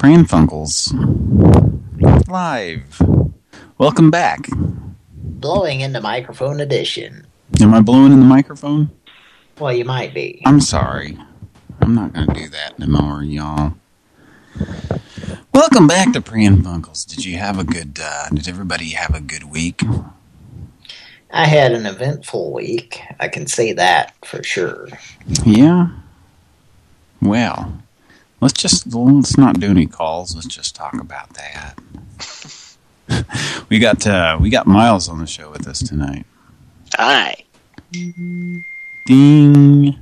Hi. Pran Funkels Live. Welcome back. Blowing in the microphone edition. Am I blowing in the microphone? Well, you might be. I'm sorry. I'm not going to do that anymore, y'all. Welcome back to Pran Funkels. Did you have a good, uh, did everybody have a good week? I had an eventful week. I can say that for sure. Yeah? Well, let's just, let's not do any calls. Let's just talk about that. we got, uh, we got Miles on the show with us tonight. Hi. Ding.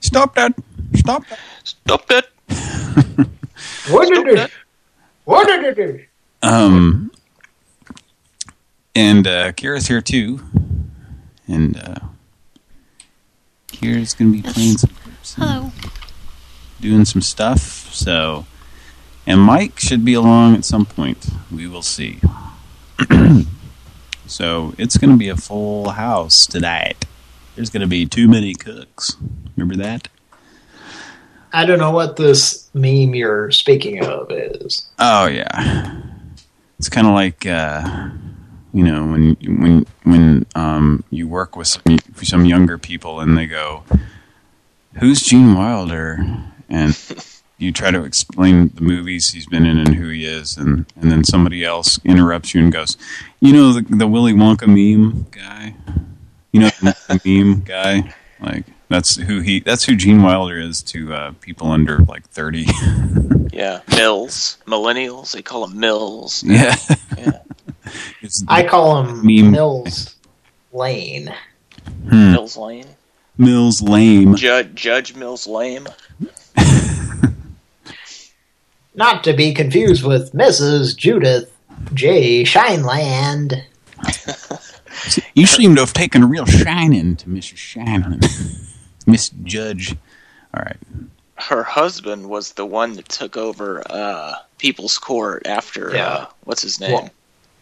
Stop that. Stop that. Stop that. What did it? What did it? Um, and uh, Kira's here too, and uh, Kira's gonna be playing some, some Hello. Doing some stuff. So, and Mike should be along at some point. We will see. so it's gonna be a full house tonight. There's gonna be too many cooks. Remember that? I don't know what this meme you're speaking of is. Oh yeah, it's kind of like uh, you know when when when um, you work with some, some younger people and they go, "Who's Gene Wilder?" And you try to explain the movies he's been in and who he is, and and then somebody else interrupts you and goes, "You know the the Willy Wonka meme guy? You know the meme guy? Like." That's who he. That's who Gene Wilder is to uh, people under like thirty. Yeah, mills, millennials. They call them mills. yeah. Yeah. I call him Meme. Mills Lane. Hmm. Mills Lane. Mills lame. Judge Judge Mills Lame. Not to be confused with Mrs. Judith J. Shineland. You seem to have taken a real shining to Mrs. Shining. Miss Judge. All right. Her husband was the one that took over uh, People's Court after Yeah. uh, what's his name? Well,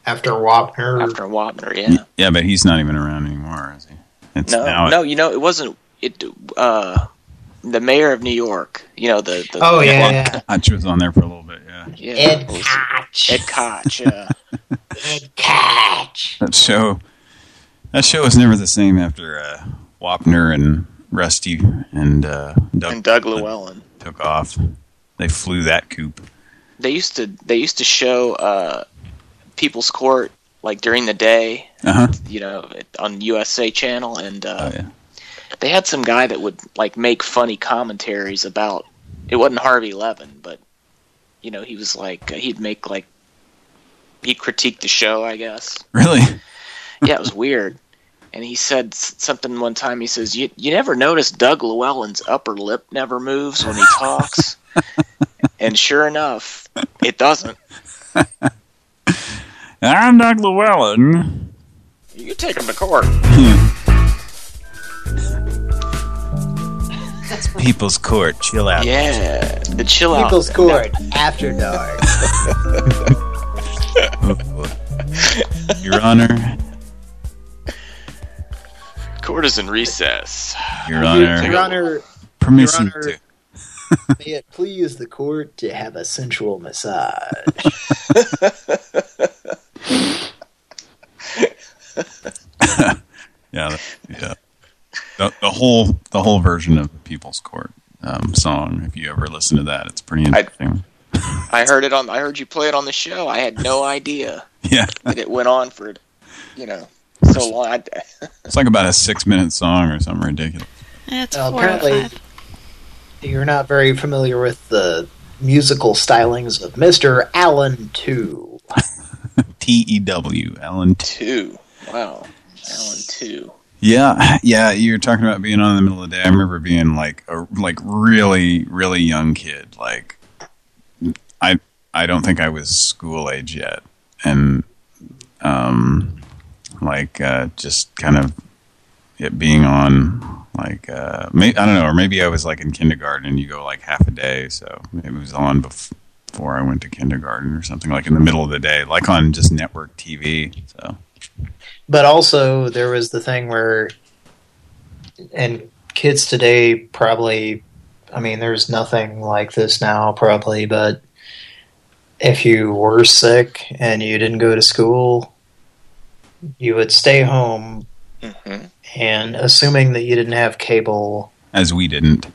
After Wapner. after Wapner. Yeah. Yeah, but he's not even around anymore, is he? It's No, now no. You know, it wasn't. It. Uh, the mayor of New York. You know the. the Oh, yeah, yeah. Koch was on there for a little bit, yeah. yeah. Ed Ed Koch. Koch. Yeah. Ed Koch. That show that show was never the same after uh, Wapner and Rusty and uh, Doug, and Doug Llewellyn. took off. They flew that coop. they used to they used to show uh, People's Court like during the day, Uh-huh. you know, on USA Channel, and uh, Oh, yeah. They had some guy that would like make funny commentaries about. It wasn't Harvey Levin, but you know, he was like uh, he'd make like he'd critique the show, I guess. Really? Yeah, it was weird. And he said something one time. He says, "You you never notice Doug Llewellyn's upper lip never moves when he talks." and sure enough, it doesn't. I'm Doug Llewellyn. You take him to court. Hmm. People's Court. Chill out. Yeah, the chill out. People's Court. After Dark. Oh, Your Honor. Court is in recess. Your Honor. Your Honor, Permission Your Honor. to... may it please the court to have a sensual massage. Yeah, yeah. The, the whole the whole version of People's Court um, song. If you ever listen to that, it's pretty interesting. I heard it on. I heard you play it on the show. I had no idea yeah, that it went on for, you know, so long. I, it's like about a six minute song or something ridiculous. It's Well, apparently- You're not very familiar with the musical stylings of Mr. Alan Tew. T E W Alan Tew. Wow, Alan Tew. Yeah, yeah. You're talking about being on in the middle of the day. I remember being like a like really really young kid. Like I I don't think I was school age yet, and um, like uh, just kind of it being on like uh, may, I don't know, or maybe I was like in kindergarten and you go like half a day, so maybe it was on bef before I went to kindergarten or something like in the middle of the day, like on just network TV. So, But also, there was the thing where, and kids today probably, I mean, there's nothing like this now probably, but if you were sick and you didn't go to school, you would stay home hmm and assuming that you didn't have cable as we didn't.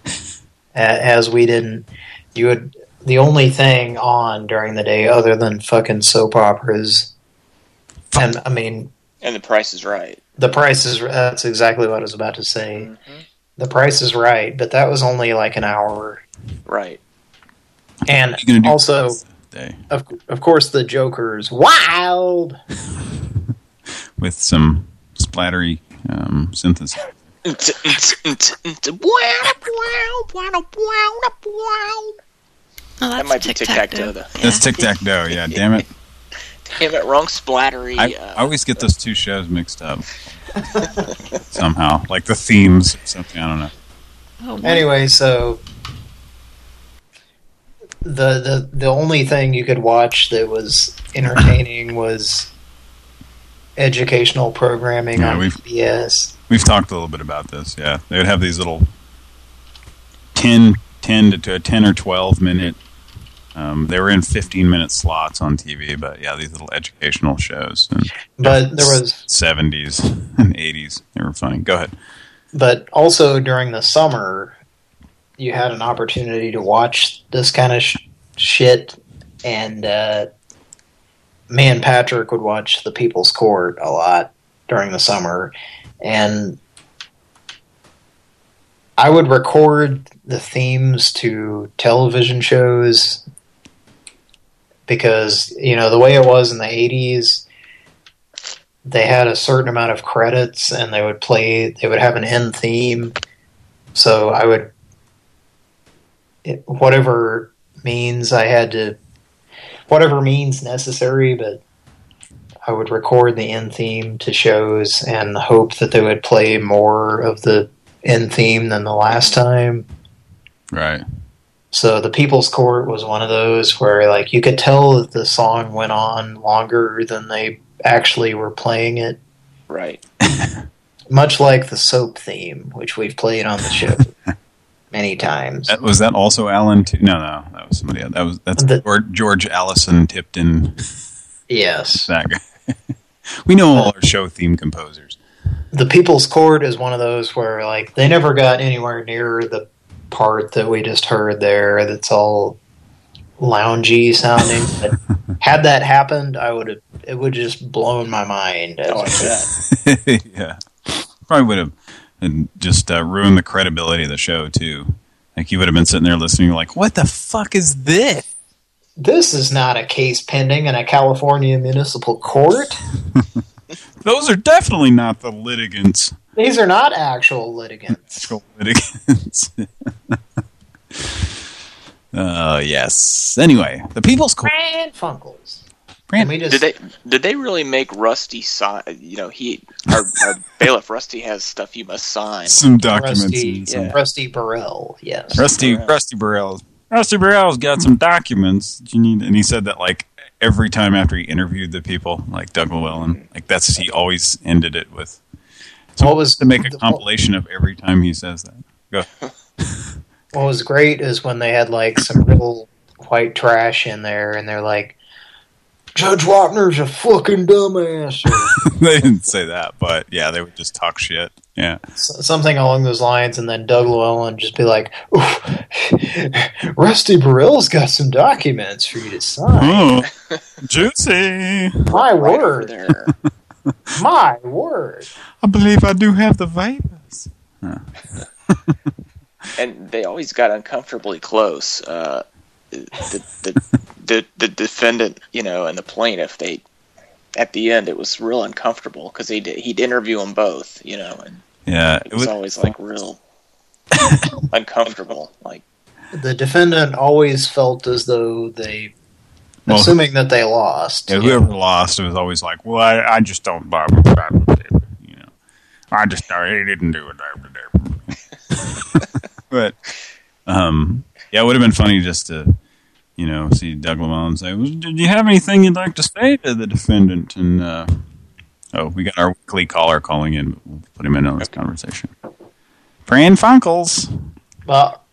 as we didn't, you would the only thing on during the day other than fucking soap operas. And I mean, And the price is right. the price is that's exactly what I was about to say. Mhm. The price is right, but that was only like an hour. Right. And What are you gonna do also, for the day of of course, the Joker's wild. with some splattery um, synthesis. That might be tic-tac-toe. tic-tac-toe, though. That's tic tac toe. Yeah, damn it. Damn it, wrong splattery. I, uh, I always get those two shows mixed up somehow, like the themes or something. I don't know. Oh. Anyway, so the the the only thing you could watch that was entertaining was educational programming Yeah, on we've- PBS. We've talked a little bit about this. Yeah, they would have these little 10, 10 to, to 10 or 12 minute. Um, they were in 15 minute slots on TV, but yeah, these little educational shows. But there was 70s and 80s. They were funny. Go ahead. but also during the summer you had an opportunity to watch this kind of sh shit and uh, me and Patrick would watch The People's Court a lot during the summer and I would record the themes to television shows because you know the way it was in the 80s they had a certain amount of credits and they would play they would have an end theme so i would it, whatever means i had to whatever means necessary but i would record the end theme to shows and hope that they would play more of the end theme than the last time Right. So the People's Court was one of those where like you could tell that the song went on longer than they actually were playing it. right. Much like the soap theme, which we've played on the show many times. That, was that also Alan? T no, no, that was somebody else. That was that's The- George, George Aliceson Tipton. Yes. That guy. we know all our show theme composers. The People's Court is one of those where like they never got anywhere near the part that we just heard there that's all loungy sounding. but had that happened, I would have it would have just blown my mind. Oh, I bet. yeah, probably would have and just uh, ruined the credibility of the show too. Like you would have been sitting there listening, like, "What the fuck is this?" This is not a case pending in a California municipal court. Those are definitely not the litigants. These are not actual litigants. Actual litigants. uh, yes. Anyway, the People's Court. Brand Funkles. Brand- we just, Did they did they really make Rusty sign? You know, he our, our bailiff Rusty has stuff you must sign. some documents. Rusty, and some- yeah. Rusty Burrell, yes. Rusty Burrell. Rusty Burrell. Rusty Burrell's got some documents that you need, and he said that like every time after he interviewed the people, like Doug Llewellyn, like that's he always ended it with. So What was to make a the- compilation of every time he says that? Go. What was great is when they had like some real white trash in there, and they're like, Judge Wapner's a fucking dumbass, they didn't say that, but yeah, they would just talk shit. Yeah, s- something along those lines, and then Doug Llewellyn just be like, Oof, Rusty Burrell's got some documents for you to sign. oh, juicy. My Right word, there. my word. I believe I do have the vapors. and they always got uncomfortably close. Uh, the, the the the defendant, you know, and the plaintiff, they at the end it was real uncomfortable because he'd he'd interview them both, you know, and Yeah, it was always like real uncomfortable. Like The defendant always felt as though they Well, assuming that they lost. Yeah, whoever lost was always like, "Well, I, I just don't buy You know, I just he didn't do it." but um, yeah, it would have been funny just to, you know, see Doug Llewellyn say, well, "Did you have anything you'd like to say to the defendant?" And uh, oh, we got our weekly caller calling in. We'll put him in on this conversation. Pran Funkels. Well,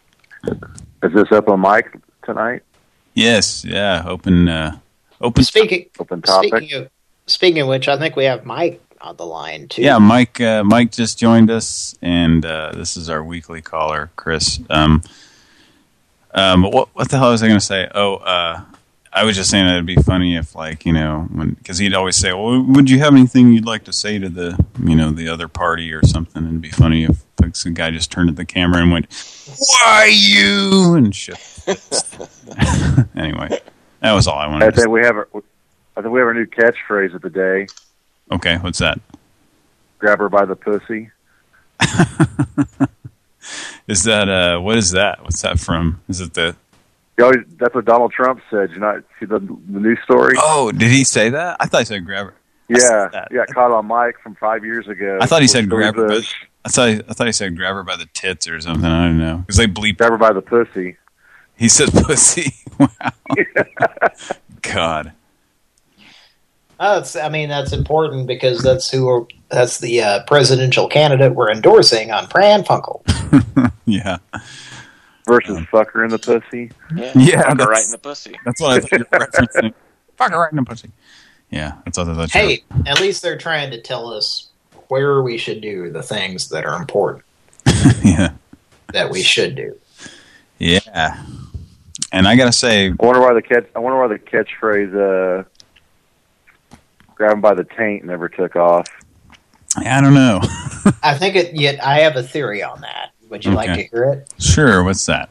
Is this up on mic tonight? Yes, yeah, open, uh, open. speaking Open topic? speaking of speaking of which, I think we have Mike on the line too. Yeah, Mike. Uh, Mike just joined us, and uh, this is our weekly caller, Chris. Um, um, what what the hell was I going to say? Oh, uh, I was just saying that it'd be funny if, like, you know, because he'd always say, "Well, would you have anything you'd like to say to the, you know, the other party or something?" And it'd be funny if like, some guy just turned to the camera and went, "Why you?" and shit. anyway, that was all I I wanted. to think we have a, I think we have a new catchphrase of the day. Okay, what's that? Grab her by the pussy. Is that uh what is that? What's that from? Is it the always, that's what Donald Trump said. You not see the the news story? Oh, did he say that? I thought he said grab her. yeah, he got caught on mic from five years ago. I thought he said grab her by I thought he, I thought he said grab her by the tits or something. I don't know. Cuz they bleep Grab her by the pussy. He said pussy. wow. God. Oh, That's, I mean, that's important because that's who we're, that's the uh, presidential candidate we're endorsing on Pran Funkel. Yeah. Versus fucker in the pussy. Yeah, Yeah, fuck her that's- right in the pussy. That's what I thought you were referencing. Fuck her right in the pussy. Yeah, that's what I thought. you Hey, at least they're trying to tell us where we should do the things that are important yeah. that we should do. Yeah. And I got to say I wonder why the catch. I wonder why the catchphrase uh, "grab him by the taint" never took off. I don't know. I think it. Yet I have a theory on that. Would you like to hear it? sure, what's that?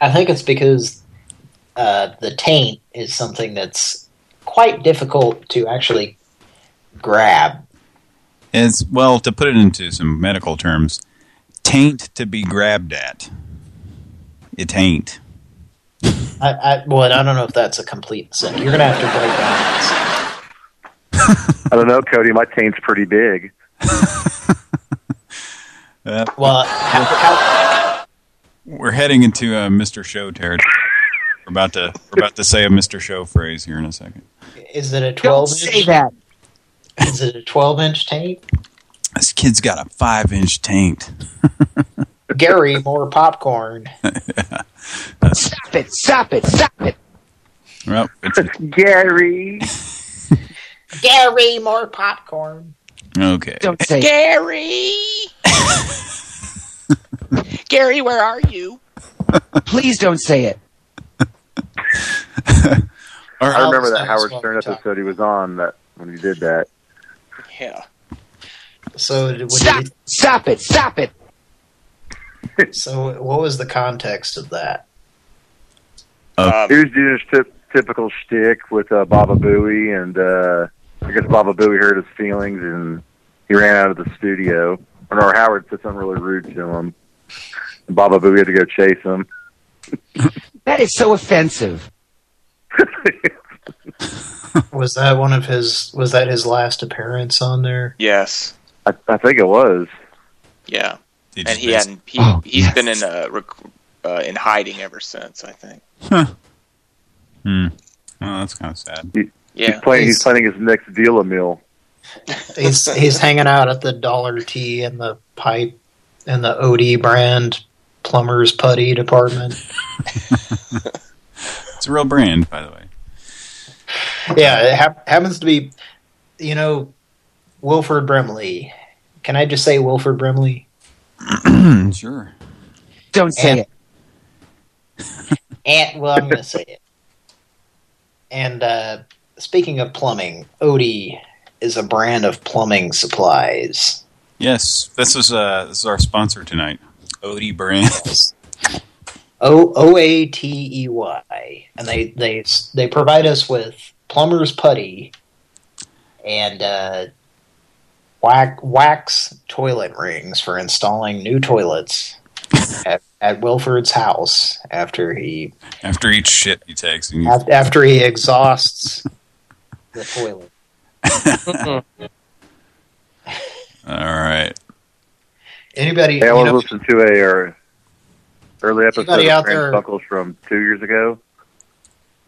I think it's because uh, the taint is something that's quite difficult to actually grab. It's well, to put it into some medical terms, taint to be grabbed at. It ain't. I, I, well, I don't know if that's a complete sentence. You're gonna have to break down. that I don't know, Cody. My taint's pretty big. Uh, Well, how, how, we're heading into uh, Mr. Show territory. We're about to we're about to say a Mr. Show phrase here in a second. is it a 12 Don't inch? say that. Is it a 12 inch taint? This kid's got a five inch taint. Gary, more popcorn. Stop it. Stop it. Stop it. Well, it's, Gary. Gary, more popcorn. okay. Don't say. Gary! Gary, where are you? Please don't say it. All I remember that that Howard Stern we talked- episode he was on that when he did that. Yeah. So, would Stop. Stop it. Stop it. so what was the context of that? Um, He was doing his tip, typical shtick with uh, Baba Booey, and uh, I guess Baba Booey hurt his feelings, and he ran out of the studio. Or no, Howard said something really rude to him. And Baba Booey had to go chase him. That is so offensive. Was that one of his? Was that his last appearance on there? yes. I, I think it was. Yeah. Did And he bas- hadn't. He, Oh, he's yes. been in a rec- uh, in hiding ever since. I think. Hmm. Oh, that's kind of sad. Yeah. He's playing. He's, He's- planning his next deal a meal. He's he's hanging out at the Dollar Tea and the pipe and the Oatey brand plumber's putty department. It's a real brand, by the way. Yeah, it hap happens to be, you know, Wilford Brimley. Can I just say Wilford Brimley? sure. Don't say And- it. And well, I'm going to say it. And uh, speaking of plumbing, Oatey is a brand of plumbing supplies. Yes, this is uh this is our sponsor tonight, Oatey Brands. O O A T E Y, and they they they provide us with plumber's putty and uh, wax wax toilet rings for installing new toilets. At, at Wilford's house after he After each shit he takes, and you, af- after he exhausts the toilet. all right. Anybody, Hey, I was know, listening to a uh, early episode of there- Grand Buckles from two years ago.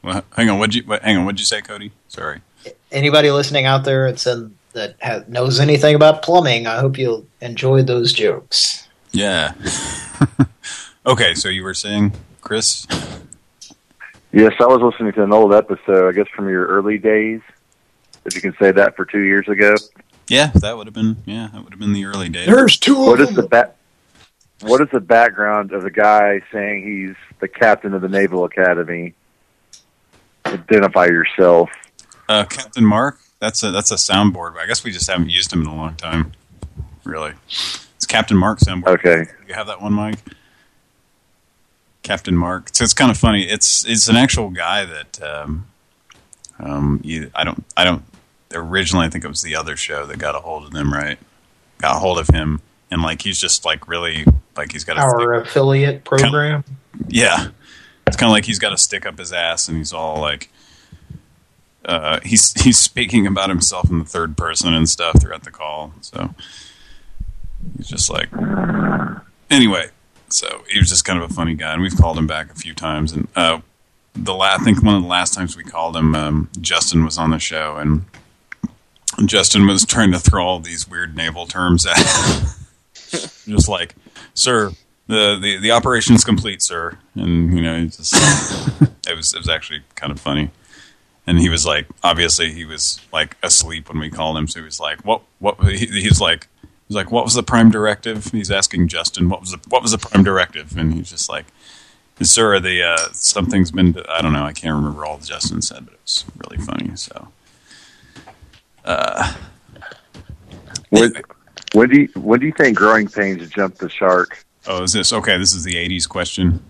Well, hang on. What'd you? What, hang on. What'd you say, Cody? Sorry. anybody listening out there that said that ha knows anything about plumbing, I hope you'll enjoy those jokes. Yeah. Okay, so you were saying, Chris? Yes, I was listening to an old episode, I guess from your early days, if you can say that, for two years ago. Yeah, that would have been. Yeah, that would have been the early days. There's two What of is the them. back? What is the background of the guy saying he's the captain of the Naval Academy? Identify yourself. Uh, Captain Mark. That's a that's a soundboard. But I guess we just haven't used him in a long time. Really, it's Captain Mark soundboard. Okay. You have that one, Mike? Captain Mark. So it's kind of funny. It's it's an actual guy that um, um, you, I don't I don't originally I think it was the other show that got a hold of them, right? Got a hold of him, and like he's just like really like he's got a Our affiliate program. yeah. It's kind of like he's got to stick up his ass, and he's all like, uh, he's he's speaking about himself in the third person and stuff throughout the call. So he's just like, anyway. So he was just kind of a funny guy, and we've called him back a few times. And uh, the la I think one of the last times we called him, um, Justin was on the show, and Justin was trying to throw all these weird naval terms at, just like, sir, the the the operation's complete, sir. And you know, it just it was it was actually kind of funny. And he was like, obviously, he was like asleep when we called him. So he was like, "What? What?" He, he's like, he's like, "What was the prime directive?" He's asking Justin, "What was the what was the prime directive?" And he's just like, "Sir, the uh, something's been. I don't know. I can't remember all Justin said, but it was really funny." So, uh, When, when do you when do you think growing pains jumped the shark? oh, is this okay? This is the '80s question.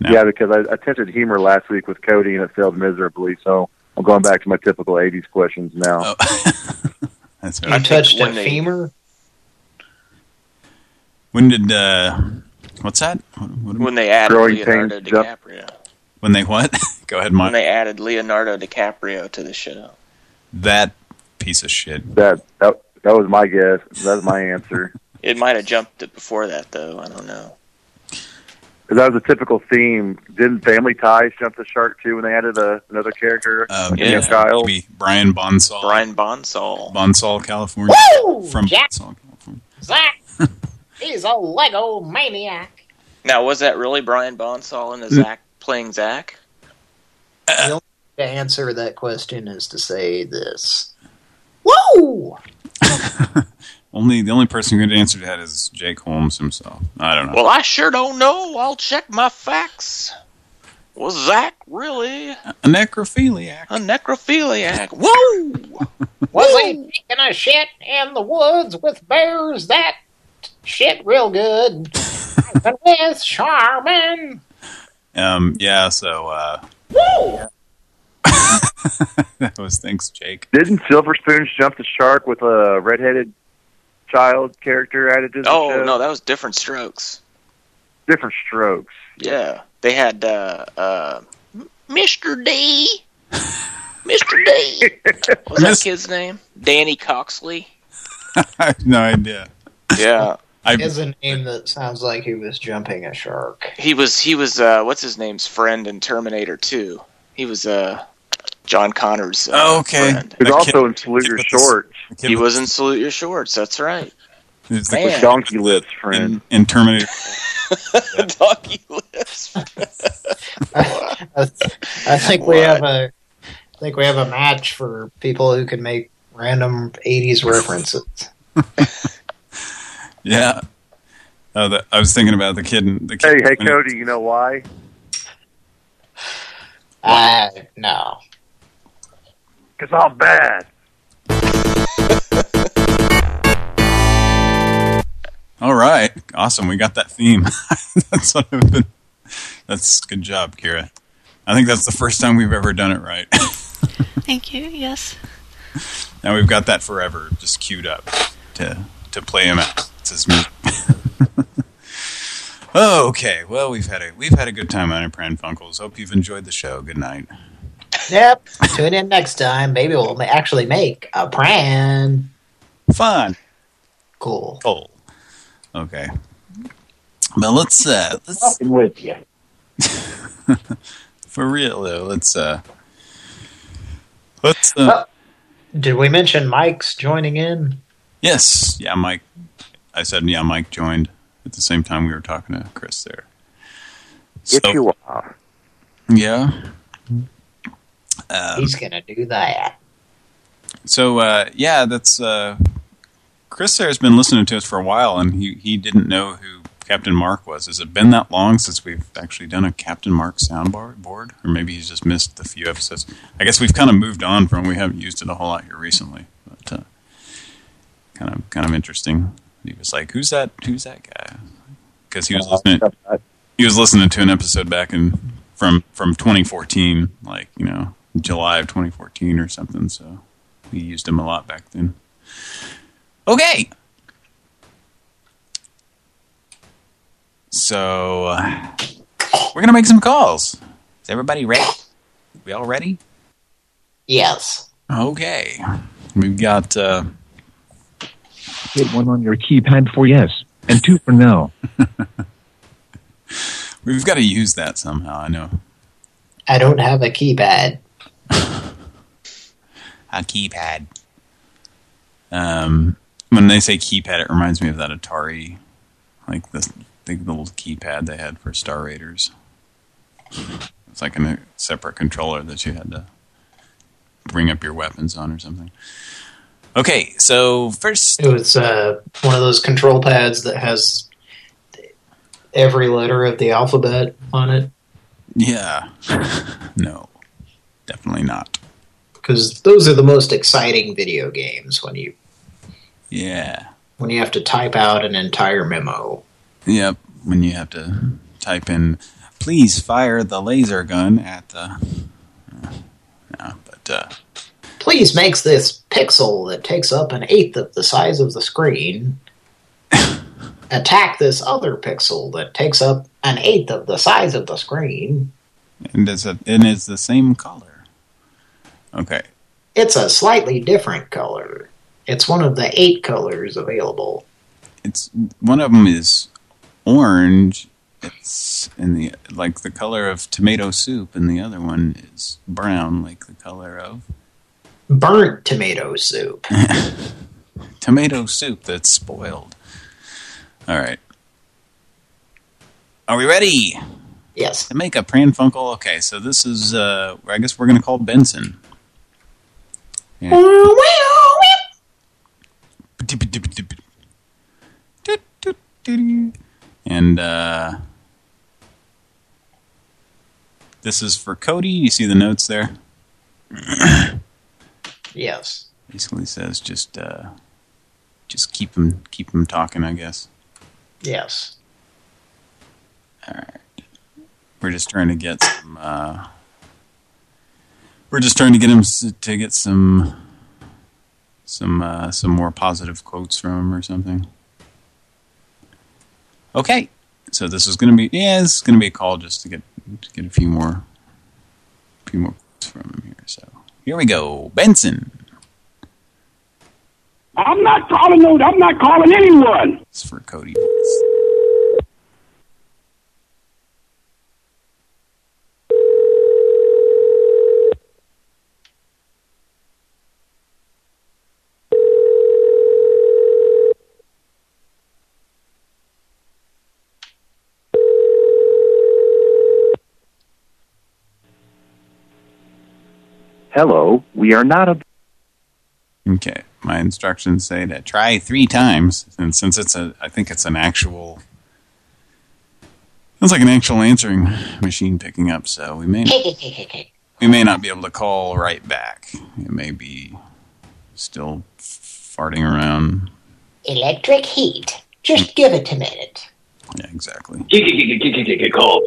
No. Yeah, because I attempted humor last week with Cody and it failed miserably. So I'm going back to my typical '80s questions now. Oh. That's You right. touched a when they- femur. When did uh, what's that? What, what, When they added Growing Leonardo pains jump- DiCaprio. when they what? Go ahead, Mike. When they added Leonardo DiCaprio to the show. That piece of shit. That that that was my guess. That's my answer. It might have jumped it before that, though. I don't know. 'Cause that was a typical theme. Didn't Family Ties jump the shark too when they added a, another character, Um, a yeah. child? Maybe Brian Bonsall. Brian Bonsall. Bonsall, California. Woo! From Jack Bonsall, California. Zach, he's a Lego maniac. Now, was that really Brian Bonsall in the mm. Zach playing Zach? Uh, the answer to that question is to say this. Woo! Only the only person who could answer that is Jake Holmes himself. I don't know. Well, I sure don't know. I'll check my facts. Was Zach really a necrophiliac. a necrophiliac? Whoa! Was he taking a shit in the woods with bears? That shit real good. and with Charmin. Um, yeah. So uh, Woo! that was thanks, Jake. Didn't Silver Spoons jump the shark with a redheaded child character added to the Oh show? no, that was different strokes. different strokes. Yeah, they had uh, uh, Mr. D. Mr. D. What was that Miss- kid's name? Danny Cooksey. I have no idea. Yeah, I Is a name that sounds like he was jumping a shark. he was. He was. Uh, what's his name's friend in Terminator Two? He was uh, John Connor's. Uh, Oh, okay. Friend. He was also kid- in Salute Your Shorts He was in Salute Your Shorts. That's right. is the- Man. Donkey Lips friend. in, in Terminator. Donkey lips. I, I think we have a I think we have a match for people who can make random 80s references. Yeah. Oh, the, I was thinking about the kid. in- The Hey, kid hey, when he- Cody, you know why? Uh, no. Because I'm bad. All right, awesome. We got that theme. that's what I've been. That's good job, Kira. I think that's the first time we've ever done it right. Thank you. Yes. now we've got that forever just queued up to to play him out. It's his music. Okay, well we've had a we've had a good time on our Pran Funkels. Hope you've enjoyed the show. Good night. Yep. Tune in next time. Maybe we'll actually make a pran. Fun. Cool. Cool. Okay. But let's uh let's Fucking with you. for real though, let's uh let's uh, Oh, did we mention Mike's joining in? Yes, yeah, Mike I said yeah, Mike joined at the same time we were talking to Chris there. Get So- you off. Yeah. Um, He's gonna do that. So uh, yeah, that's uh, Chris there has been listening to us for a while, and he he didn't know who Captain Mark was. Has it been that long since we've actually done a Captain Mark soundboard, or maybe he's just missed the few episodes? I guess we've kind of moved on from. We haven't used it a whole lot here recently, but kind of kind of interesting. He was like, "Who's that? Who's that guy?" Because he was listening. He was listening to an episode back in from from 2014, like you know July of 2014 or something. So we used him a lot back then. Okay. So uh, we're gonna make some calls. Is everybody ready? We all ready? Yes. Okay. We've got uh, Hit one on your keypad for yes, and two for no. we've got to use that somehow. I know I don't have a keypad. a keypad. Um, when they say keypad, it reminds me of that Atari, like the big little keypad they had for Star Raiders. It's like a separate controller that you had to bring up your weapons on or something. Okay, so first, It was uh, one of those control pads that has every letter of the alphabet on it. yeah, no, definitely not. Because those are the most exciting video games when you Yeah, when you have to type out an entire memo. yep. When you have to type in, please fire the laser gun at the. Yeah, but uh, Please makes this pixel that takes up an eighth of the size of the screen attack this other pixel that takes up an eighth of the size of the screen. and it's a, and it's the same color. Okay, It's a slightly different color. It's one of the eight colors available. it's one of them is orange. It's in the like the color of tomato soup, and the other one is brown, like the color of Burnt tomato soup. tomato soup that's spoiled. All right, are we ready Yes. to make a Pran Funkel? Okay, so this is uh, I guess we're gonna call Benson. Yeah. And uh, this is for Cody. You see the notes there? Yes. Basically says just uh, just keep them keep them talking. I guess. Yes. All right. We're just trying to get some. Uh, we're just trying to get him to get some some uh, some more positive quotes from him or something. Okay, so this is going to be yeah, this is going to be a call just to get to get a few more a few more quotes from him here. So here we go, Benson. I'm not calling no. I'm not calling anyone. It's for Cody. Hello, we are not a. Okay, my instructions say to try three times, and since it's a, I think it's an actual, it's like an actual answering machine picking up, so we may we may not be able to call right back. It may be still farting around. Electric heat. Just give it a minute. Yeah, exactly. Call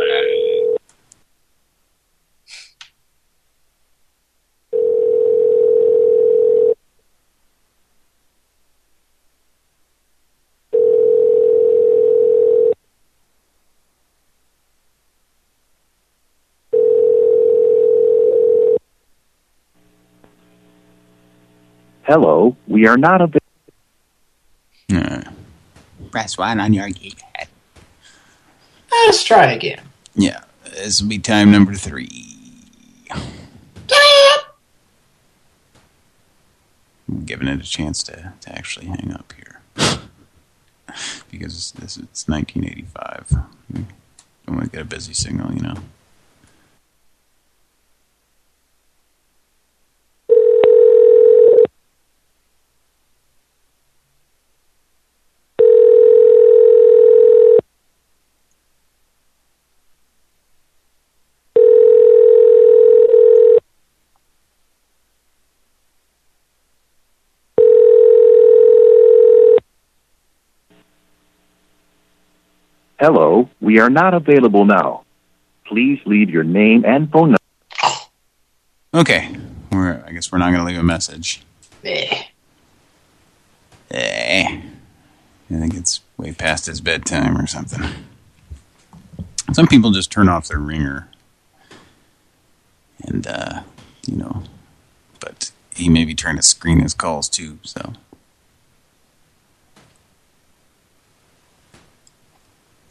Hello, we are not available. Uh, press one on your keypad. Let's try again. Yeah, this will be time number three. I'm giving it a chance to, to actually hang up here. because this it's 1985. Don't want to get a busy signal, you know. Hello, we are not available now. Please leave your name and phone number. Okay, we're, I guess we're not going to leave a message. Eh. Eh. I think it's way past his bedtime or something. Some people just turn off their ringer. And, uh, you know, but he may be trying to screen his calls too, so.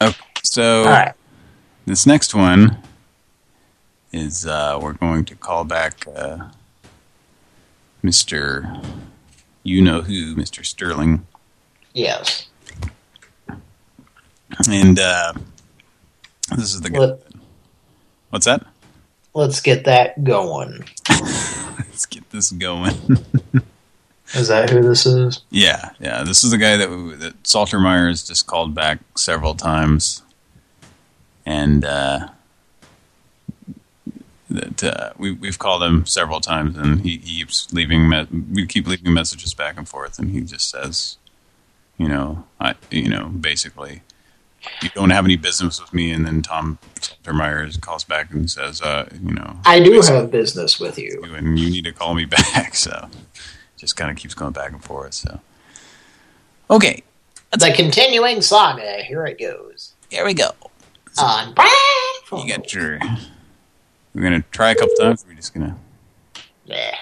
Okay, so All right. this next one is uh, we're going to call back uh, Mr. You know who, Mr. Sterling, Yes. and uh, this is the guy. Let, What's that? let's get that going. Let's get this going. Is that who this is? yeah, yeah. This is the guy that that Saltermeyer just called back several times, and uh, that uh, we we've called him several times, and he, he keeps leaving. We keep leaving messages back and forth, and he just says, you know, I you know, basically. You don't have any business with me, and then Tom Myers calls back and says, uh, "You know, I do have business with you. you and you need to call me back. So just kind of keeps going back and forth. So okay, The continuing saga. Here it goes. here we go. On You got your. We're gonna try a couple times. We're just gonna. Yeah.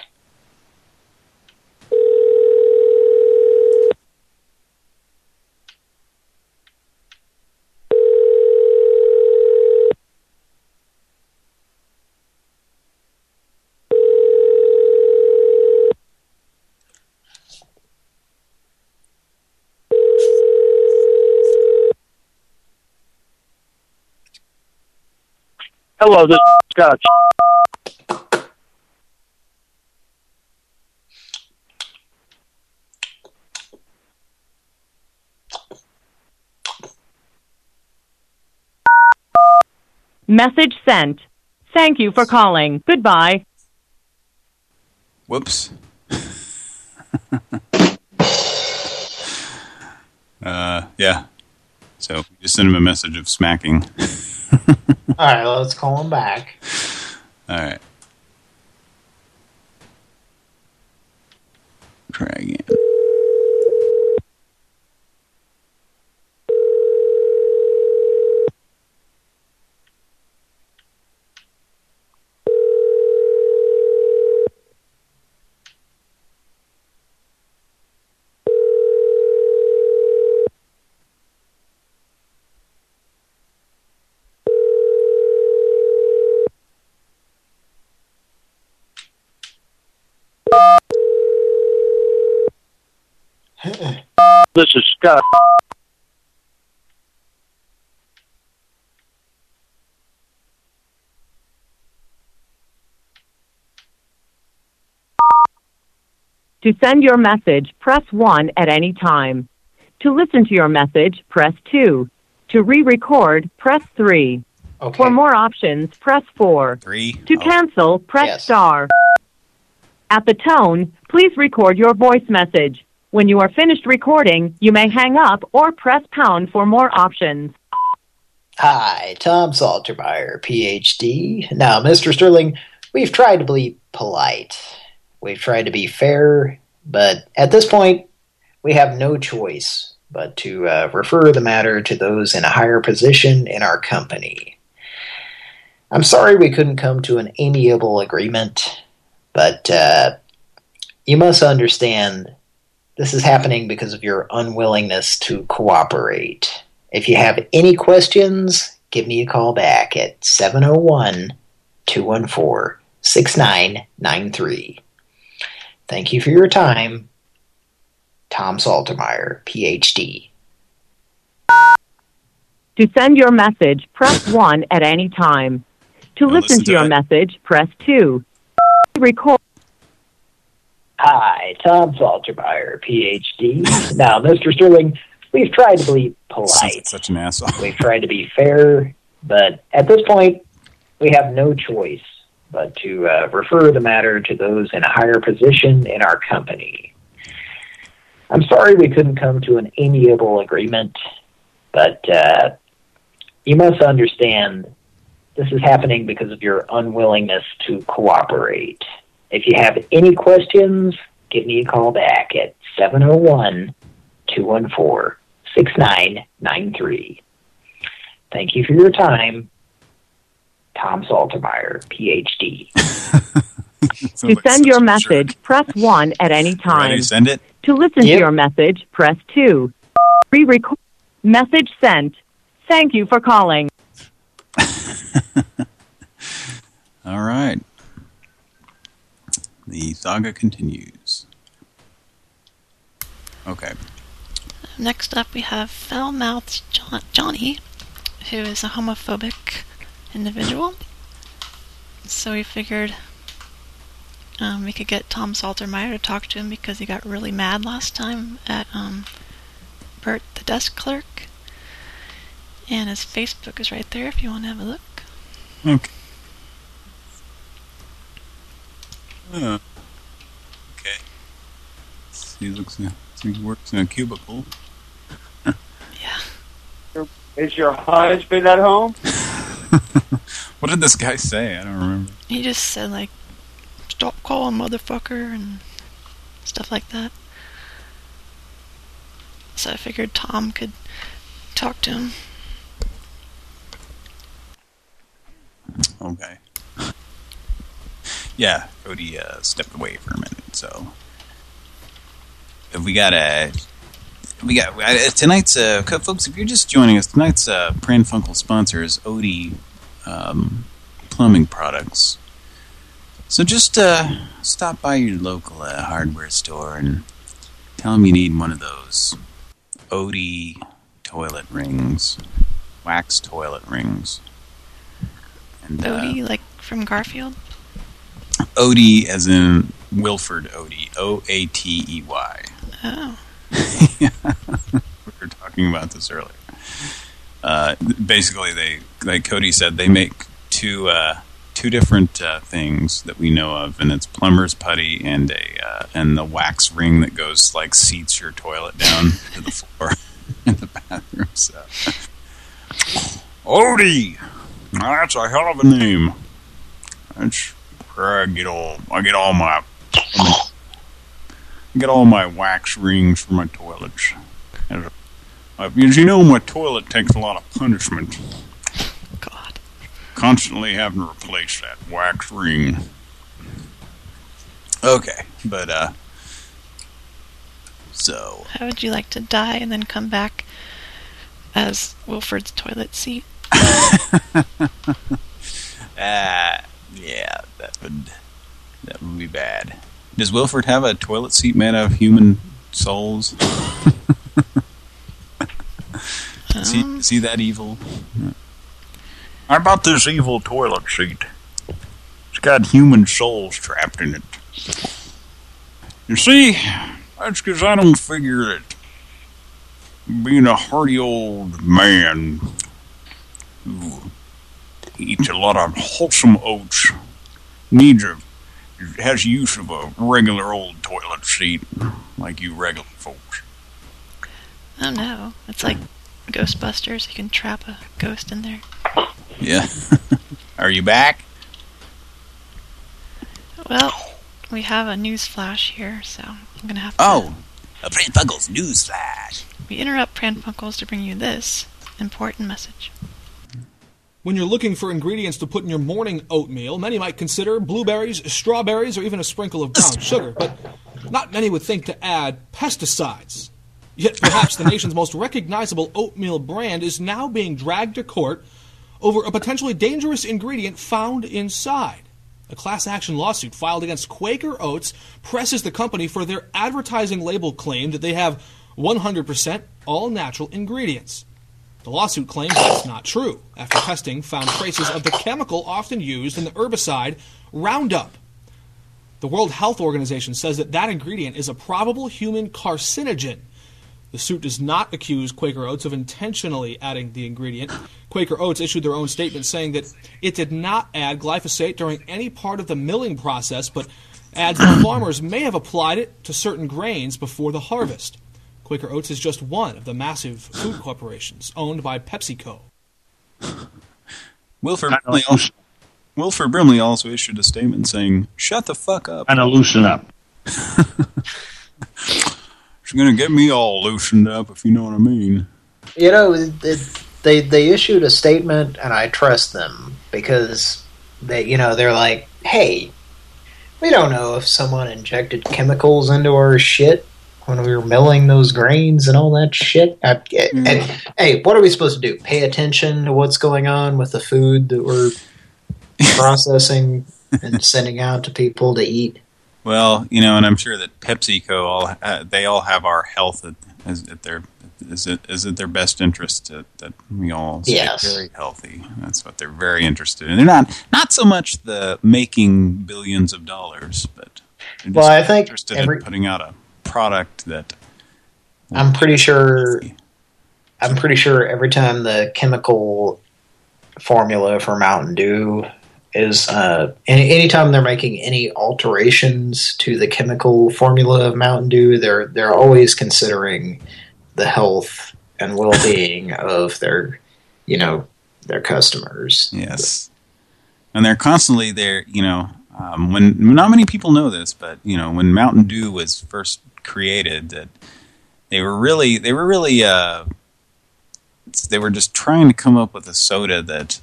Hello, this is Scott. Message sent. Thank you for calling. Goodbye. Whoops. uh, yeah. So just sent him a message of smacking. All right, let's call him back. All right. Try again. This is Scott. To send your message, press 1 at any time. To listen to your message, press 2. To re-record, press 3. Okay. For more options, press 4. Three. To oh. cancel, press Yes. star. At the tone, please record your voice message. When you are finished recording, you may hang up or press pound for more options. Hi, Tom Saltermeyer, PhD. Now, Mr. Sterling, we've tried to be polite. We've tried to be fair, but at this point, we have no choice but to uh, refer the matter to those in a higher position in our company. I'm sorry we couldn't come to an amiable agreement, but uh, You must understand this is happening because of your unwillingness to cooperate. If you have any questions, give me a call back at 701-214-6993. Thank you for your time. Tom Saltermeyer, PhD. To send your message, press 1 at any time. To listen, listen to to your it. message, press 2. Record. Hi, Tom Saltermeyer, PhD. now, Mr. Sterling, we've tried to be polite. such an asshole. We've tried to be fair, but at this point, we have no choice but to uh, refer the matter to those in a higher position in our company. I'm sorry we couldn't come to an amiable agreement, but uh, you must understand this is happening because of your unwillingness to cooperate. If you have any questions, give me a call back at 701 214 6993. Thank you for your time. Tom Saltermeyer, PhD. To send your message, press 1 at any time. Ready to send it? To listen Yep. to your message, press 2. Re-record. Message sent. Thank you for calling. All right. The saga continues. Okay. Next up, we have Foul Mouthed John- Johnny, who is a homophobic individual. So we figured um, we could get Tom Saltermeyer to talk to him because he got really mad last time at um, Bert, the desk clerk. And his Facebook is right there if you want to have a look. Okay. Uh, okay. He looks. He works in a cubicle. Yeah. Is your husband at home? What did this guy say? I don't remember. He just said, like, stop calling motherfucker and stuff like that. So I figured Tom could talk to him. Okay. Yeah, Cody uh, stepped away for a minute, so if we got a we got uh, tonight's uh, folks. If you're just joining us, tonight's uh, Pran Funkel sponsor is Oatey um, Plumbing Products. So just uh, stop by your local uh, hardware store and tell them you need one of those Oatey toilet rings, wax toilet rings. And, uh, Odie, like from Garfield. Oatey as in Wilford Oatey. O-A-T-E-Y. Oh. we were talking about this earlier. Uh, basically, they, like Cody said, they make two uh, two different uh, things that we know of, and it's plumber's putty and a uh, and the wax ring that goes like seats your toilet down to the floor in the bathroom. So, Oatey, that's a hell of a name. That's where I get all I get all my get all my wax rings for my toilets. As, uh, as you know, my toilet takes a lot of punishment. God. Constantly having to replace that wax ring. Okay, but uh, so How would you like to die and then come back as Wilford's toilet seat? uh, yeah, that would that would be bad. Does Wilford have a toilet seat made out of human souls? is, he, is he that evil? How about this evil toilet seat? It's got human souls trapped in it. You see, that's because I don't figure that being a hardy old man who eats a lot of wholesome oats needs a has use of a regular old toilet seat like you regular folks. Oh no, it's like Ghostbusters. You can trap a ghost in there. Yeah. Are you back? Well, we have a news flash here, so I'm gonna have to. Oh, a Pran Funkels news flash. We interrupt Pran Funkels to bring you this important message. When you're looking for ingredients to put in your morning oatmeal, many might consider blueberries, strawberries, or even a sprinkle of brown sugar. But not many would think to add pesticides. Yet perhaps the nation's most recognizable oatmeal brand is now being dragged to court over a potentially dangerous ingredient found inside. A class action lawsuit filed against Quaker Oats presses the company for their advertising label claim that they have 100% all natural ingredients. The lawsuit claims that's not true, after testing found traces of the chemical often used in the herbicide Roundup. The World Health Organization says that that ingredient is a probable human carcinogen. The suit does not accuse Quaker Oats of intentionally adding the ingredient. Quaker Oats issued their own statement saying that it did not add glyphosate during any part of the milling process, but adds that farmers may have applied it to certain grains before the harvest. Quaker Oats is just one of the massive food corporations owned by PepsiCo. Wilford Brimley, also, Wilford Brimley also issued a statement saying, "Shut the fuck up." And of loosen up. She's gonna get me all loosened up, if you know what I mean. You know, it, it, they they issued a statement, and I trust them because they, you know, they're like, hey, we don't know if someone injected chemicals into our shit when we were milling those grains and all that shit. I, Mm. and, hey, what are we supposed to do? Pay attention to what's going on with the food that we're processing and sending out to people to eat? Well, you know, and I'm sure that PepsiCo all uh, they all have our health at, as, at their is it is it their best interest to, that we all stay Yes. very healthy. That's what they're very interested in. They're not not so much the making billions of dollars, but Well, I think interested every- in putting out a product that I'm pretty sure. I'm pretty sure every time the chemical formula for Mountain Dew is, uh, any anytime they're making any alterations to the chemical formula of Mountain Dew, they're they're always considering the health and well-being of their, you know, their customers. Yes. And they're constantly there, you know, um, when not many people know this, but you know, when Mountain Dew was first created, that they were really, they were really, uh, they were just trying to come up with a soda that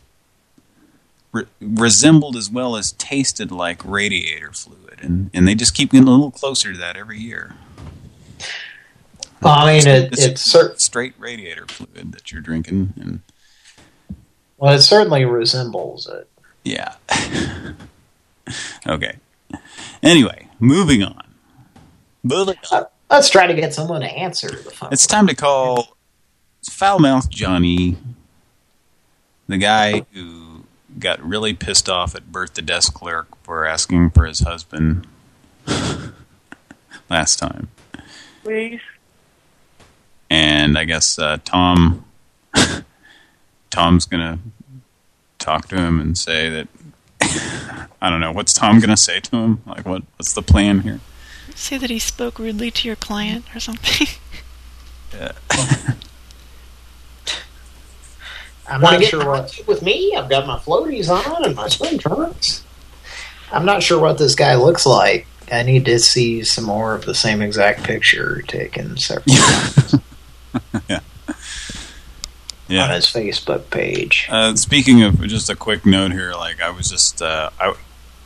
re resembled as well as tasted like radiator fluid, and and they just keep getting a little closer to that every year. Well, I mean, it, It's it's straight radiator fluid that you're drinking, and well, it certainly resembles it. Yeah. okay. Anyway, moving on. Moving on. Let's try to get someone to answer the phone. It's time to call Foulmouth Johnny, the guy who got really pissed off at Bert the desk clerk for asking for his husband last time. Please. And I guess uh, Tom, Tom's gonna talk to him and say that I don't know what's Tom gonna say to him. Like what? What's the plan here? Say that he spoke rudely to your client or something. Uh, I'm Wanna not sure in what. with me? I've got my floaties on and my swim trunks. I'm not sure what this guy looks like. I need to see some more of the same exact picture taken several times yeah. on his Facebook page. Uh, speaking of just a quick note here, like I was just, uh, I,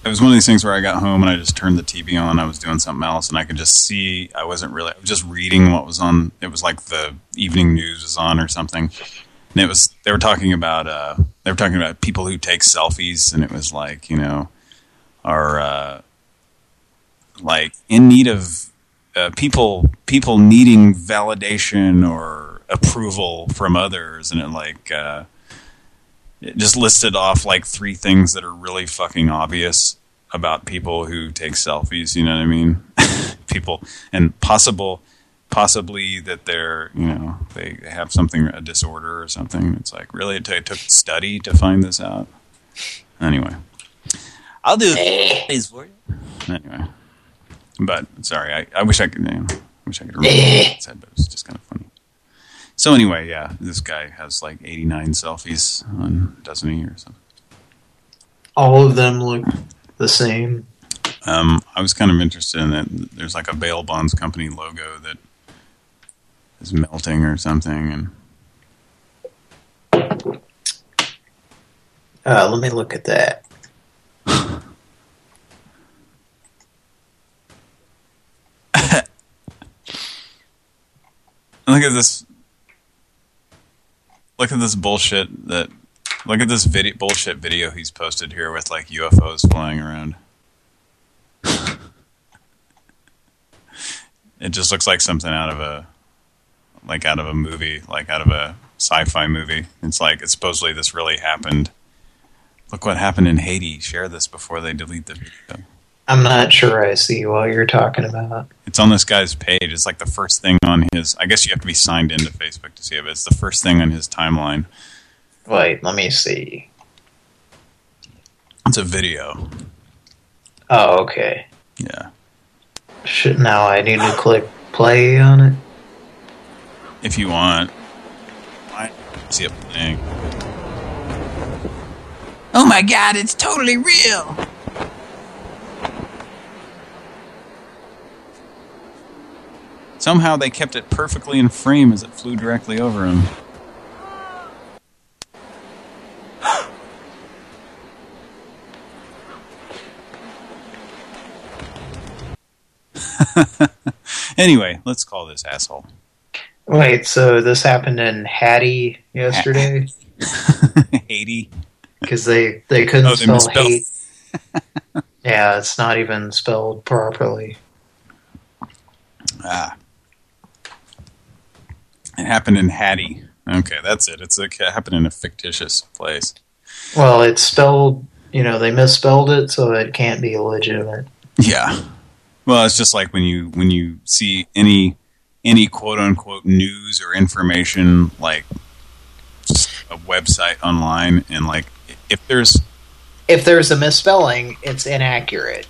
it was one of these things where I got home and I just turned the TV on. I was doing something else and I could just see. I wasn't really. I was just reading what was on. It was like the evening news was on or something, and it was they were talking about. Uh, they were talking about people who take selfies, and it was like you know, are uh, like in need of uh, people people needing validation or approval from others, and it like. It just listed off like three things that are really fucking obvious about people who take selfies, you know what I mean? people and possible possibly that they're, you know, they have something a disorder or something. It's like really it, took study to find this out. Anyway. I'll do these for you. Anyway. But sorry, I, I wish I could you know, wish I could remember what it said, but it was just kind of funny. So anyway, yeah, this guy has like 89 selfies on doesn't he or something. All of them look the same. Um, I was kind of interested in that. There's like a bail bonds company logo that is melting or something, and Uh, let me look at that. Look at this. Look at this bullshit that. Look at this video bullshit video he's posted here with like UFOs flying around. it just looks like something out of a like out of a movie, like out of a sci-fi movie. It's like it's supposedly this really happened. Look what happened in Haiti. Share this before they delete the video. I'm not sure I see what you're talking about. It's on this guy's page. It's like the first thing on his... I guess you have to be signed into Facebook to see it, but it's the first thing on his timeline. Wait, let me see. It's a video. Oh, okay. Yeah. Should now I need to click play on it? If you want. I see it playing. Oh my god, it's totally real. Somehow they kept it perfectly in frame as it flew directly over him. anyway, let's call this asshole. Wait, so this happened in Hattie yesterday? Haiti? Because they, they couldn't Oh, they spell hate. yeah, it's not even spelled properly. Ah. It happened in Hattie. Okay, that's it. It's like it happened in a fictitious place. Well, it's spelled, you know, they misspelled it, so it can't be legitimate. Yeah. Well, it's just like when you when you see any any quote unquote news or information like a website online and like if there's If there's a misspelling, it's inaccurate.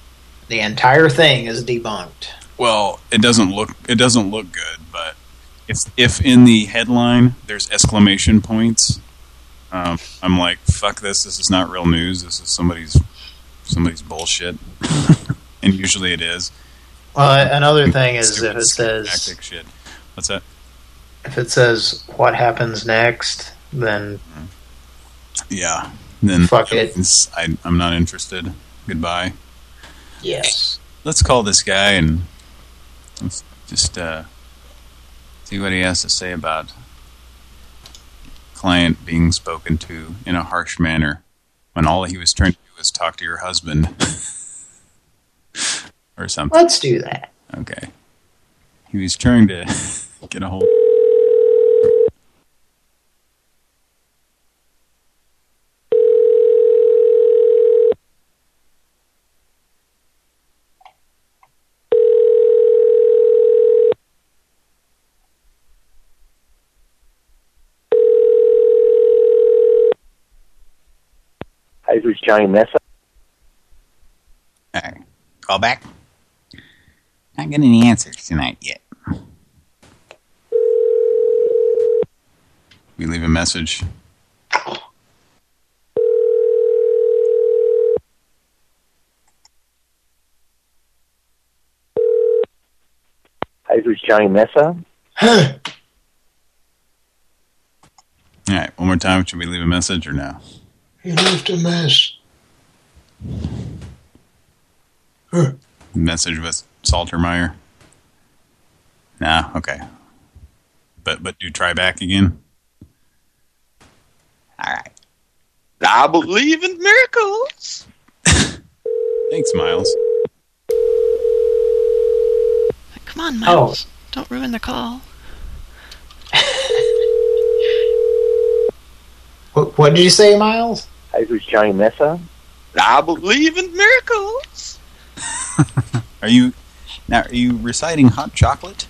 The entire thing is debunked. well, it doesn't look it doesn't look good, but if if in the headline there's exclamation points, um, I'm like, fuck this. This is not real news. This is somebody's somebody's bullshit, and usually it is. Well, another thing is Stupid if it says tactic shit. What's that? if it says what happens next, then Yeah. Then Fuck it. I, I'm not interested. Goodbye. yes. Let's call this guy and let's just uh, see what he has to say about client being spoken to in a harsh manner when all he was trying to do was talk to your husband or something. Let's do that. Okay. He was trying to get a hold. Hi, this is Johnny Mesa. All right. call back. Not getting any answers tonight yet. We leave a message. Hi, this is Johnny Mesa. All right, one more time. Should we leave a message or no? You left a mess. Message with Saltermeyer? Nah, okay. But but do try back again. All right. I believe in miracles. Thanks, Miles. Come on, Miles. Oh. Don't ruin the call. What, what did you say, Miles? Hi, this is Johnny Mesa. I believe in miracles. Are you now? Are you reciting hot chocolate?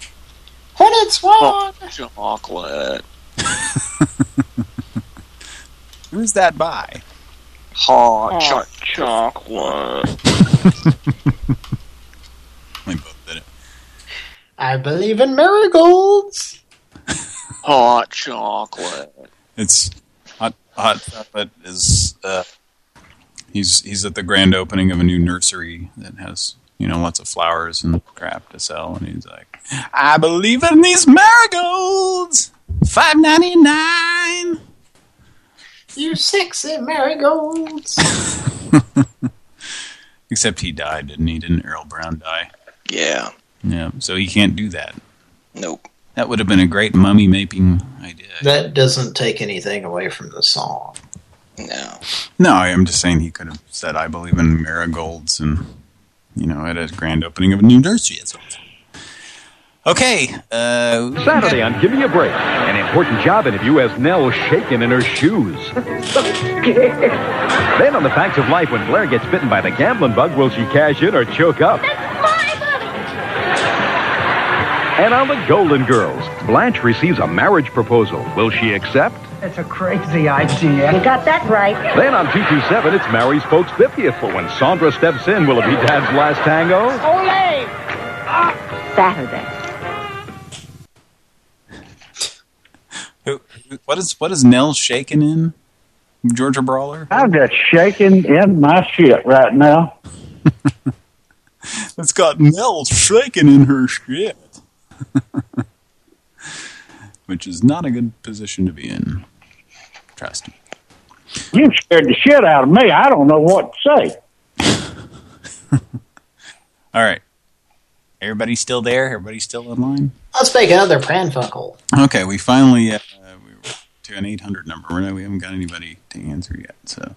When it's one. Chocolate. Who's that by? Hot cho- chocolate. We both did it. I believe in marigolds. Hot chocolate. It's hot. Hot chocolate is. Uh, he's he's at the grand opening of a new nursery that has you know lots of flowers and crap to sell, and he's like, "I believe in these marigolds, five ninety nine. You sexy marigolds. Except he died, didn't he? Didn't Errol Brown die? Yeah. Yeah, so he can't do that. Nope. That would have been a great mummy making idea. That doesn't take anything away from the song. No. No, I'm just saying he could have said, I believe in marigolds and, you know, at a grand opening of a new nursery. That's all. Okay. Uh, Saturday on Give Me a Break, an important job interview as Nell shaken in her shoes. then on the facts of life, when Blair gets bitten by the gambling bug, will she cash in or choke up? And on the Golden Girls, Blanche receives a marriage proposal. Will she accept? That's a crazy idea. You got that right. Then on 227, it's Mary's folks' 50th. But when Sandra steps in, will it be Dad's last tango? Olay! Saturday. who, who- what is what is Nell shaking in? Georgia Brawler? I'm just shaking in my shit right now. It's got Nell shaking in her shit. Which is not a good position to be in. Trust me. You scared the shit out of me. I don't know what to say. All right. Everybody still there? Everybody still in line? Let's make another Pranfunkel. Okay, we finally uh, we were to an 800 number. We're- We haven't got anybody to answer yet. So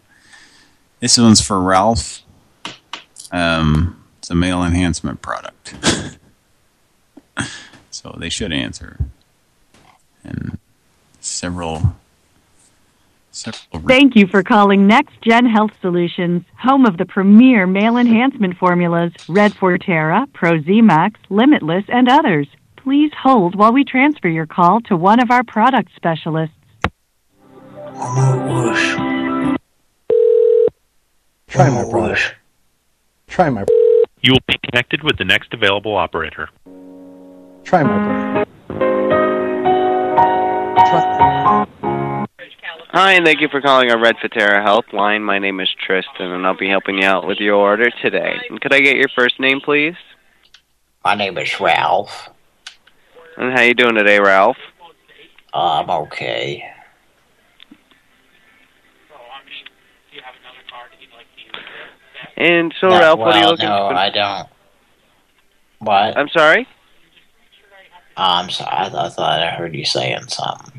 this one's for Ralph. Um, it's a male enhancement product. so they should answer. And several several Thank you for calling Next Gen Health Solutions, home of the premier male enhancement formulas Red Fortera, Pro Z-Max, Limitless, and others. Please hold while we transfer your call to one of our product specialists. Try my brother. Try my You will be connected with the next available operator. try my brother. Hi, and thank you for calling our Red Fortera Helpline. My name is Tristan, and I'll be helping you out with your order today. And could I get your first name, please? My name is Ralph. And how you doing today, Ralph? I'm okay. And so, No, Ralph, what are you well, looking no, for? I don't. What? I'm sorry? I'm sorry. I, th- I thought I heard you saying something.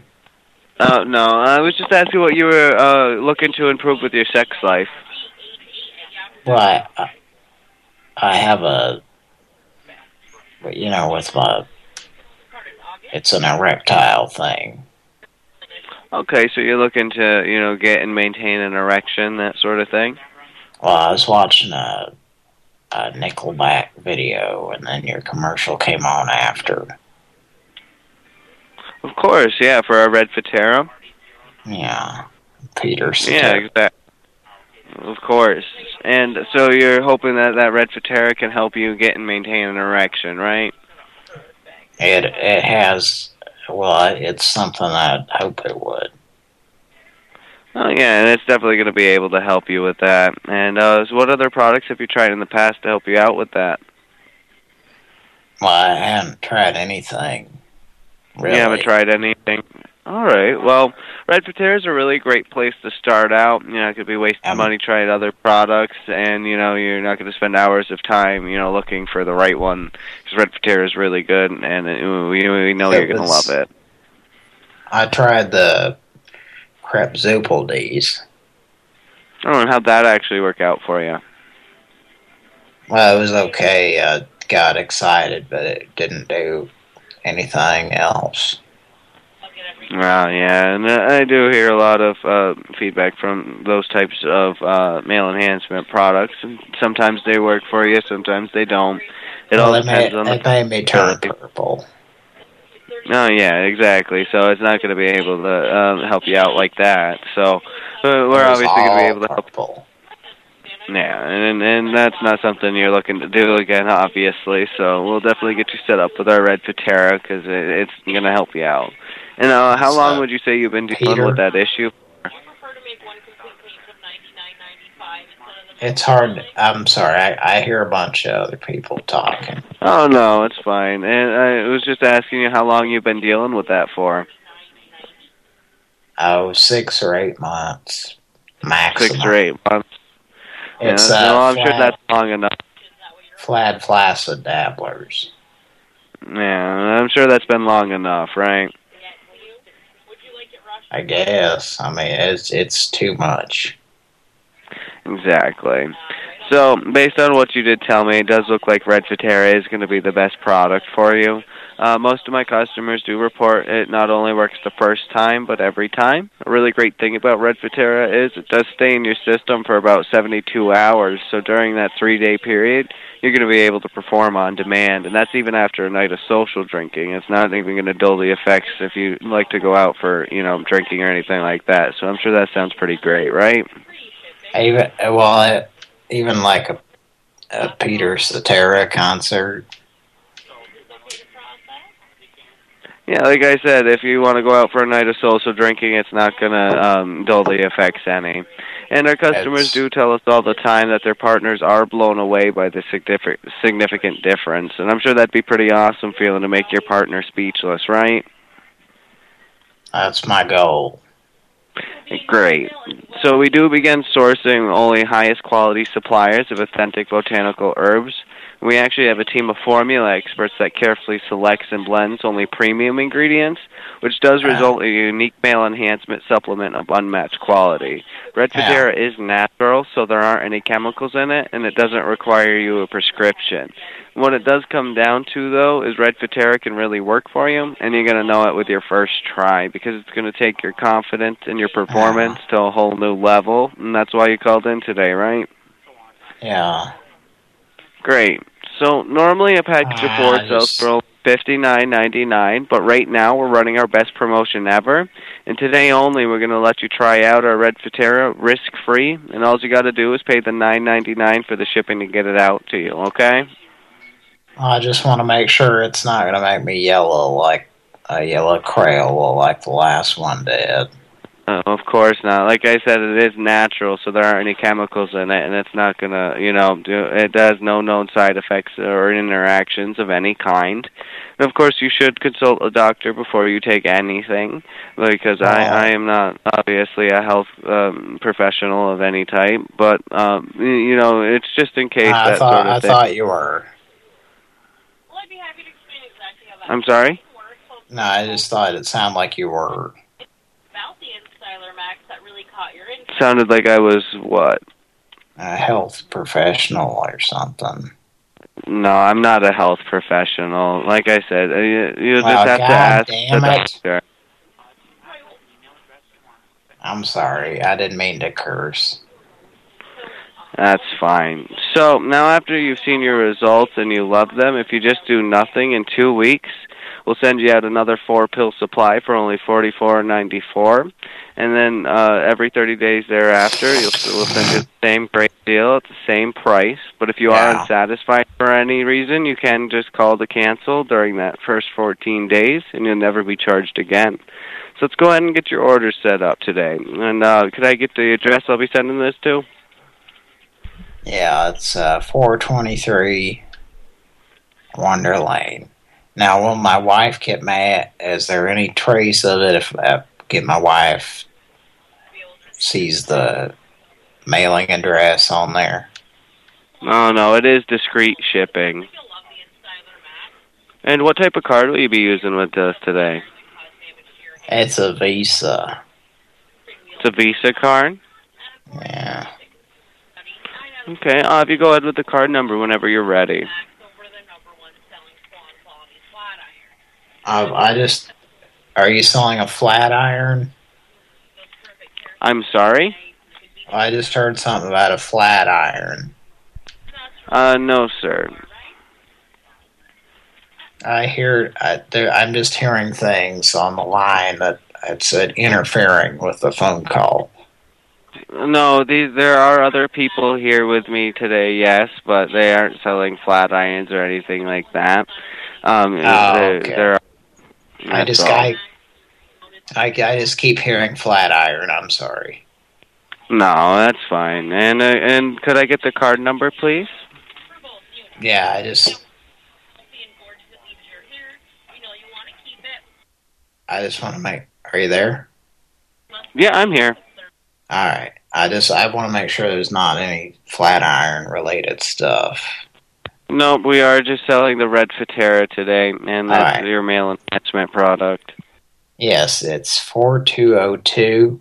Oh, no. I was just asking what you were uh, looking to improve with your sex life. Well, I, I, I have a, but you know, with my, it's an erectile thing. Okay, so you're looking to, you know, get and maintain an erection, that sort of thing? Well, I was watching a, a Nickelback video, and then your commercial came on after. Of course, yeah, for our Red Fortera. Yeah, Peterson. Yeah, exactly. Of course. And so you're hoping that that Red Fortera can help you get and maintain an erection, right? It it has. Well, it's something I hope it would. Oh yeah, and it's definitely going to be able to help you with that. And uh, so what other products have you tried in the past to help you out with that? Well, I haven't tried anything. Really. You haven't tried anything. All right. Well, Red Fortera is a really great place to start out. You know, it could be wasting money trying other products, and you know, you're not going to spend hours of time, you know, looking for the right one. Because Red Fortera is really good, and we we know you're going to love it. I tried the crap Crepzopaldes. Oh, and how'd that actually work out for you? Well, it was okay. I got excited, but it didn't do anything else. Well, yeah, and uh, I do hear a lot of uh, feedback from those types of uh, male enhancement products. And sometimes they work for you, sometimes they don't. It well, all depends made, on the it made me turn purple. No, yeah, exactly. So it's not going to be able to um, help you out like that. So uh, we're obviously going to be able to help. Yeah, and and that's not something you're looking to do again, obviously. So we'll definitely get you set up with our Red Fortera because it, it's going to help you out. And uh, how long would you say you've been dealing Peter. with that issue? It's hard. I'm sorry. I, I hear a bunch of other people talking. Oh no, it's fine. And I was just asking you how long you've been dealing with that for. Oh, six or eight months maximum. Six or eight months. It's, yeah, uh, I'm sure that's long enough. Flad flaccid dabblers. Yeah, I'm sure that's been long enough, right? I guess. I mean, it's it's too much. Exactly. So, based on what you did tell me, it does look like Red Fortera is going to be the best product for you. Uh, most of my customers do report it not only works the first time, but every time. A really great thing about Red Fortera is it does stay in your system for about 72 hours. So during that three-day period, you're going to be able to perform on demand, and that's even after a night of social drinking. It's not even going to dull the effects if you like to go out for, you know, drinking or anything like that. So I'm sure that sounds pretty great, right? Even well, even like a, a Peter Cetera concert. Yeah, like I said, if you want to go out for a night of social drinking, it's not going to um, dull the effects any. And our customers do tell us all the time that their partners are blown away by the significant significant difference. And I'm sure that'd be pretty awesome feeling to make your partner speechless, right? That's my goal. Great. So we do begin sourcing only highest quality suppliers of authentic botanical herbs. We actually have a team of formula experts that carefully selects and blends only premium ingredients, which does result in a unique male enhancement supplement of unmatched quality. Red. Fortera is natural, so there aren't any chemicals in it, and it doesn't require you a prescription. What it does come down to, though, is Red Fortera can really work for you, and you're going to know it with your first try because it's going to take your confidence and your performance to a whole new level, and that's why you called in today, right? Yeah. Great. So normally a package of Ah, four sells for fifty nine ninety nine, but right now we're running our best promotion ever. And today only we're gonna let you try out our Red Fortera risk free, and all you gotta do is pay the nine ninety nine for the shipping to get it out to you, okay? I just want to make sure it's not going to make me yellow like a yellow Crayola like the last one did. Uh, of course not. Like I said, it is natural, so there aren't any chemicals in it, and it's not gonna, you know, do, it has no known side effects or interactions of any kind. And of course, you should consult a doctor before you take anything, because I, I am not obviously a health um, professional of any type, but um, you know, it's just in case I that thought sort of I thing. thought you were. I'm sorry. No, I just thought it sounded like you were. Sounded like I was what? A health professional or something. No, I'm not a health professional. Like I said, uh, you, you just Well, have God to ask damn the it. doctor. I'm sorry. I didn't mean to curse. That's fine. So now after you've seen your results and you love them, if you just do nothing in two weeks, we'll send you out another four pill supply for only forty four ninety four, and then uh, every thirty days thereafter, you'll we'll send you the same great deal at the same price. But if you are unsatisfied for any reason, you can just call to cancel during that first fourteen days, and you'll never be charged again. So let's go ahead and get your order set up today. And uh, could I get the address I'll be sending this to? Yeah, it's uh, 423 Wonder Lane. Now, will my wife get mad? Is there any trace of it if I get my wife sees the mailing address on there? Oh no, it is discreet shipping. And what type of card will you be using with us today? It's a Visa. It's a Visa card. Yeah. Okay, I'll have you go ahead with the card number whenever you're ready. I, I just... Are you selling a flat iron? I'm sorry. I just heard something about a flat iron. Uh, no, sir. I hear... I, I'm just hearing things on the line that it's uh, interfering with the phone call. No, these there are other people here with me today, yes, but they aren't selling flat irons or anything like that. Um, Oh, there, okay. there are, I just. I, I I just keep hearing flat iron. I'm sorry. No, that's fine. And uh, and could I get the card number, please? Yeah, I just. I just want to make. Are you there? Yeah, I'm here. All right. I just I want to make sure there's not any flat iron related stuff. No, we are just selling the Red Fortera today, and that's Alright. your male enhancement product. Yes, it's 4202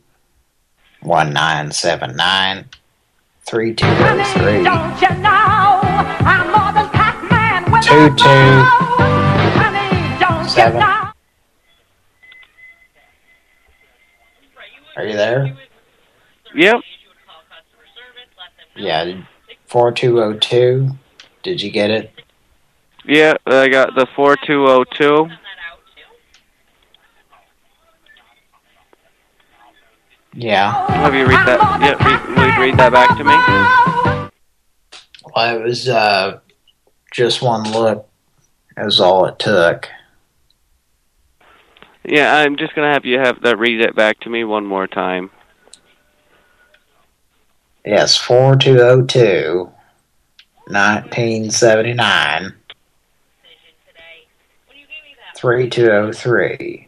1979 3203 Don't you know I'm more than Pac-Man with Two, a two. bow? Honey, don't Seven. you know? Are you there? Yep. Yeah, 4202. Did you get it? Yeah, I got the 4202. Yeah. Have you read that? Yeah, re- will you read that back to me? Well, it was uh, just one look. Is all it took. Yeah, I'm just gonna have you have that read it back to me one more time. Yes, 4202 1979 3203.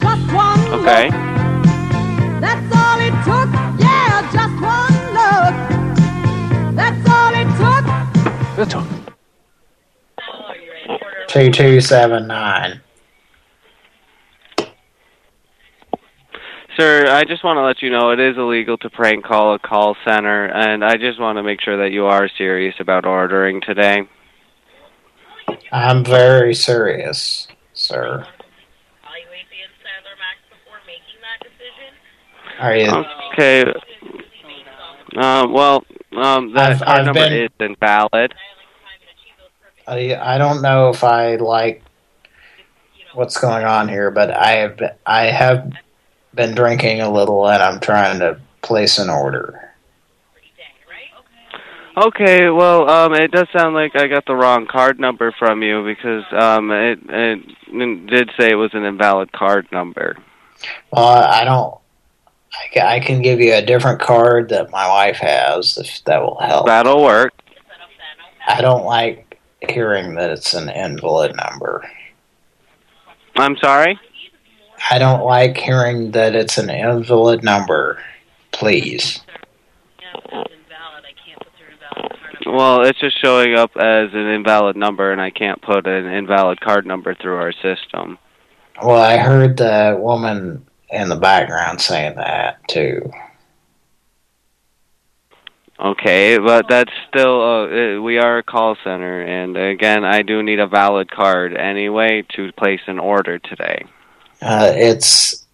Just one Okay. That's all it took. Yeah, just one look. That's all it took. That's all. 2279. Sir, I just want to let you know it is illegal to prank call a call center, and I just want to make sure that you are serious about ordering today. I'm very serious, sir. Are you? Okay. Um, well, um, that I've- I've number been- is invalid. I, I don't know if I like what's going on here, but I have I have been drinking a little, and I'm trying to place an order. Okay, well, um, it does sound like I got the wrong card number from you because um, it, it did say it was an invalid card number. Well, I don't. I I can give you a different card that my wife has, if that will help. That'll work. I don't like hearing that it's an invalid number. I'm sorry? I don't like hearing that it's an invalid number. Please. Well, it's just showing up as an invalid number, and I can't put an invalid card number through our system. Well, I heard the woman in the background saying that too. Okay, but that's still, uh, we are a call center, and again, I do need a valid card anyway to place an order today. Uh, it's.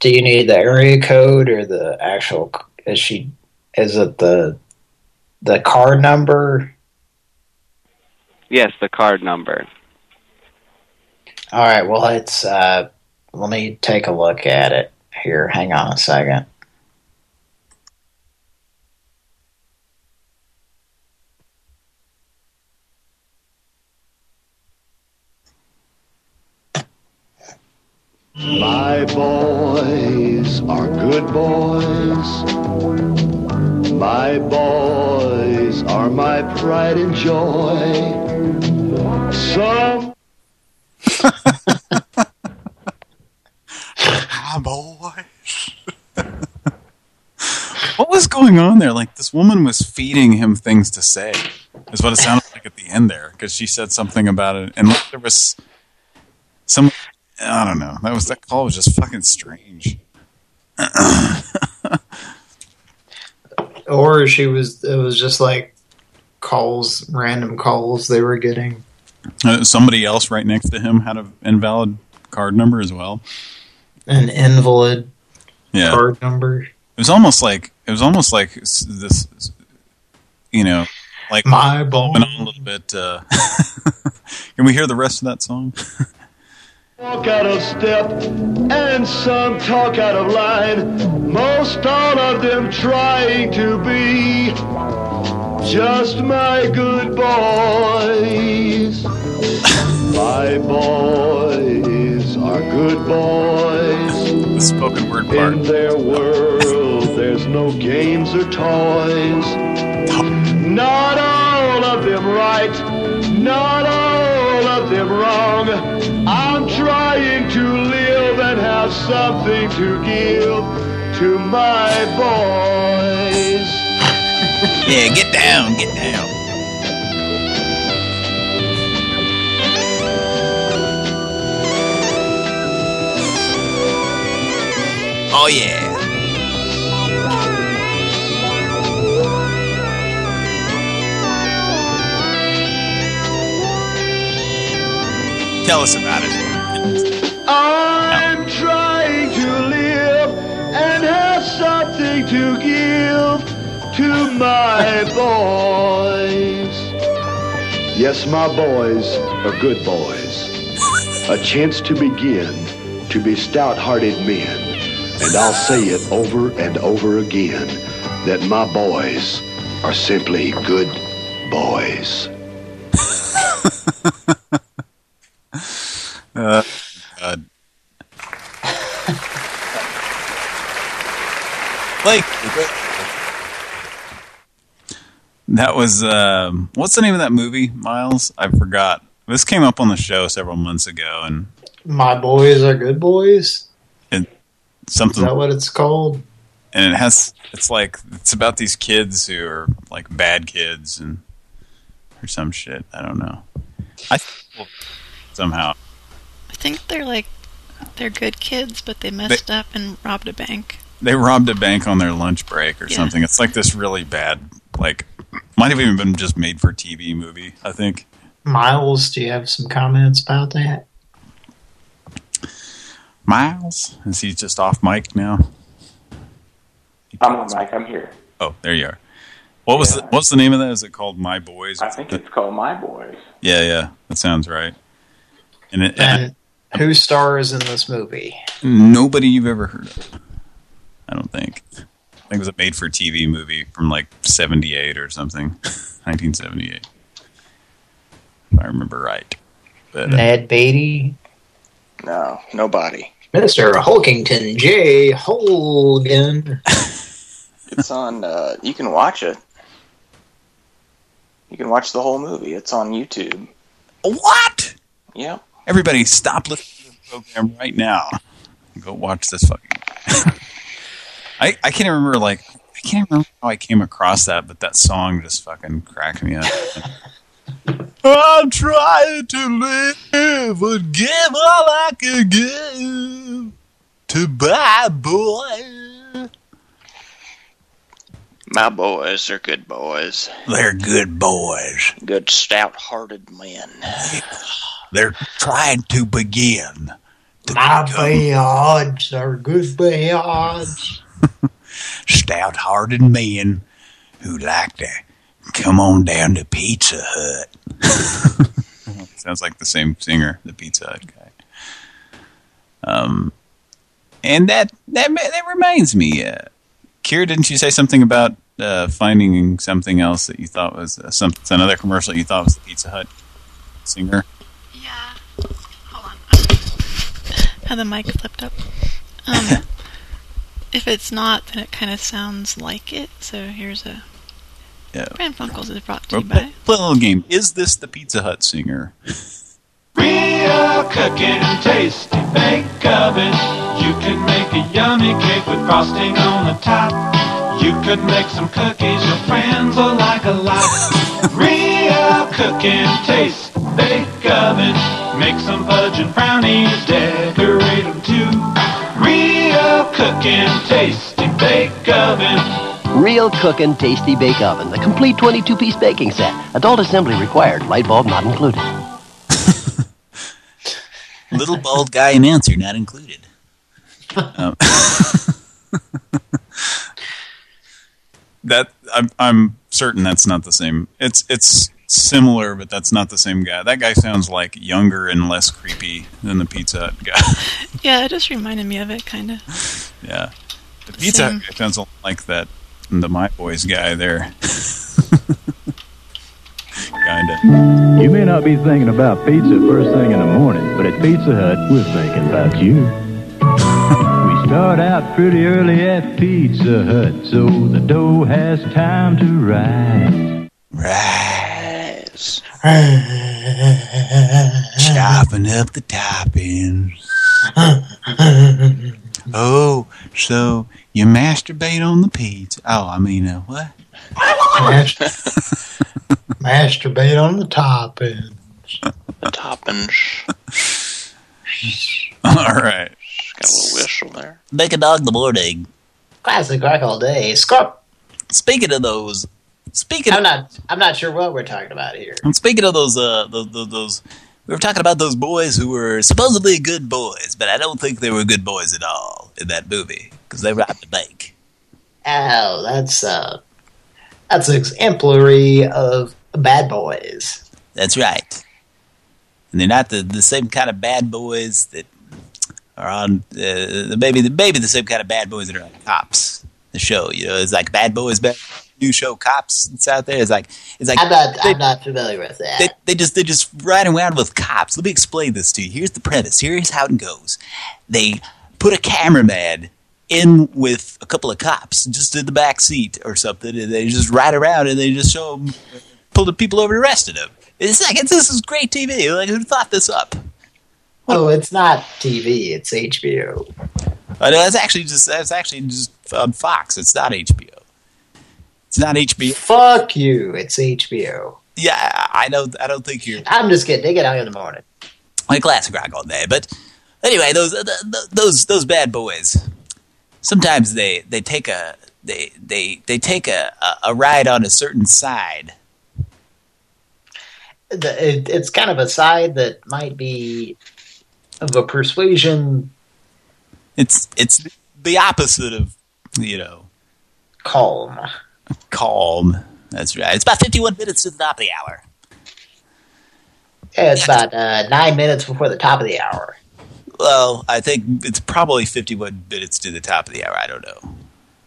Do you need the area code or the actual? Is she? Is it the the card number? Yes, the card number. All right. Well, it's. Uh, let me take a look at it here. Hang on a second. My boys are good boys. My boys are my pride and joy. Some Ah, boys. what was going on there? Like this woman was feeding him things to say. Is what it sounded like at the end there, because she said something about it, and like, there was some. I don't know. That was that call was just fucking strange. Or she was. It was just like calls, random calls they were getting. Uh, somebody else right next to him had an invalid card number as well. An invalid Yeah. card number. It was almost like it was almost like this, you know, like My going on a little bit. Uh, can we hear the rest of that song? talk out of step and some talk out of line. Most all of them trying to be just my good boys. My boys are good boys. The spoken word In their world, there's no games or toys. Not all of them right, not all them wrong. I'm trying to live and have something to give to my boys. Yeah, get down, get down. Oh yeah. Tell us about it. I'm trying to live and have something to give to my boys. Yes, my boys are good boys. A chance to begin to be stout hearted men. And I'll say it over and over again that my boys are simply good boys. Uh, God. like that was um, what's the name of that movie, Miles? I forgot. This came up on the show several months ago, and My boys are good boys. it, something Is that what it's called? and it has it's like it's about these kids who are like bad kids and or some shit. I don't know. I somehow I think they're like they're good kids, but they messed up and robbed a bank. they robbed a bank on their lunch break or Yeah. something. It's like this really bad, like might have even been just made for TV movie. I think. Miles, do you have some comments about that? Miles is he just off mic now? I'm on mic. I'm here. Oh, there you are. What was the, what's the name of that? Is it called My Boys? I think it's called My Boys. Yeah, yeah, that sounds right. And it, And who stars in this movie? Nobody you've ever heard of. I don't think. I think it was a made-for-TV movie from like 78 or something. 1978. If I remember right. But, uh, Ned Beatty? No, nobody. Mr. Hulkington J. Hogan. It's on. Uh, you can watch it. You can watch the whole movie. It's on YouTube. What? Yep. Everybody stop listening to the program right now. Go watch this fucking... I, I can't remember, like... I can't remember how I came across that, but that song just fucking cracked me up. I'm trying to live and give all I can give to my boy. My boys are good boys. They're good boys. Good stout-hearted men. They're trying to begin. My boys are good boys. Stout-hearted men who like to come on down to Pizza Hut. Sounds like the same singer, the Pizza Hut guy. Um, and that that that reminds me, uh, Kira, didn't you say something about uh, finding something else that you thought was uh, some another commercial you thought was the Pizza Hut singer? Had the mic flipped up. Um, if it's not, then it kind of sounds like it. So here's a Yeah. Pran Funkels is brought to you by. play a little game. Is this the Pizza Hut singer? Real cooking and tasty bake oven. You could make a yummy cake with frosting on the top. You could make some cookies your friends will like a lot. Real cooking, taste bake oven. Make some fudge and brownies, decorate them too. Real cooking, tasty bake oven. Real Cookin' Tasty Bake Oven, the complete 22-piece baking set. Adult assembly required, light bulb not included. Little bald guy in answer not included. Um, that I'm I'm certain that's not the same. It's it's similar, but that's not the same guy. That guy sounds like younger and less creepy than the Pizza Hut guy. Yeah, it just reminded me of it, kind of. yeah, the Pizza Same. Hut guy sounds like that. The My Boys guy there. Kinda. You may not be thinking about pizza first thing in the morning, but at Pizza Hut, we're thinking about you. we start out pretty early at Pizza Hut, so the dough has time to rise. Rise. Chopping up the toppings. oh, so You masturbate on the pizza. Oh, I mean, uh, what? Masturbate on the toppings. The toppings. All right. Got a little whistle there. Make a dog in the morning. Classic rock all day. Scorp. Speaking of those, speaking I'm not. I'm not sure what we're talking about here. And speaking of those, uh, those, those, those, we were talking about those boys who were supposedly good boys, but I don't think they were good boys at all in that movie because they robbed a bank. Oh, that's uh, that's exemplary of bad boys. That's right. And they're not the the same kind of bad boys that are on uh, maybe the maybe the same kind of bad boys that are on Cops. The show, you know, it's like Bad Boys, bad new show Cops. It's out there. It's like it's like I'm not. they- I'm not familiar with that. they, they just they just ride around with cops. Let me explain this to you. Here's the premise. Here's how it goes. They put a cameraman in with a couple of cops, just in the back seat or something, and they just ride around and they just show them, pull the people over and arrested them. It's like it's, this is great TV. Like who thought this up? Oh, it's not TV. It's HBO. I know that's actually just that's actually just on Fox. It's not HBO. It's not HBO. Fuck you. It's HBO. Yeah, I know. I don't think you're. I'm just kidding. They get out in the morning. like classic rock all day. But anyway, those th th those those bad boys. Sometimes they they take a they they they take a a, a ride on a certain side. The, it, it's kind of a side that might be of a persuasion It's it's the opposite of you know calm. calm. That's right. It's about fifty one minutes to the top of the hour. Yeah, it's about uh, nine minutes before the top of the hour. Well, I think it's probably fifty one minutes to the top of the hour. I don't know.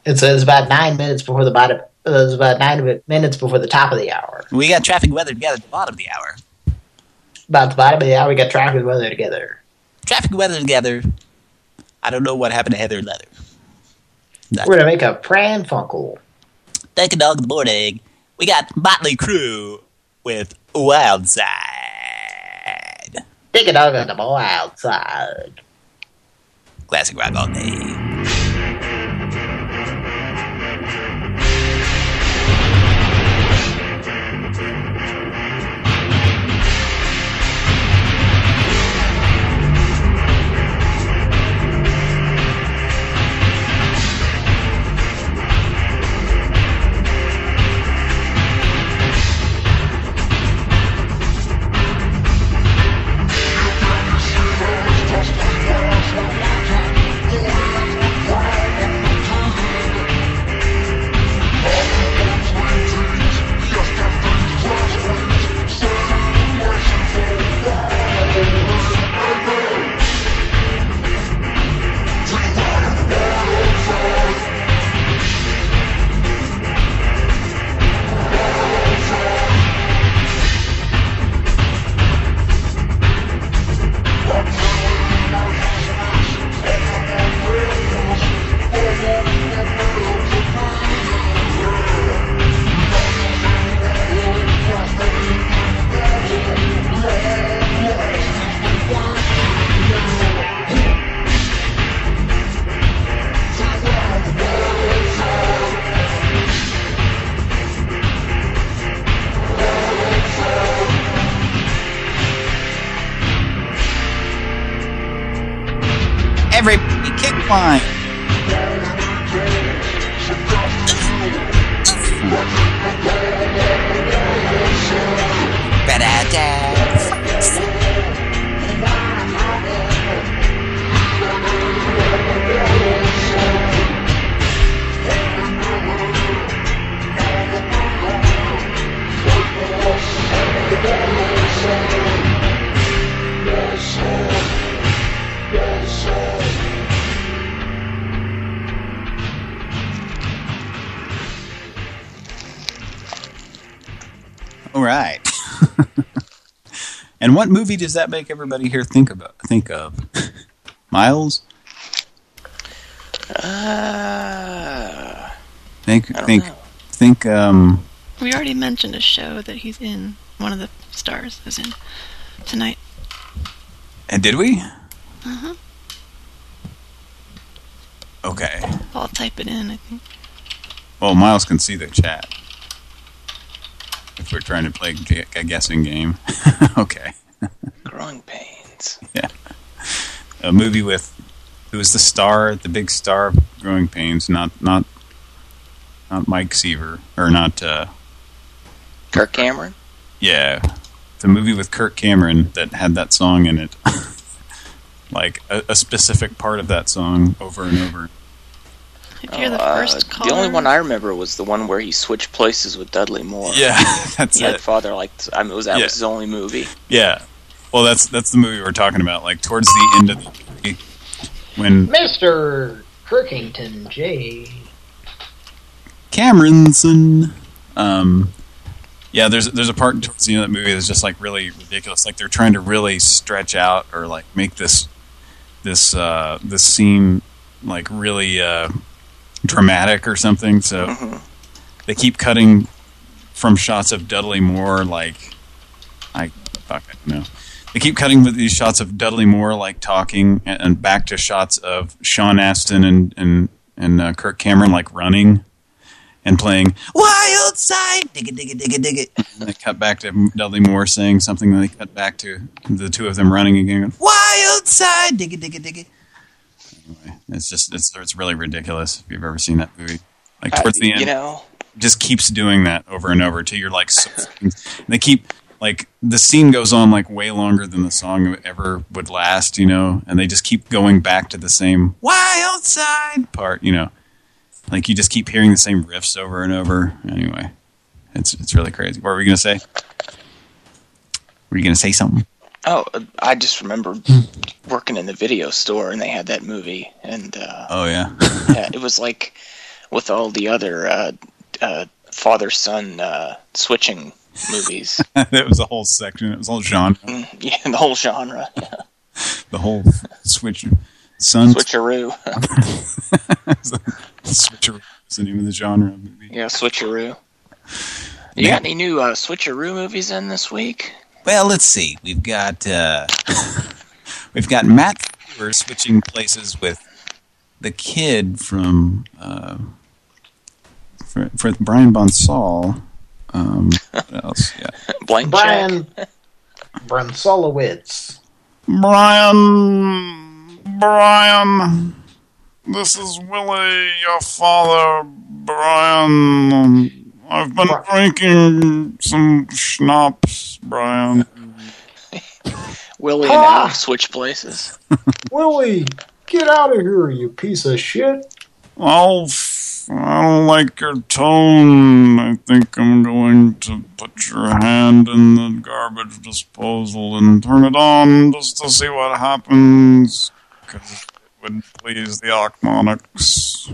It's, it's about nine minutes before the bottom. Uh, it's about nine minutes before the top of the hour. We got traffic weather together at the bottom of the hour. About the bottom of the hour, we got traffic weather together. Traffic weather together. I don't know what happened to Heather Leather. We're gonna make a Pran Funkel. Take a dog in the morning. We got Motley Crue with Wild Side. Take a dog the ball outside. Classic rock all day. What movie does that make everybody here think about? Think of Miles? Uh, Think think know. think um We already mentioned a show that he's in. One of the stars is in tonight. and did we? Uh-huh. Okay. I'll type it in. I think. Well, Miles can see the chat. If we're trying to play a guessing game. okay. Growing pains. Yeah. A movie with who was the star, the big star of Growing Pains, not not not Mike Seaver or not uh Kirk Cameron. yeah. The movie with Kirk Cameron that had that song in it. like a, a specific part of that song over and over. If you're the Uh, the only one I remember was the one where he switched places with Dudley Moore. Yeah, that's My it. father liked. I mean, was that Yeah. was his only movie. Yeah. Well, that's that's the movie we're talking about. Like towards the end of the movie, when Mr. Kirkington J. Cameronson, um, yeah, there's there's a part towards the end of that movie that's just like really ridiculous. Like they're trying to really stretch out or like make this this uh, this scene like really uh, dramatic or something. So they keep cutting from shots of Dudley Moore like I fuck I don't know. They keep cutting with these shots of Dudley Moore like talking and, and back to shots of Sean Astin and and and uh, Kirk Cameron like running and playing Wild Side, dig it, dig it, dig it, dig it. And they cut back to Dudley Moore saying something. Then they cut back to the two of them running again. going, Wild Side, dig it, dig it, dig it. Anyway, it's just it's it's really ridiculous. If you've ever seen that movie, like Uh, towards the end, you know, just keeps doing that over and over till you're like, so, they keep like the scene goes on like way longer than the song ever would last, you know, and they just keep going back to the same wild side part, you know, like you just keep hearing the same riffs over and over. Anyway, it's it's really crazy. What were we gonna say? Were you gonna say something? Oh, I just remember working in the video store and they had that movie, and uh, Oh yeah, yeah, it was like with all the other uh, uh, father son uh, switching movies. that was a whole section. It was a whole genre. Mm, yeah, the whole genre. Yeah. The whole switch, sun Switcheroo. switcheroo is the name of the genre of movie. yeah, switcheroo. You got any new uh, switcheroo movies in this week? Well, let's see. We've got uh, we've got Matt Frewer switching places with the kid from uh, for, for Brian Bonsall. Um, what else? Yeah, Blank Brian Bronsolowitz. Brian, Brian. This is Willie, your father, Brian. I've been drinking some schnapps, Brian. Willie and Ah! Alf switch places. Willie, get out of here, you piece of shit. Alf, I don't like your tone. I think I'm going to put your hand in the garbage disposal and turn it on just to see what happens. Because it would please the Ochmoneks.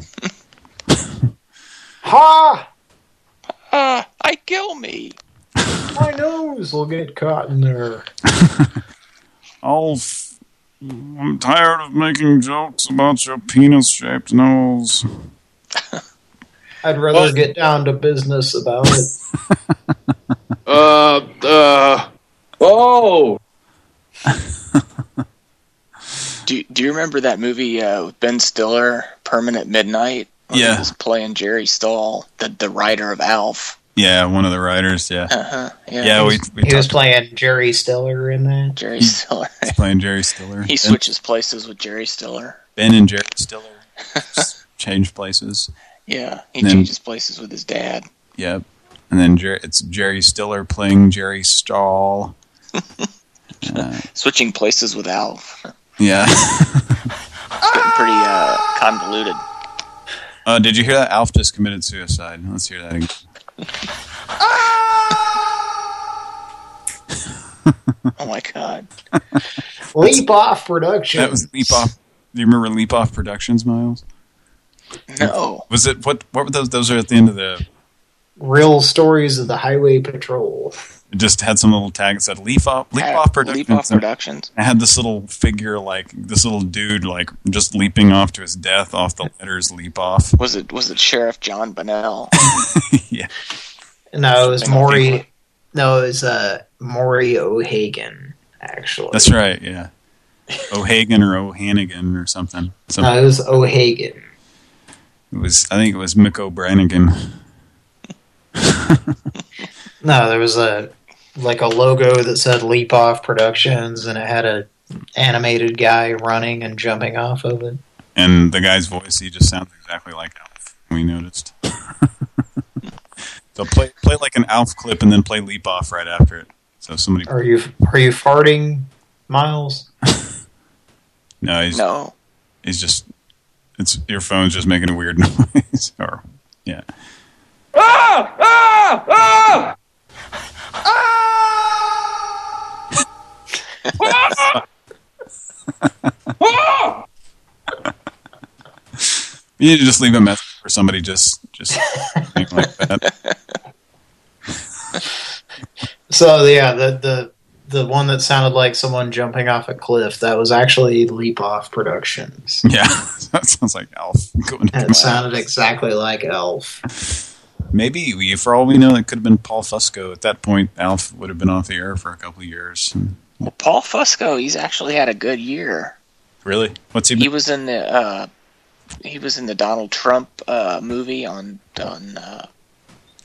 Ha! Uh, I kill me. My nose will get caught in there. Alf, I'm tired of making jokes about your penis-shaped nose. I'd rather get down to business about it. Uh, uh, oh, Do Do you remember that movie uh, with Ben Stiller, Permanent Midnight? Where Yeah. he was playing Jerry Stahl, the the writer of Alf. Yeah, one of the writers, yeah. Uh-huh. Yeah, Yeah, we, we He was talked playing Jerry Stiller in that. Jerry Stiller. He's playing Jerry Stiller. He Ben- switches places with Jerry Stiller. Ben and Jerry Stiller change places. Yeah, he then- changes places with his dad. Yep. And then Jer it's Jerry Stiller playing Jerry Stahl. uh, Switching places with Alf. yeah. It's getting pretty uh, convoluted. Uh, did you hear that? Alf just committed suicide. Let's hear that again. Oh my god. Leap Off Productions. That was Leap Off. Do you remember Leap Off Productions, Miles? No. Was it what? What were those? Those are at the end of the. Real Stories of the Highway Patrol. It just had some little tag that said Leap Off. Leap Off Productions. Leap Off Productions. I had this little figure, like this little dude, like just leaping off to his death off the letters "Leap Off." Was it was it Sheriff John Bunnell? yeah. No, it was Something Maury. No, it was uh, Maury O'Hagan, actually. That's right. Yeah. O'Hagan or O'Hannigan or something. Some- No, it was O'Hagan. It was, I think it was Mick O'Branigan. No, there was a like a logo that said Leap Off Productions, and it had a animated guy running and jumping off of it. And the guy's voice, he just sounds exactly like Alf. We noticed. so play play like an Alf clip and then play Leap Off right after it. So somebody. Are you are you farting, Miles? No, he's no. He's just. It's your phone's just making a weird noise. or yeah. Ah! Ah! Ah! Ah! ah! You need to just leave a message for somebody just just like that. So yeah, the the the one that sounded like someone jumping off a cliff that was actually Leap Off Productions. Yeah, that sounds like Alf. Going And it sounded exactly like Elf. Maybe we, for all we know, it could have been Paul Fusco. At that point, Alf would have been off the air for a couple of years. Well, Paul Fusco, he's actually had a good year. Really? What's he? He was in the uh, he was in the Donald Trump uh, movie on on uh,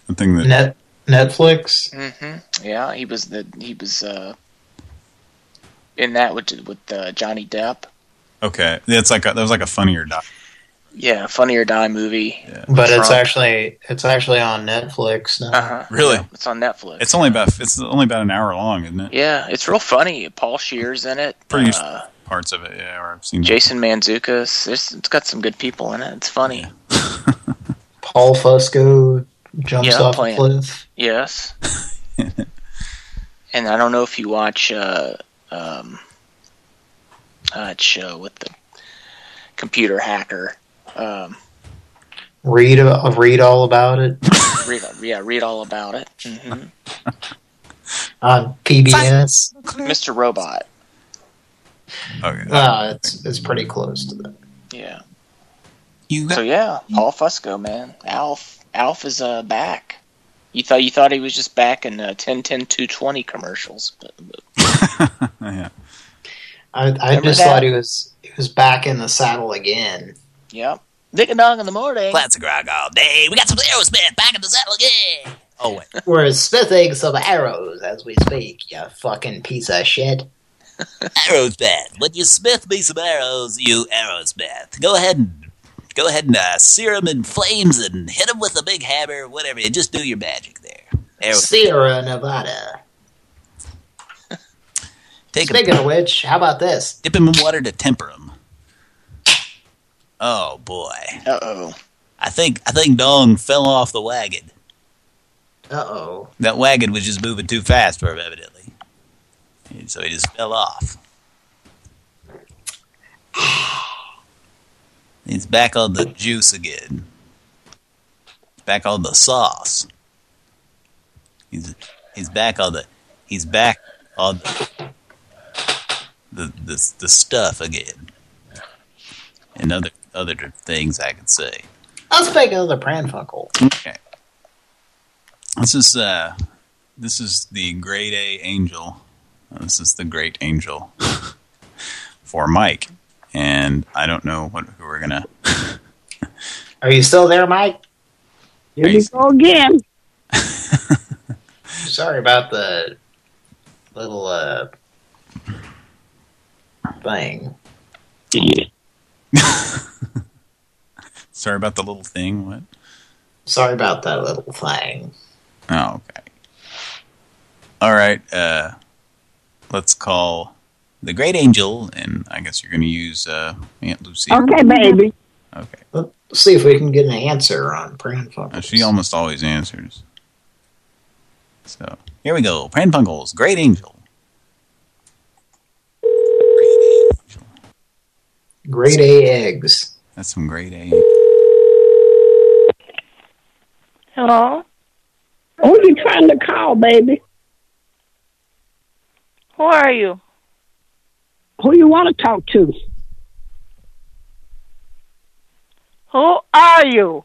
The thing that Net Netflix. hmm yeah he was the he was uh, in that with with uh, Johnny Depp. Okay, yeah, it's like a, that was like a funnier doc. Yeah, Funny or Die movie. But it's Trump. actually it's actually on Netflix now. Uh-huh. Really? Yeah, it's on Netflix. It's only about it's only about an hour long, isn't it? Yeah, it's real funny. Paul Scheer's in it. Pretty Uh, parts of it, yeah. Or I've seen. Jason Mantzoukas. It's, it's got some good people in it. It's funny. Paul Fusco jumps Yeah, off playing. a cliff. Yes. and I don't know if you watch uh, um, that show with the computer hacker. Um, Read uh, read all about it read, yeah, read all about it. hmm on PBS. Mr. Robot. Okay. Uh, it's it's pretty close to that. Yeah. You so yeah, Paul Fusco, man. Alf Alf is uh, back. You thought you thought he was just back in uh, 10 10 220 commercials, but, but yeah. I I just that? thought he was he was back in the saddle again. Yep. Nick and dong in the morning. Classic rock all day. We got some Aerosmith back in the saddle again. Oh, wait. We're smithing some arrows as we speak. You fucking piece of shit. Aerosmith. Would you smith me some arrows, you Aerosmith? Go ahead and go ahead and uh, sear them in flames and hit them with a big hammer, or whatever. And just do your magic there. Aerosmith. Sierra Nevada. Take Speaking of which, how about this? Dip them in water to temper them. Oh boy. Uh oh. I think I think Dong fell off the wagon. Uh oh. That wagon was just moving too fast for him, evidently. And so he just fell off. He's back on the juice again. Back on the sauce. He's he's back on the he's back on the the the, the stuff again. And other other things I could say. Let's make another Pranfunkel. Okay. This is uh this is the grade A angel. This is the great angel for Mike. And I don't know what who we're gonna Are you still there, Mike? Here we go again. Sorry about the little uh thing. Sorry about the little thing, what? Sorry about that little thing. Oh, okay. All right, uh let's call the great angel and I guess you're gonna use uh Aunt Lucy. Okay, baby. Okay. Let's see if we can get an answer on Pranfunkel. Uh, She almost always answers. So here we go. Pran Funkels, Great Angel. Grade A eggs. That's some great A. Hello? Who are you trying to call, baby? Who are you? Who you want to talk to? Who are you?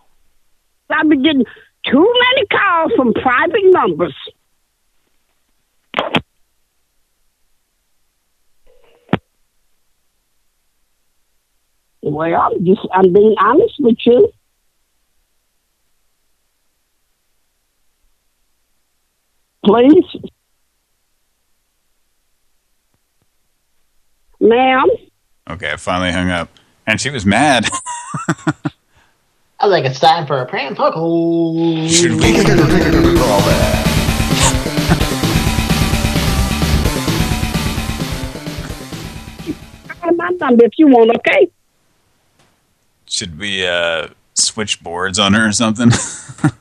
I've been getting too many calls from private numbers. Well, I'm just I'm being honest with you. Please. Ma'am, Okay, I finally hung up. And she was mad. I think it's time for a prank puckle. Should we call that? call my number if you want, okay? Should we uh, switch boards on her or something?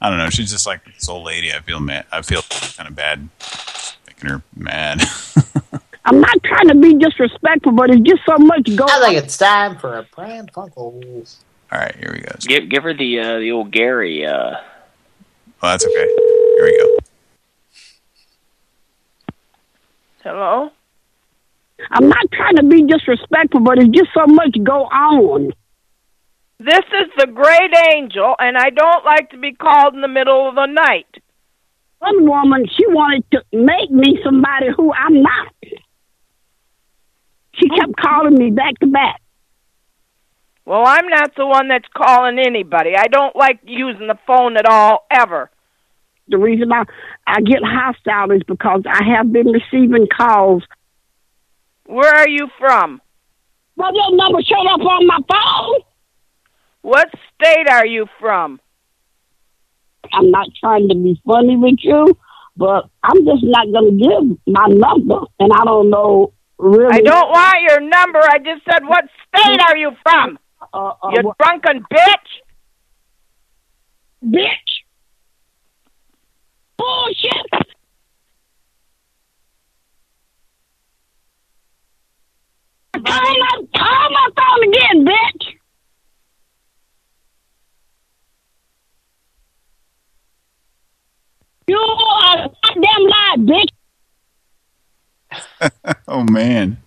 I don't know. She's just like this old lady. I feel mad. I feel kind of bad making her mad. I'm not trying to be disrespectful, but it's just so much going on. I think it's time for a prank puckle. All right, here we go. Give give her the uh, the old Gary. Uh, Well, that's okay. Here we go. Hello? I'm not trying to be disrespectful, but it's just so much go on. This is the great angel, and I don't like to be called in the middle of the night. One woman, she wanted to make me somebody who I'm not. She kept oh. calling me back to back. Well, I'm not the one that's calling anybody. I don't like using the phone at all, ever. The reason I, I get hostile is because I have been receiving calls. Where are you from? Well, your number showed up on my phone. What state are you from? I'm not trying to be funny with you, but I'm just not going to give my number, and I don't know really. I don't want your number. I just said, what state are you from? Uh, uh, you what- drunken bitch. Bitch. Bullshit. Call my, call my phone again, bitch. You are a goddamn lie, bitch. oh man,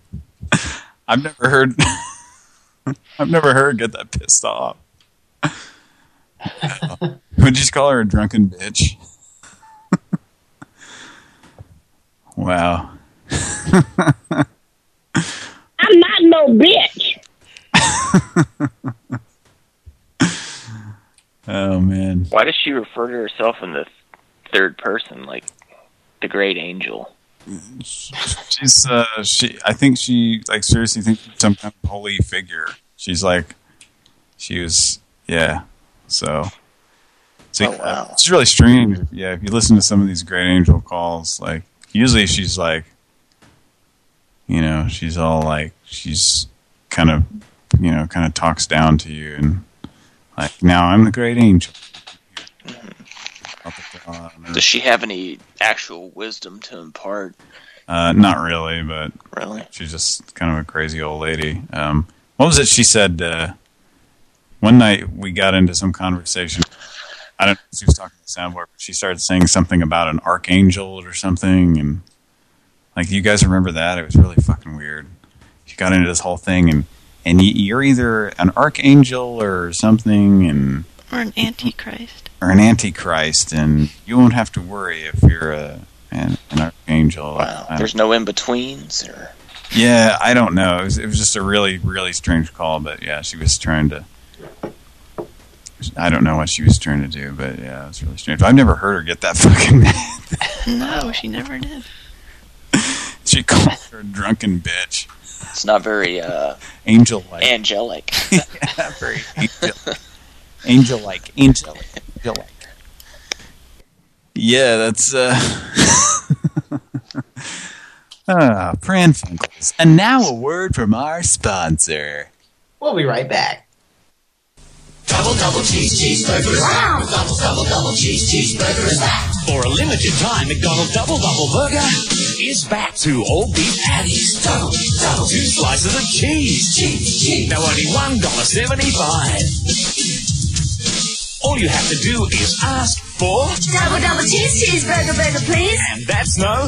I've never heard. I've never heard get that pissed off. Would you just call her a drunken bitch? wow. I'm not no bitch. Oh man. why does she refer to herself in the third person, like the great angel? She's uh she I think she like seriously thinks she's some kind of holy figure. She's like she was yeah. So so Oh, wow. it's really strange. Yeah, if you listen to some of these great angel calls, like usually she's like you know, she's all like she's kind of you know, kind of talks down to you and like now I'm the great angel. Does she have any actual wisdom to impart? Uh, not really, but Really? she's just kind of a crazy old lady. Um, what was it she said? Uh, one night we got into some conversation. I don't know if she was talking to soundboard, but she started saying something about an archangel or something, and like you guys remember that? It was really fucking weird. She got into this whole thing, and and you're either an archangel or something, and Or an antichrist. Or an antichrist, and you won't have to worry if you're a an, an archangel. Wow. I- There's no in betweens, or yeah, I don't know. It was, it was just a really, really strange call, but yeah, she was trying to. I don't know what she was trying to do, but yeah, it was really strange. I've never heard her get that fucking mad. No, she never did. she called her a drunken bitch. it's not very uh, Angel-like. angelic. yeah, very angel- angel-like. Angel-like. Angel-like. Yeah, that's uh Ah, Pran Funkels. And now a word from our sponsor. We'll be right back. Double double cheese cheeseburger is back. Double double double cheese cheeseburger is back. For a limited time, McDonald's Double Double Burger is back. to all beef patties, double double, two slices of cheese, cheese, cheese. Now only one dollar seventy-five. All you have to do is ask for, Double double cheese cheeseburger burger, please. and that's no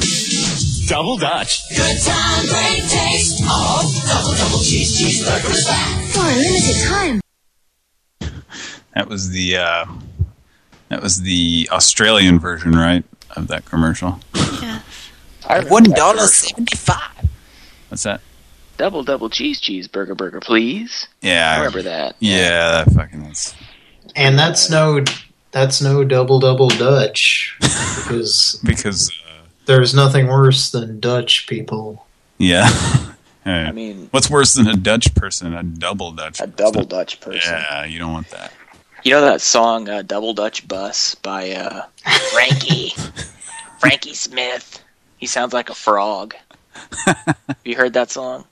double Dutch. Good time, great taste. Oh, double double cheese cheeseburger is back. For a limited time. That was the uh that was the Australian version, right, of that commercial? Yeah. One dollar seventy-five. What's that? Double double cheese cheeseburger burger, please. Yeah, I remember that. Yeah, that fucking that's And that's no That's no double double Dutch because because there's nothing worse than Dutch people. Yeah. I mean, what's worse than a Dutch person? A double Dutch. A double Dutch person. Yeah, you don't want that. You know that song uh, "Double Dutch Bus" by uh, Frankie Frankie Smith? He sounds like a frog. Have you heard that song?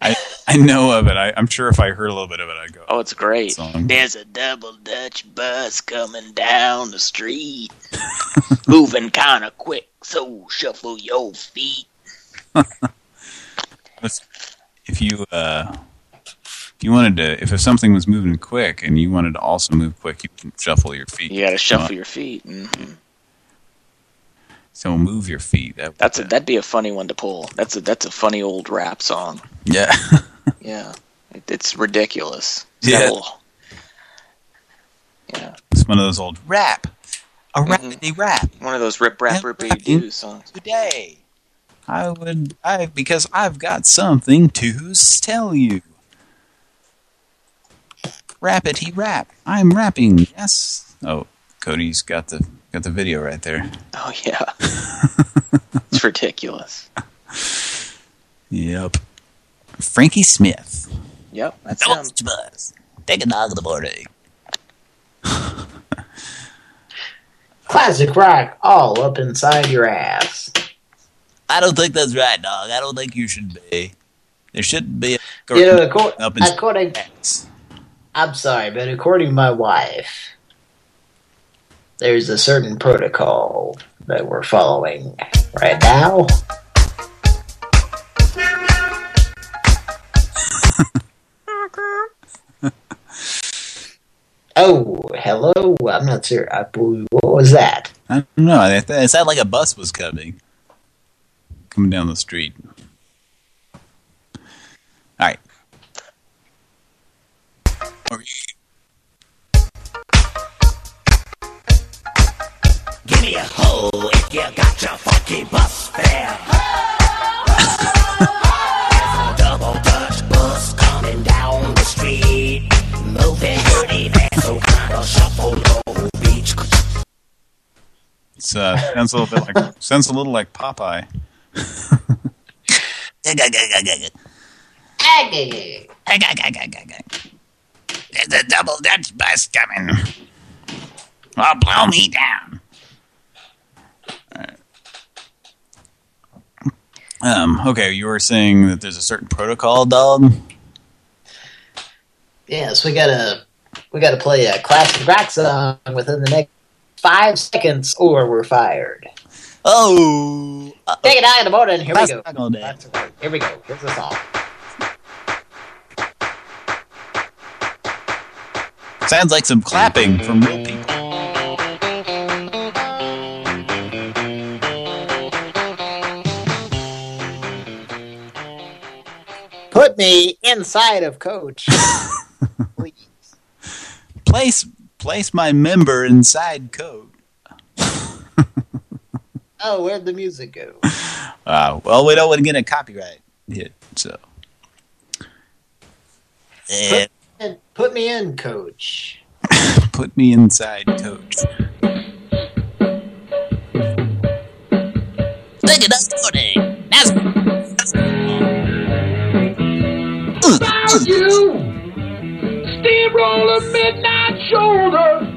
I I know of it. I, I'm sure if I heard a little bit of it, I'd go. Oh, it's great. There's a double Dutch bus coming down the street, moving kind of quick, so shuffle your feet. If you uh, if you wanted to, if something was moving quick and you wanted to also move quick, you can shuffle your feet. You got to shuffle your feet. hmm So move your feet. That, That's a, that'd be a funny one to pull. That's a that's a funny old rap song. yeah. Yeah, it, it's ridiculous. Yeah. Settle. it's one of those old rap. A Mm-hmm. rap. One of those rip rap rip doo songs. Today, I would, I because I've got something to tell you. Rappity rap. I'm rapping. Yes. Oh, Cody's got the got the video right there. Oh yeah, it's ridiculous. Yep. Frankie Smith. Yep, that's him. Buzz. Take a dog in the morning. Classic rock all up inside your ass. I don't think that's right, dog. I don't think you should be. There shouldn't be a You know, acco- up in according, I'm sorry, but according to my wife, there's a certain protocol that we're following right now. oh, hello. I'm not sure. I, what was that? I don't know. It, it sounded like a bus was coming. Coming down the street. All right. Me a hoe if you got your funky bus fare. There's a double Dutch bus coming down the street, moving dirty fast, so kind of shuffle low beach. It's uh, sounds a little bit like sounds a little like Popeye. There's a double Dutch bus coming. Well, blow me down. Um. Okay, you were saying that there's a certain protocol, dog. Yes, we gotta we gotta play a classic rock song within the next five seconds, or we're fired. Oh, take it out in the morning. Here we go. That's right. Here we go. Here's the song. Sounds like some clapping from real people. Put me inside of Coach. Place place my member inside Coach. Oh, where'd the music go? Uh, well, we don't want to get a copyright hit, so. Put, in- put me in, Coach. Put me inside coach. Take a dog morning. That's you, steamroller midnight shoulder.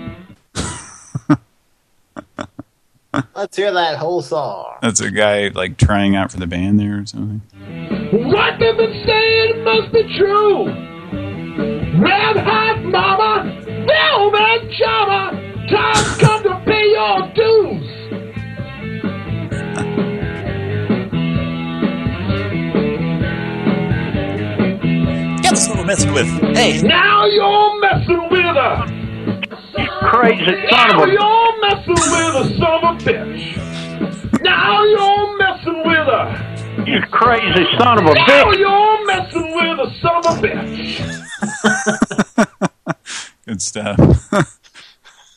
Let's hear that whole song. That's a guy like trying out for the band there or something. What they've been saying must be true. Red hot mama, velvet jama, time's come to pay your dues. Get this one we're messing with. Hey. Now you're messing with her. Crazy son Now of a... Now you're messing with a son of a bitch. Now you're messing with her. You crazy son of a bitch. Now you're messing with a son of a bitch. Good stuff.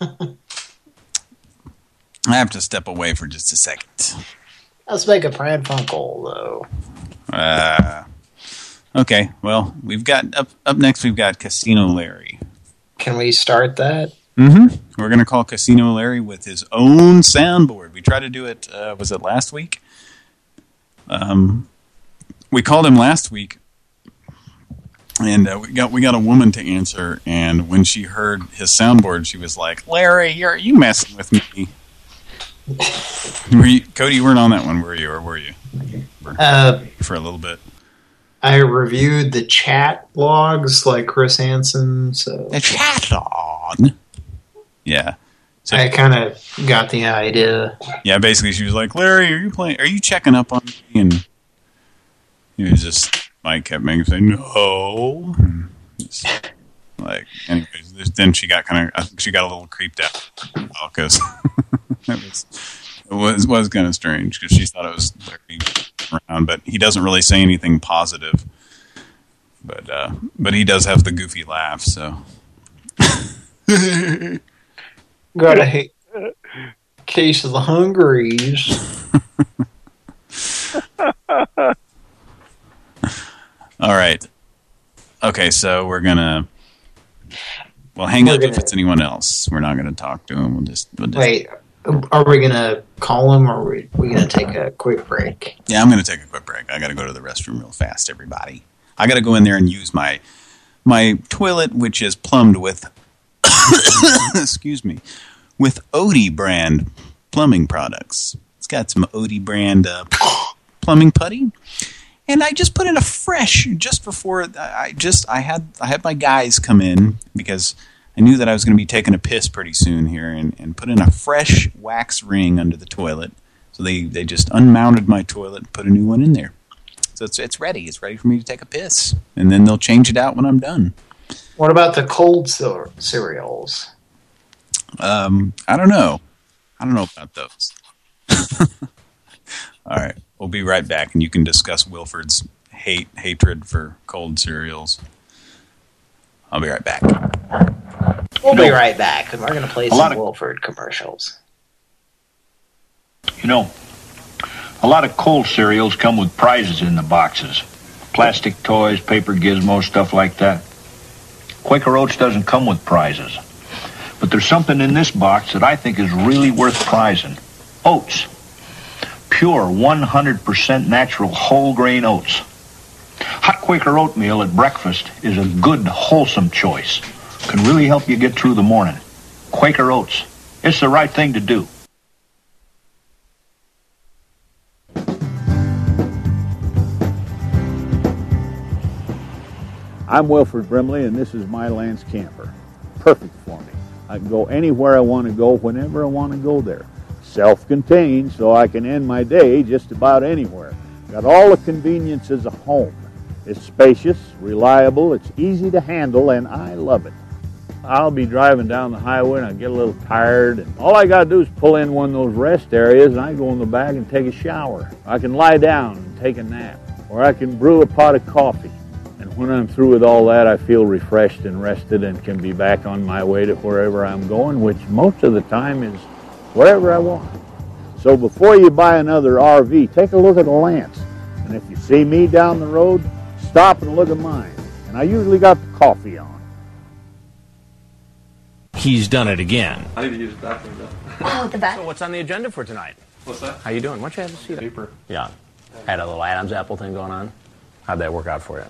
I have to step away for just a second. Let's make a Pran Funkel, though. Uh, okay, well, we've got up up next. We've got Casino Larry. Can we start that? Mm-hmm. We're going to call Casino Larry with his own soundboard. We tried to do it, uh, was it last week? Um, we called him last week, and uh, we got we got a woman to answer, and when she heard his soundboard, she was like, Larry, you're you messing with me. were you, Cody, you weren't on that one, were you, or were you? Uh, For a little bit. I reviewed the chat logs like Chris Hansen, so the chat log. Yeah. So I kind of got the idea. Yeah, basically she was like, Larry, are you playing? Are you checking up on me? And he was just Mike kept making say no. And like, anyways, this- then she got kind of. I think she got a little creeped out because it was it was was kind of strange because she thought it was Larry around, but he doesn't really say anything positive. But uh, but he does have the goofy laugh, so. Got a hate case of the Hungaries. All right. Okay, so we're gonna. Well, hang We're up if gonna- it's anyone else. We're not gonna talk to him. We'll just. We'll just Wait, are we gonna call him, or are we, we gonna take a quick break? Yeah, I'm gonna take a quick break. I gotta go to the restroom real fast, everybody. I gotta go in there and use my my toilet, which is plumbed with. excuse me, with Oatey brand plumbing products. It's got some Oatey brand uh, plumbing putty. And I just put in a fresh just before I just I had I had my guys come in because I knew that I was going to be taking a piss pretty soon here and, and put in a fresh wax ring under the toilet. So they they just unmounted my toilet and put a new one in there. So it's it's ready. It's ready for me to take a piss. And then they'll change it out when I'm done. What about the cold cer- cereals? Um, I don't know. I don't know about those. All right. We'll be right back, and you can discuss Wilford's hate hatred for cold cereals. I'll be right back. We'll be right back, and we're gonna play a some Wilford commercials. You know, a lot of cold cereals come with prizes in the boxes. Plastic toys, paper gizmos, stuff like that. Quaker Oats doesn't come with prizes. But there's something in this box that I think is really worth prizing. Oats. Pure 100% natural whole grain oats. Hot Quaker oatmeal at breakfast is a good, wholesome choice. Can really help you get through the morning. Quaker Oats. It's the right thing to do. I'm Wilford Brimley, and this is my Lance Camper. Perfect for me. I can go anywhere I want to go whenever I want to go there. Self-contained, so I can end my day just about anywhere. Got all the conveniences of home. It's spacious, reliable, it's easy to handle, and I love it. I'll be driving down the highway and I get a little tired, and all I got to do is pull in one of those rest areas, and I go in the back and take a shower. I can lie down and take a nap, or I can brew a pot of coffee. And when I'm through with all that, I feel refreshed and rested and can be back on my way to wherever I'm going, which most of the time is wherever I want. So before you buy another RV, take a look at a Lance. And if you see me down the road, stop and look at mine. And I usually got the coffee on. He's done it again. I need to use the bathroom though. Oh, the back. So what's on the agenda for tonight? What's that? How you doing? Why don't you have a seat? Paper. Yeah. Had a little Adam's apple thing going on. How'd that work out for you?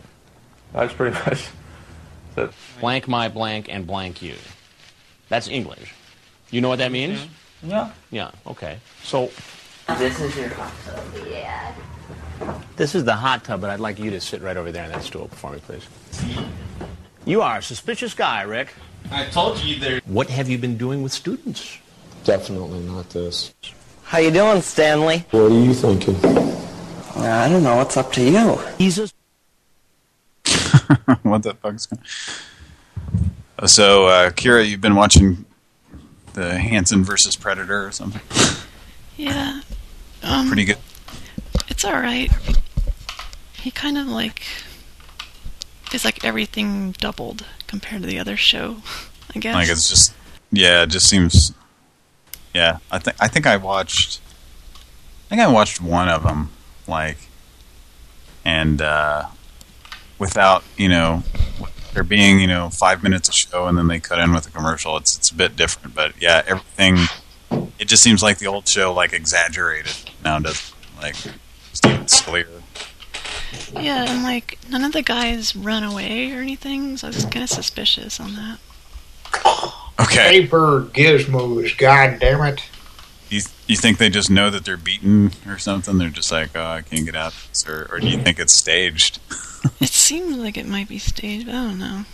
That's pretty much. That. Blank my blank and blank you. That's English. You know what that means? Yeah. Yeah. Okay. So This is your hot tub. Yeah. This is the hot tub, but I'd like you to sit right over there in that stool for me, please. You are a suspicious guy, Rick. I told you there. What have you been doing with students? Definitely not this. How you doing, Stanley? What are you thinking? I don't know. It's up to you. He's a what the fuck's going on? So, uh, Kira, you've been watching the Hansen versus Predator or something? Yeah. Um, Pretty good. It's all right. He kind of like is like everything doubled compared to the other show. I guess. Like it's just, yeah, it just seems, yeah. I think I think I watched, I think I watched one of them, like, and uh, without you know, there being, you know, five minutes of show and then they cut in with a commercial. It's it's a bit different, but yeah, everything. It just seems like the old show, like exaggerated now, does like Steven Scalier. Yeah, and like none of the guys run away or anything, so I was kind of suspicious on that. Okay. Paper gizmos, god damn it. You you think they just know that they're beaten or something? They're just like, oh, I can't get out, of this. or or do you think it's staged? It seems like it might be staged, but I don't know.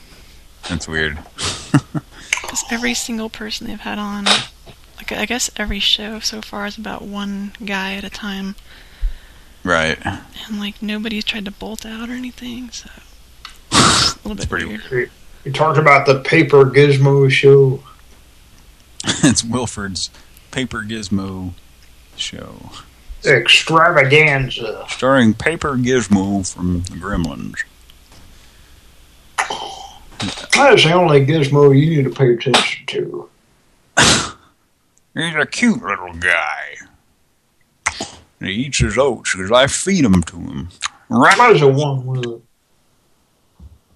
That's weird. Because every single person they've had on, like I guess every show so far is about one guy at a time, Right. and like nobody's tried to bolt out or anything, so it's a little bit pretty weird. You talk about the paper gizmo show. it's Wilford's Paper Gizmo show. Extravaganza. Starring Paper Gizmo from the Gremlins. That's the only gizmo you need to pay attention to. He's a cute little guy. He eats his oats because I feed them to him. Right There's a one with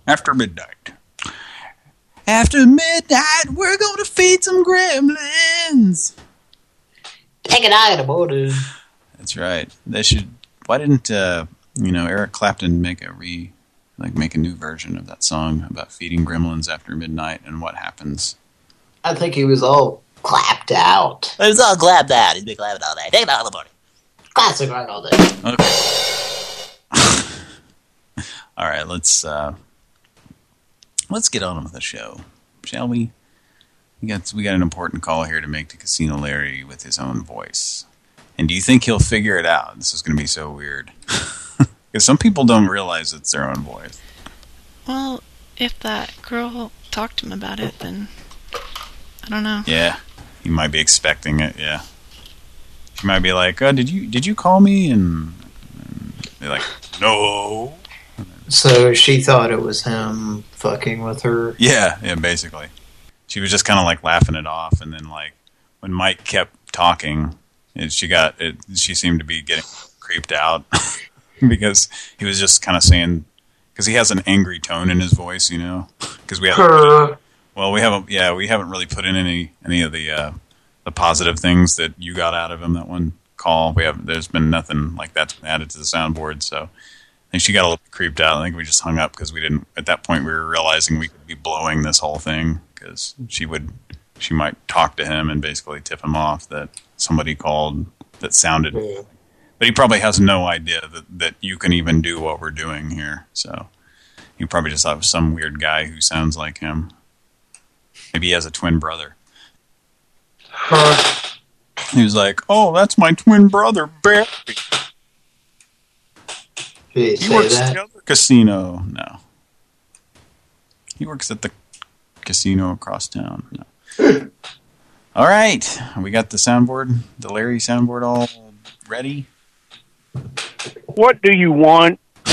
after midnight. After midnight, we're going to feed some gremlins. Take it out about it. That's right. They should. Why didn't uh, you know Eric Clapton make a re, like make a new version of that song about feeding gremlins after midnight and what happens? I think he was all clapped out. It was all clapped out. He's been clapping all day. Take it out of the morning. Classic rock all day. Okay. All right, let's uh, let's get on with the show, shall we? We got we got an important call here to make to Casino Larry with his own voice. And do you think he'll figure it out? This is going to be so weird. Because some people don't realize it's their own voice. Well, if that girl talked to him about it, then I don't know. Yeah, you might be expecting it. Yeah, she might be like, "Oh, did you did you call me?" And, and they're like, "No." So she thought it was him fucking with her. Yeah, yeah, basically. She was just kind of like laughing it off, and then like when Mike kept talking, it, she got it. She seemed to be getting creeped out because he was just kind of saying because he has an angry tone in his voice, you know. Because we have well, we haven't yeah we haven't really put in any any of the uh, the positive things that you got out of him that one call. We have there's been nothing like that added to the soundboard, so. I think she got a little creeped out. I think we just hung up because we didn't. At that point, we were realizing we could be blowing this whole thing because she would, she might talk to him and basically tip him off that somebody called that sounded. But he probably has no idea that that you can even do what we're doing here. So he probably just have some weird guy who sounds like him. Maybe he has a twin brother. He was like, "Oh, that's my twin brother, Barry." Did He say works that? at the other casino. No. He works at the casino across town. No. all right. We got the soundboard, the Larry soundboard all ready. What do you want?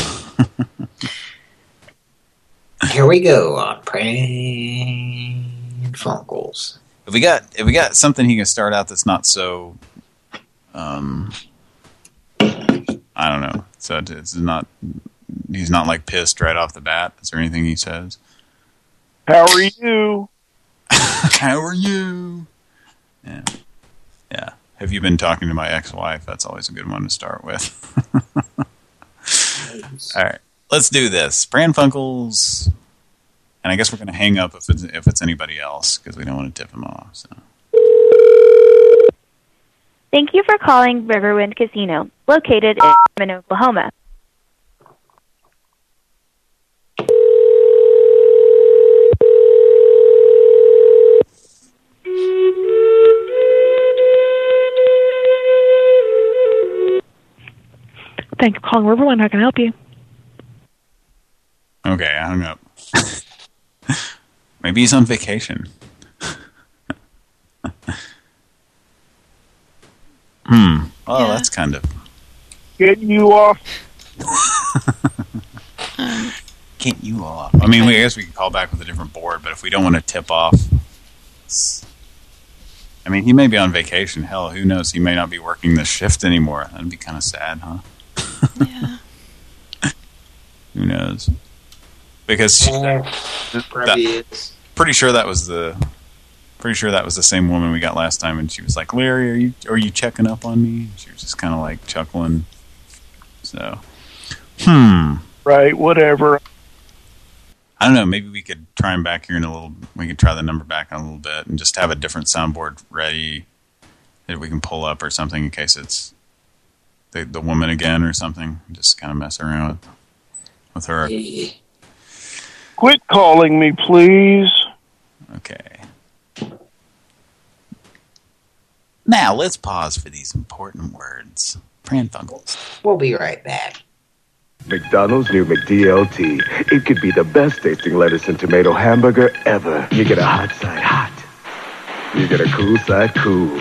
Here we go on Pran Funkels. If we got if we got something he can start out that's not so um I don't know. So it's not he's not like pissed right off the bat. Is there anything he says? How are you? How are you? Yeah. Yeah. Have you been talking to my ex-wife? That's always a good one to start with. All right. Let's do this. Pran Funkels. And I guess we're going to hang up if it's, if it's anybody else because we don't want to tip him off. So. Thank you for calling Riverwind Casino, located in Norman, Oklahoma. Thank you for calling Riverwind. How can I help you? Okay, I hung up. Maybe he's on vacation. hmm. Oh, that's kind of... Getting you off. Can't you off? I mean, we, I guess we could call back with a different board, but if we don't want to tip off... I mean, he may be on vacation. Hell, who knows? He may not be working this shift anymore. That'd be kind of sad, huh? Yeah. Who knows? Because she, that- pretty sure that was the pretty sure that was the same woman we got last time, and she was like, "Larry, are you are you checking up on me?" She was just kind of like chuckling. So, hmm. Right, whatever. I don't know. Maybe we could try him back here in a little. We could try the number back in a little bit and just have a different soundboard ready that we can pull up or something in case it's the the woman again or something. Just kind of mess around with with her. Quit calling me, please. Okay. Now let's pause for these important words. Pran We'll be right back. McDonald's new McDLT. It could be the best tasting lettuce and tomato hamburger ever. You get a hot side hot. You get a cool side cool.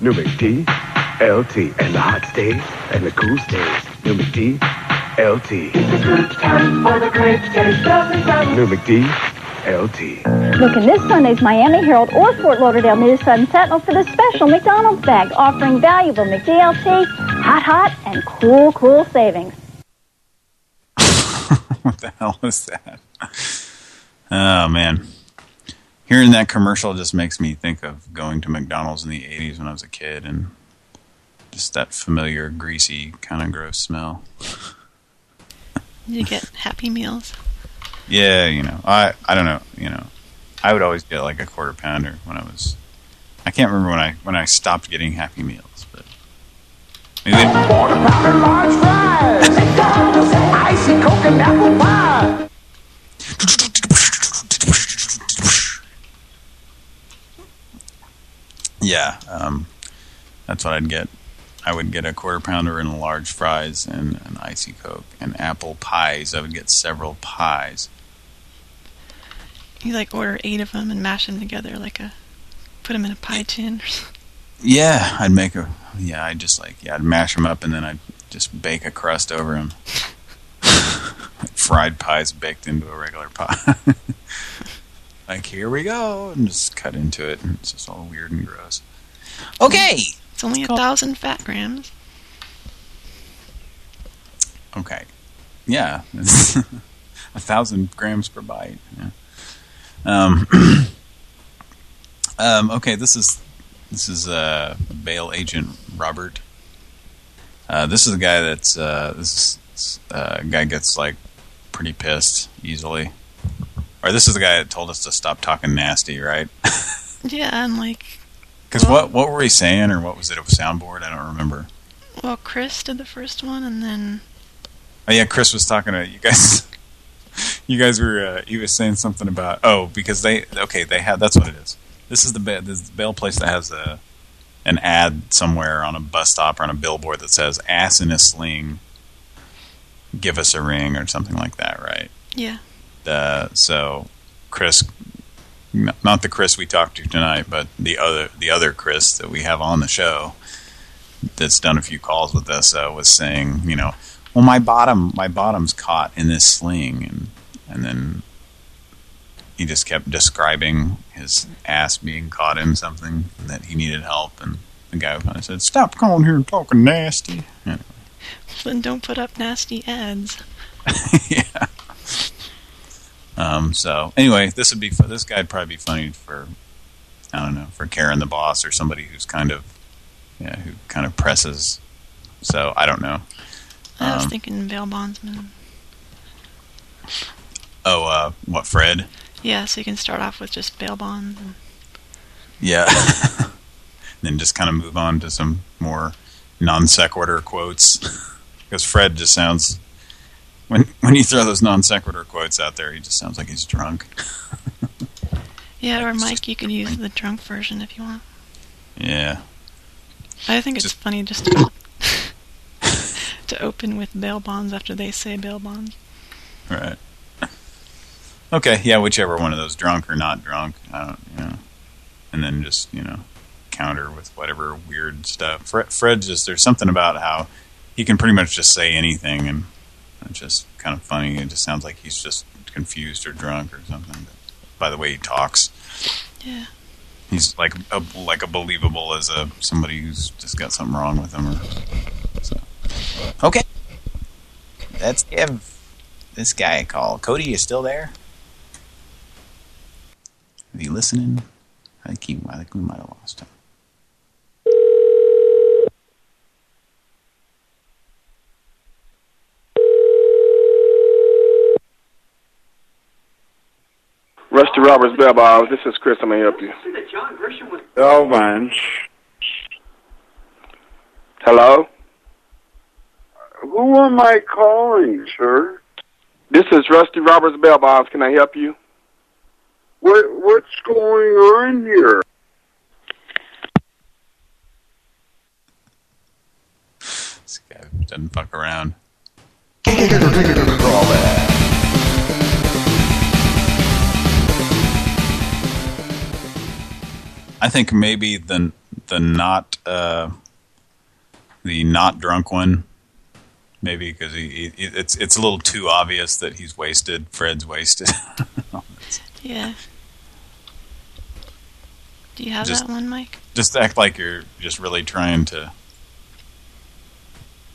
New McDLT. And the hot stays and the cool stays. New McDLT. New McDLT. Look in this Sunday's Miami Herald or Fort Lauderdale News Sun Sentinel for the special McDonald's bag offering valuable McDLT, hot, hot, and cool, cool savings. what the hell is that? Oh, man. Hearing that commercial just makes me think of going to McDonald's in the 80s when I was a kid and just that familiar, greasy, kind of gross smell. You get Happy Meals. Yeah, you know, I I don't know, you know, I would always get like a quarter pounder when I was. I can't remember when I when I stopped getting Happy Meals, but maybe. Icy Coke and apple pie. Yeah, um, that's what I'd get. I would get a quarter pounder and a large fries and an icy coke and apple pies. I would get several pies. You like order eight of them and mash them together like a, put them in a pie tin. Yeah, I'd make a. Yeah, I'd just like yeah, I'd mash them up and then I'd just bake a crust over them. Fried pies baked into a regular pie. like here we go, and just cut into it, and it's just all weird and gross. Okay. It's only a thousand fat grams. Okay. Yeah. A thousand grams per bite. Yeah. Um, um, okay, this is this is uh, bail agent Robert. Uh, this is a guy that's uh, this is, uh, guy gets like pretty pissed easily. Or this is the guy that told us to stop talking nasty, right? Yeah, and like, Because what what were we saying, or what was it? A soundboard? I don't remember. well, Chris did the first one, and then Oh yeah, Chris was talking to you guys. you guys were uh, he was saying something about oh because they okay they had that's what it is. This is the ba- this bail place that has a an ad somewhere on a bus stop or on a billboard that says "ass in a sling, give us a ring" or something like that, right? yeah, Uh, so Chris, not the Chris we talked to tonight, but the other the other Chris that we have on the show that's done a few calls with us uh, was saying, you know, well my bottom my bottom's caught in this sling, and and then he just kept describing his ass being caught in something that he needed help, and the guy kind of said, "Stop calling here and talking nasty." Yeah. then don't put up nasty ads. yeah. Um, so anyway, this would be this guy'd probably be funny for I don't know for Karen the boss or somebody who's kind of yeah who kind of presses. So I don't know. I was Um, thinking bail bondsman. Oh, uh, what Fred? Yeah, so you can start off with just bail bonds. And, Yeah. then just kind of move on to some more non sequitur quotes because Fred just sounds when when you throw those non sequitur quotes out there, he just sounds like he's drunk. yeah, or Mike, you can use the drunk version if you want. Yeah. I think it's funny just to to open with bail bonds after they say bail bonds. Right. Okay, yeah, whichever one of those, drunk or not drunk, I don't, you know, and then just you know, counter with whatever weird stuff. Fred, Fred just there's something about how he can pretty much just say anything, and it's just kind of funny. It just sounds like he's just confused or drunk or something. By the way he talks, Yeah. he's like a, like a believable as a somebody who's just got something wrong with him. Or so. Okay, that's Ev. this guy a call. Cody, you still there? Are you listening? I think, he, I think we might have lost him. Rusty Roberts Bell Bobs. This is Chris. I'm gonna help you. Elvin. Oh, Hello. Who am I calling, sir? This is Rusty Roberts Bell Bobs. Can I help you? What what's going on here? This guy doesn't fuck around. I think maybe the the not uh, the not drunk one, maybe because he, he it's it's a little too obvious that he's wasted. Fred's wasted. Yeah. Do you have Just- that one, Mike? just act like you're just really trying to.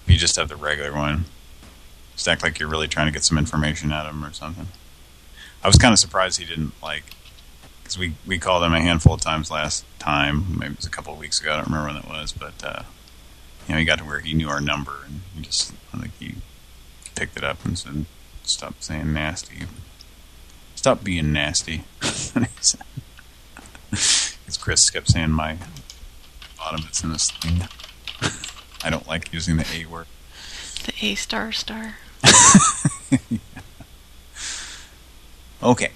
You just have the regular one. Just act like you're really trying to get some information out of him or something. I was kind of surprised he didn't like, because we we called him a handful of times last time. Maybe it was a couple of weeks ago. I don't remember when it was, but uh, you know, he got to where he knew our number, and he just I think he picked it up and said, "Stop saying nasty. Stop being nasty." Because Chris kept saying my bottom is in this thing. I don't like using the A word. The A star star. Okay.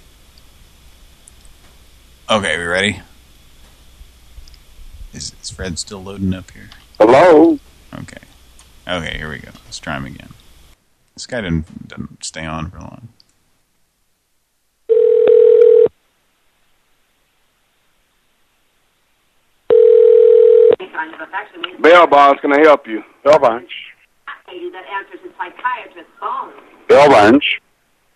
Okay, we ready? Is, is Fred still loading up here? Hello. Okay. Okay, here we go. Let's try him again. This guy didn't, didn't stay on for long. Bell Bonds, can I help you? Bell Bonds. lady that answers his psychiatrist's phone. Bell Bonds.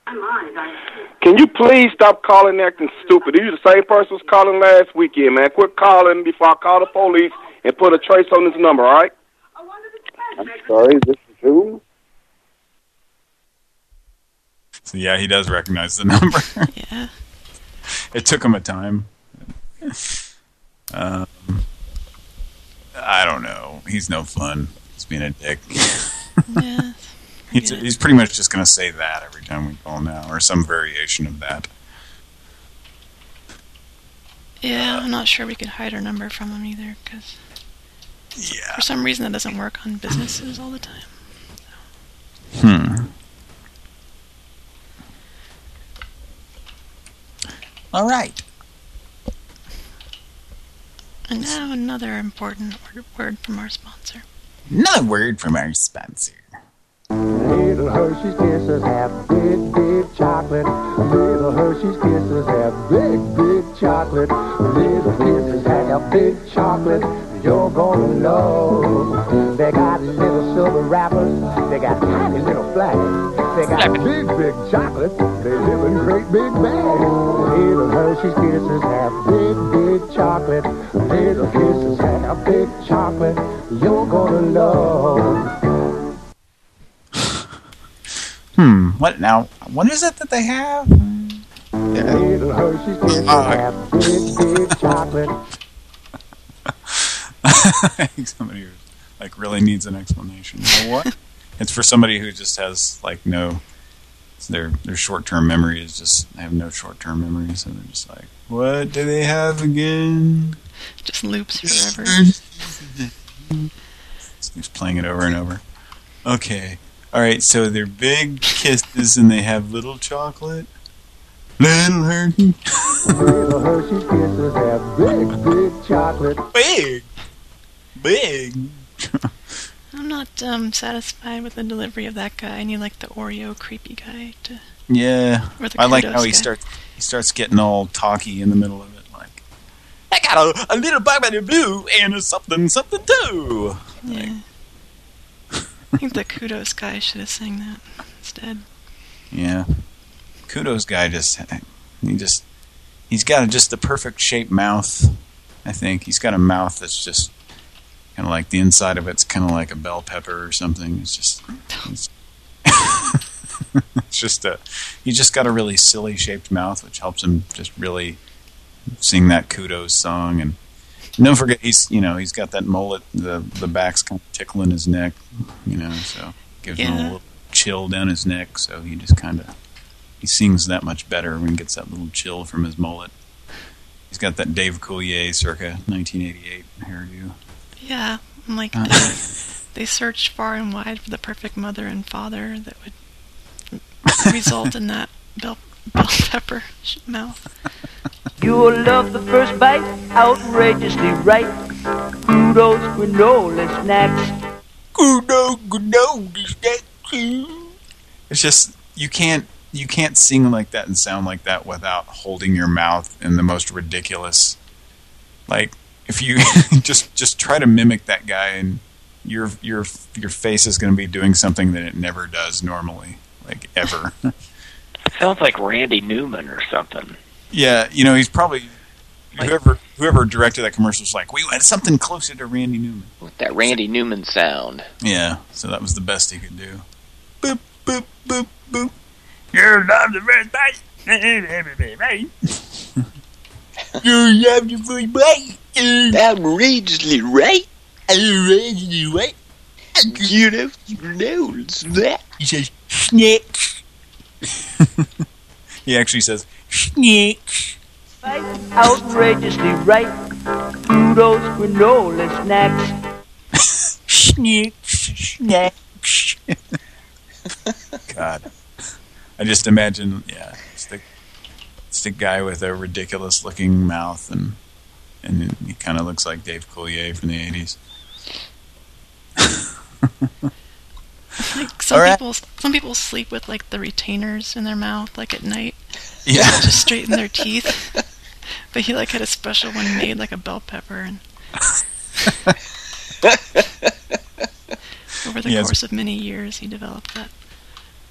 I'm on, darling. Can you please stop calling acting stupid? Are you the same person who was calling last weekend, man? Quit calling before I call the police and put a trace on this number, all right? I'm sorry, this is who? So yeah, he does recognize the number. yeah. It took him a time. Um, I don't know. He's no fun. He's being a dick. yeah. He's, he's pretty much just going to say that every time we call now, or some variation of that. Yeah, I'm not sure we could hide our number from him either, because yeah. for some reason that doesn't work on businesses all the time. Hmm. All right. And now another important word, word from our sponsor. Another word from our sponsor. Little Hershey's Kisses have big, big chocolate. Little Hershey's Kisses have big, big chocolate. Little Kisses have big chocolate. You're gonna love. They got little silver wrappers. They got tiny little flags. They got big, big chocolate. They live in great big bags. Little Hershey's Kisses have big, big chocolate. Little Kisses have big chocolate. You're gonna love. What now? What is it that they have? Little Hershey's Kisses have big, big chocolate. I think somebody who like really needs an explanation. You know what? it's for somebody who just has like no their their short term memory is just they have no short term memory, so they're just like, what do they have again? Just loops forever. He's playing it over and over. Okay. All right, so they're big kisses and they have little chocolate. Little Hershey. Little Hershey Kisses have big, big chocolate. Big. Big. I'm not um, satisfied with the delivery of that guy. I need like the Oreo creepy guy to. Yeah. Or the I like kudos how he guy. starts he starts getting all talky in the middle of it like I got a, a little Bobby Blue and a something something too. Yeah. I think the kudos guy should have sang that instead. Yeah. Kudos guy just he just he's got just the perfect shaped mouth. I think he's got a mouth that's just kind of like the inside of it's kind of like a bell pepper or something. It's just it's it's just a, he just got a really silly shaped mouth, which helps him just really sing that kudos song. And don't forget, he's you know he's got that mullet, the the back's kind of tickling his neck, you know, so gives him a little chill down his neck. So he just kind of he sings that much better when he gets that little chill from his mullet. He's got that Dave Coulier circa 1988 hairdo. Yeah, and like Uh. they, searched far and wide for the perfect mother and father that would result in that bell, bell pepper sh- mouth. You'll love the first bite, outrageously right. Kudos, granola snacks. Kudos, granola snacks. It's just you can't you can't sing like that and sound like that without holding your mouth in the most ridiculous. Like if you just just try to mimic that guy and your your your face is going to be doing something that it never does normally, like ever. Sounds like Randy Newman or something. yeah, you know he's probably whoever whoever directed that commercial was like we want something closer to Randy Newman. With that Randy Newman sound. Yeah, so that was the best he could do. Boop boop boop boop. You love the first bite. you love the first bite. Outrageously right. Outrageously right. You know, you know, that. He says snacks. he actually says snacks. Outrageously right. Kudos, granola snacks. Snacks, snacks. God. I just imagine, yeah, it's the, it's the guy with a ridiculous looking mouth and and he kind of looks like Dave Coulier from the 80s. Like some right. people, some people sleep with like the retainers in their mouth, like at night. Yeah. to straighten their teeth. But he like had a special one made, like a bell pepper, and over the He has- course of many years, he developed that.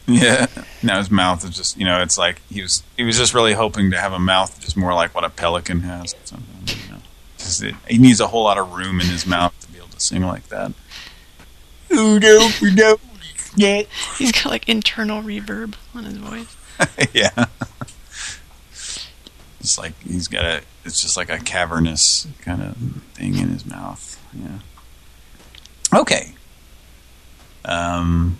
Yeah. Now his mouth is just, you know, it's like he was he was just really hoping to have a mouth just more like what a pelican has. Or something, you know. Just it, he needs a whole lot of room in his mouth to be able to sing like that. Oh no, no, yeah. He's got like internal reverb on his voice. yeah. It's like he's got a. It's just like a cavernous kind of thing in his mouth. Yeah. Okay. Um.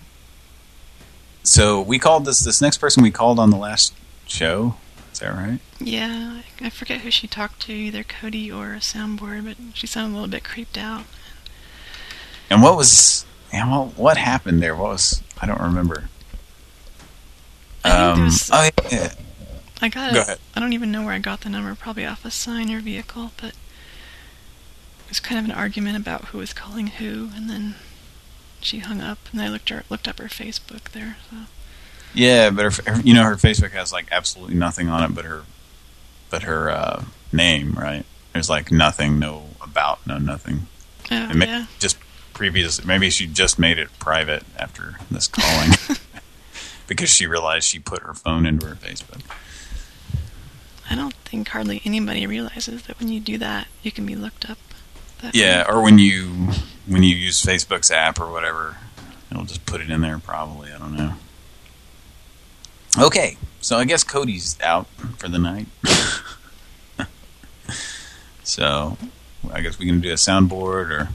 So we called this. This next person we called on the last show. Is that right? Yeah, I I forget who she talked to, either Cody or a soundboard, but she sounded a little bit creeped out. And what was? Yeah. Well, what happened there? What was? I don't remember. I think Um. there's- Oh yeah. I got Go it. I don't even know where I got the number, probably off a sign or vehicle, but it was kind of an argument about who was calling who, and then she hung up, and I looked her looked up her Facebook there. So Yeah, but her, her- you know her Facebook has like absolutely nothing on it, but her, but her uh, name, right? There's like nothing, no about, no nothing. Oh, And may- yeah. Just previous, maybe she just made it private after this calling, because she realized she put her phone into her Facebook. I don't think hardly anybody realizes that when you do that, you can be looked up. Yeah, way. or when you when you use Facebook's app or whatever, it'll just put it in there. Probably, I don't know. Okay, so I guess Cody's out for the night. so I guess we can do a soundboard or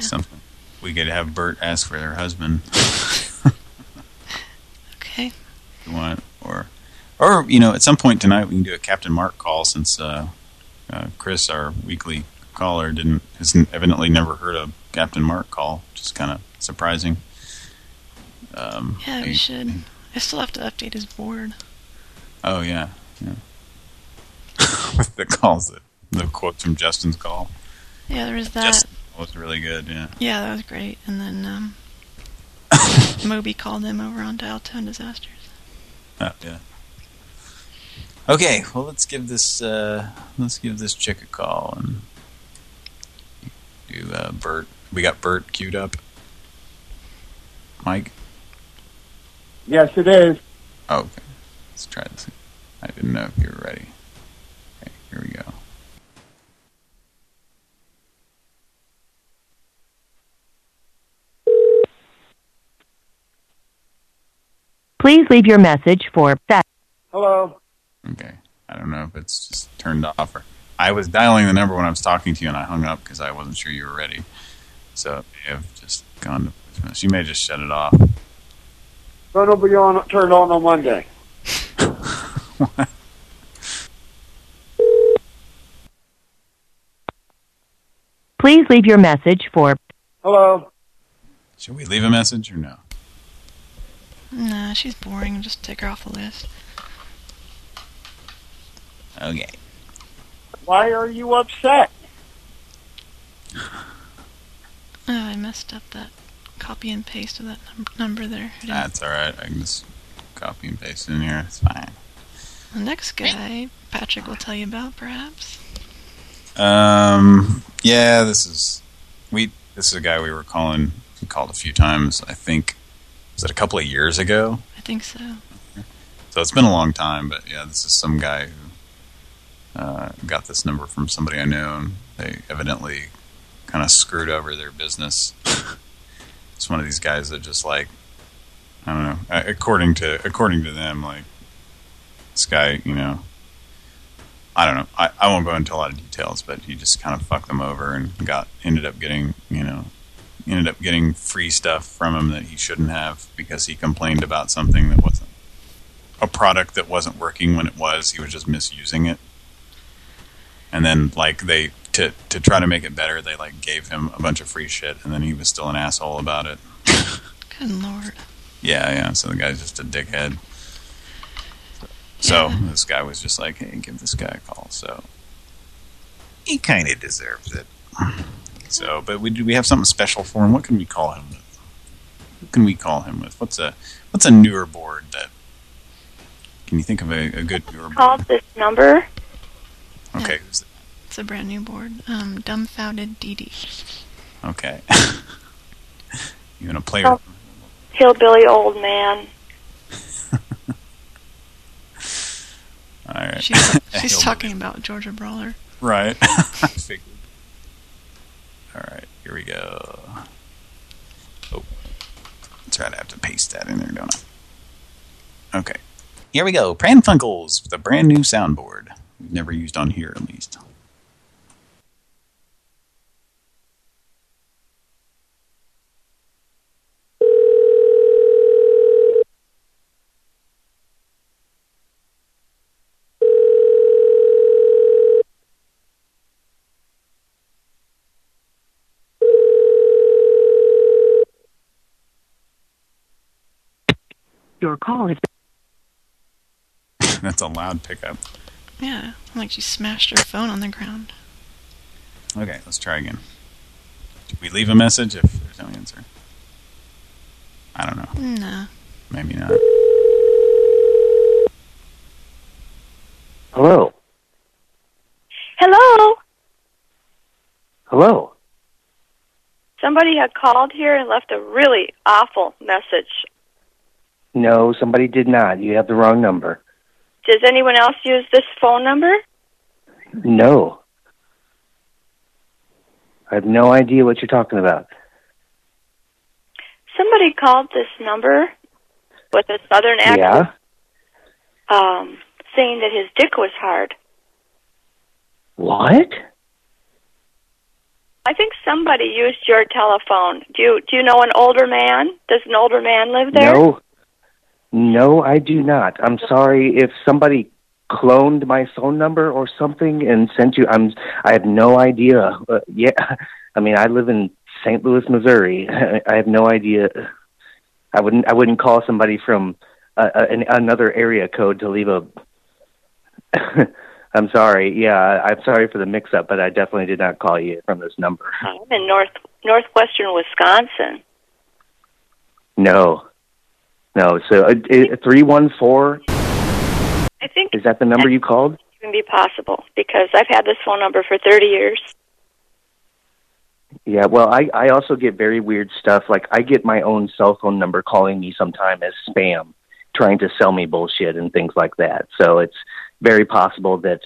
something. We could have Bert ask for their husband. Okay. If you want, or or you know, at some point tonight we can do a Captain Mark call since uh, uh, Chris, our weekly caller, didn't has evidently never heard a Captain Mark call, which is kind of surprising. Um, Yeah, we I- should. I still have to update his board. Oh yeah, yeah. With the calls, that the quotes from Justin's call. Yeah, there was that. Justin was really good. Yeah. Yeah, that was great. And then um, Moby called him over on Dial Tone Disasters. Oh, yeah. Okay, well let's give this uh, let's give this chick a call and do uh, Bert. We got Bert queued up. Mike. Yes, it is. Oh, okay. Let's try this. I didn't know if you were ready. Okay, here we go. Please leave your message for that. Hello. Okay. I don't know if it's just turned off or... I was dialing the number when I was talking to you and I hung up because I wasn't sure you were ready. So it may have just gone to voicemail. She may have just shut it off. So it'll be on, turned on on Monday. Please leave your message for Hello. Should we leave a message or no? Nah, she's boring. Just take her off the list. Okay. Why are you upset? Oh, I messed up that copy and paste of that num number there. That's all right. I can just copy and paste it in here. It's fine. The next guy, Patrick will tell you about, perhaps. Um, yeah, this is we. This is a guy we were calling. We called a few times. I think was it a couple of years ago. I think so. So it's been a long time, but yeah, this is some guy who uh, got this number from somebody I know, and they evidently kind of screwed over their business. it's one of these guys that just like, I don't know, according to according to them, like this guy, you know, I don't know, I, I won't go into a lot of details, but he just kind of fucked them over and got ended up getting, you know, ended up getting free stuff from him that he shouldn't have because he complained about something that wasn't a product that wasn't working when it was. He was just misusing it. And then, like, they, to, to try to make it better, they, like, gave him a bunch of free shit, and then he was still an asshole about it. Good lord. Yeah, yeah, so the guy's just a dickhead. So, this guy was just like, hey, give this guy a call, so... He kind of deserves it. So, but we do we have something special for him? What can we call him with? What can we call him with? What's a what's a newer board that... Can you think of a, a good newer board? Called this number. Okay, who's It's a brand new board. Um, dumbfounded DD. Okay. you want to play? Oh. Hillbilly old man. All right. She's, she's talking about Georgia Brawler. Right. I figured. All right, here we go. Oh, that's right. I have to paste that in there, don't I? Okay. Here we go. Pran Funkels with a brand new soundboard. We've never used on here, at least. Your call has That's a loud pickup. Yeah, like she smashed her phone on the ground. Okay, let's try again. Did we leave a message if there's no answer? I don't know. Nah. Maybe not. Hello. Hello. Hello. Somebody had called here and left a really awful message. No, somebody did not. You have the wrong number. Does anyone else use this phone number? No. I have no idea what you're talking about. Somebody called this number with a southern accent, Yeah? um, saying that his dick was hard. What? I think somebody used your telephone. Do you do you know an older man? Does an older man live there? No. No, I do not. I'm sorry if somebody cloned my phone number or something and sent you. I'm. I have no idea. Uh, yeah, I mean, I live in St. Louis, Missouri. I have no idea. I wouldn't. I wouldn't call somebody from uh, uh, an, another area code to leave a. I'm sorry. Yeah, I'm sorry for the mix-up, but I definitely did not call you from this number. I'm in north northwestern Wisconsin. No, no. So uh, three one four. I think Is that the number you called? it can be possible because I've had this phone number for 30 years. Yeah, well, I I also get very weird stuff. Like I get my own cell phone number calling me sometime as spam, trying to sell me bullshit and things like that. So it's very possible that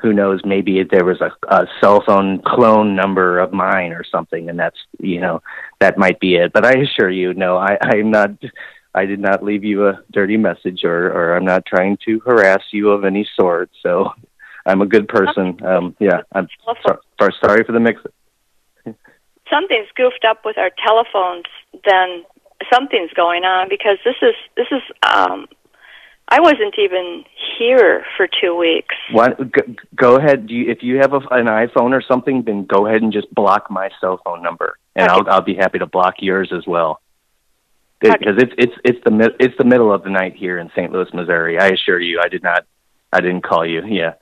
who knows, maybe if there was a, a cell phone clone number of mine or something, and that's you know that might be it. But I assure you, no, I I'm not I did not leave you a dirty message, or or I'm not trying to harass you of any sort. So I'm a good person. Um, yeah, I'm so, sorry, sorry for the mix. Something's goofed up with our telephones. Then something's going on because this is this is. Um, I wasn't even here for two weeks. What? Go, go ahead. Do you, if you have a, an iPhone or something, then go ahead and just block my cell phone number, and I'll I'll be happy to block yours as well. Because it's it's it's the it's the middle of the night here in St. Louis, Missouri. I assure you, I did not, I didn't call you. Yeah.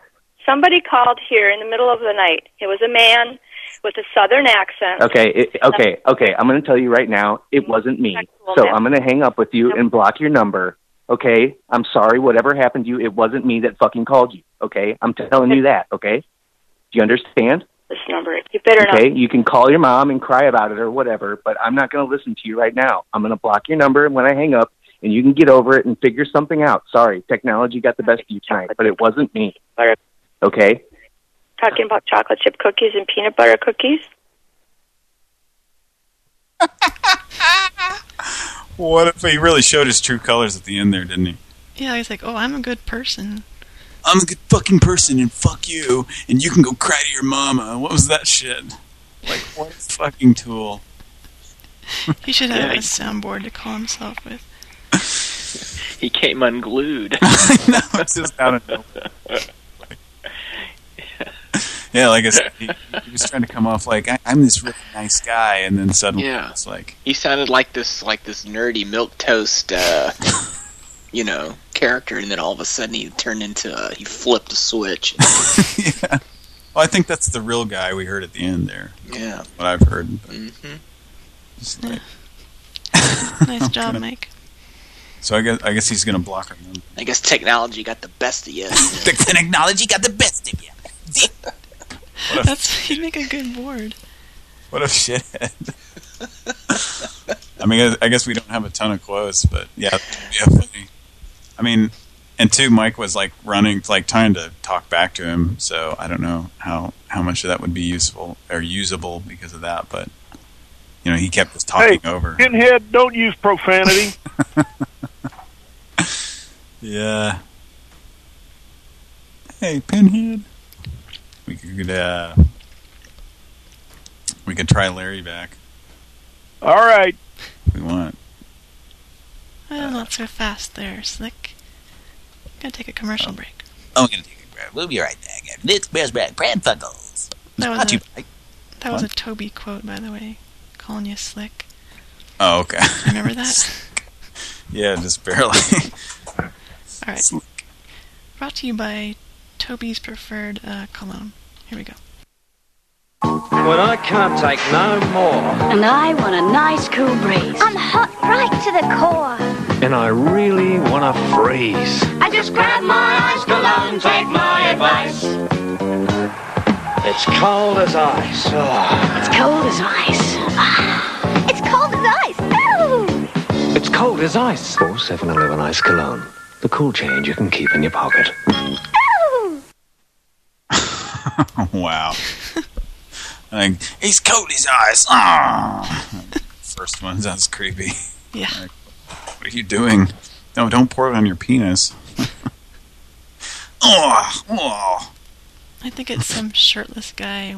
Somebody called here in the middle of the night. It was a man with a southern accent. Okay. It, okay. Okay. I'm going to tell you right now, it wasn't me. So I'm going to hang up with you and block your number. Okay. I'm sorry. Whatever happened to you, it wasn't me that fucking called you. Okay. I'm telling you that. Okay. Do you understand? This number. You better not Okay, not. you can call your mom and cry about it or whatever, but I'm not going to listen to you right now. I'm going to block your number when I hang up, and you can get over it and figure something out. Sorry, technology got the best of you tonight, but it wasn't me. Okay? Talking about chocolate chip cookies and peanut butter cookies. What if he really showed his true colors at the end there, didn't he? Yeah, he's like, oh, I'm a good person. I'm a good fucking person and fuck you, and you can go cry to your mama. What was that shit? Like, what a fucking tool. He should have Yeah. a soundboard to call himself with. He came unglued. no, it's just out of nowhere. Yeah, like I said, he, he was trying to come off like, I, I'm this really nice guy, and then suddenly Yeah. it's like, He sounded like this, like this nerdy milk toast, uh, you know, character, and then all of a sudden he turned into, uh, he flipped a switch. yeah. Well, I think that's the real guy we heard at the end there. Yeah. What I've heard. hmm Just like- Nice job, Gonna- Mike. So I guess I guess he's gonna block her. number. I guess technology got the best of you. The technology got the best of you. What That's he'd make a good board. what a shithead. I mean, I guess we don't have a ton of quotes, but yeah, yeah, funny. I mean, and two, Mike was like running, like trying to talk back to him. So I don't know how how much of that would be useful or usable because of that. But you know, he kept just talking over. Pinhead, don't use profanity. Yeah. Hey, Pinhead. We could uh we could try Larry back All right. if we want. Well, not so fast there, Slick. Gotta take a commercial break. Oh, we're gonna take a break. We'll be right back. after This Bears Brad Pran Funkels. That was Not a, that was a Toby quote, by the way. Calling you Slick. Oh, okay. Remember that? yeah, just barely. All right. Brought to you by Toby's Preferred uh, Cologne. Here we go. When I can't take no more, And I want a nice cool breeze. I'm hot right to the core. and I really want to freeze. I just grab my ice cologne, take my advice. It's cold as ice. Oh, It's cold as ice. Ah, It's cold as ice. Ooh. it's cold as ice. Or 7-Eleven ice cologne. The cool change you can keep in your pocket. Ooh. wow. Like he's Cody's eyes. Ah. First one sounds creepy. Yeah. Like, what are you doing? No, don't pour it on your penis. oh, oh. I think it's some shirtless guy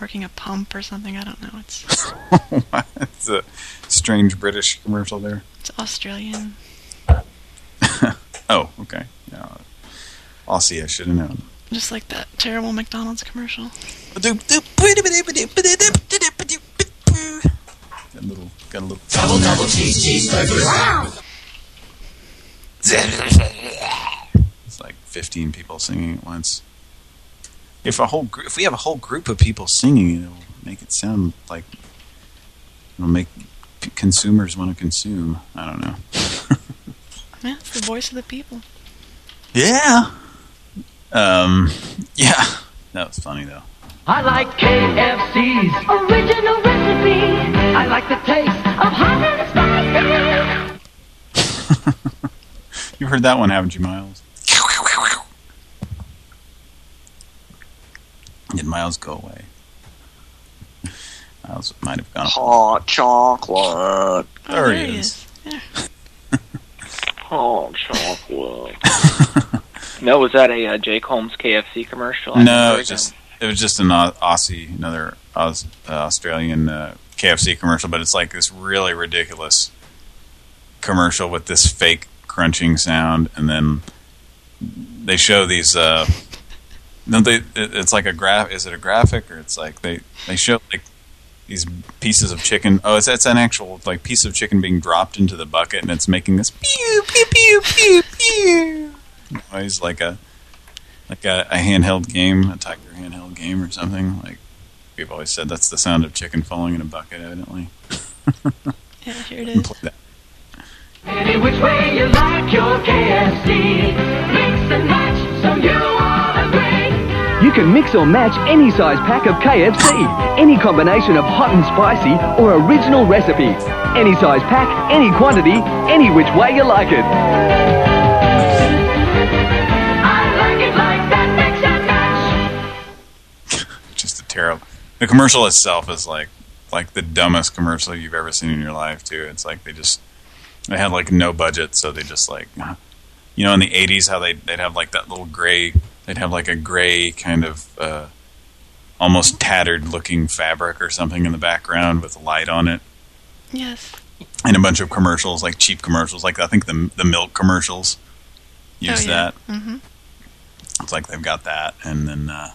working a pump or something. I don't know. It's it's a strange British commercial there. it's Australian. Oh, okay. Yeah. Aussie, I should have known. Just like that terrible McDonald's commercial. Got a little, got a little. Double, double cheese, cheeseburger. It's like 15 people singing at once. If a whole gr- if we have a whole group of people singing, it'll make it sound like it'll make consumers want to consume. I don't know. Yeah, it's the voice of the people. Yeah. Um. Yeah. That was funny though. I like KFC's original recipe. I like the taste of hot and spicy. You've heard that one, haven't you, Miles? Did Miles go away? Miles might have gone. Hot chocolate. There Oh, he is. Hot chocolate. No, was that a uh, Jake Holmes KFC commercial? I No, it was just it was just an Aussie, another Aus, uh, Australian uh, KFC commercial, but it's like this really ridiculous commercial with this fake crunching sound, and then they show these. Uh, no, they it, it's like a graph. Is it a graphic or it's like they they show like these pieces of chicken. Oh, it's it's an actual like piece of chicken being dropped into the bucket, and it's making this pew pew pew pew pew noise like a like a, a handheld game, a Tiger handheld game or something. Like we've always said, that's the sound of chicken falling in a bucket, evidently. Yeah, here it is. Play that. Any which way you like your KFC. Mix and match so you all agree. You can mix or match any size pack of KFC, any combination of hot and spicy or original recipe. Any size pack, any quantity, any which way you like it. Terrible. The commercial itself is like like the dumbest commercial you've ever seen in your life too. It's like they just they had like no budget, so they just like you know in the '80s how they they'd have like that little gray they'd have like a gray kind of uh, almost tattered looking fabric or something in the background with a light on it. Yes. and a bunch of commercials, like cheap commercials, like I think the the milk commercials use oh, yeah. that. Mm-hmm. It's like they've got that, and then uh,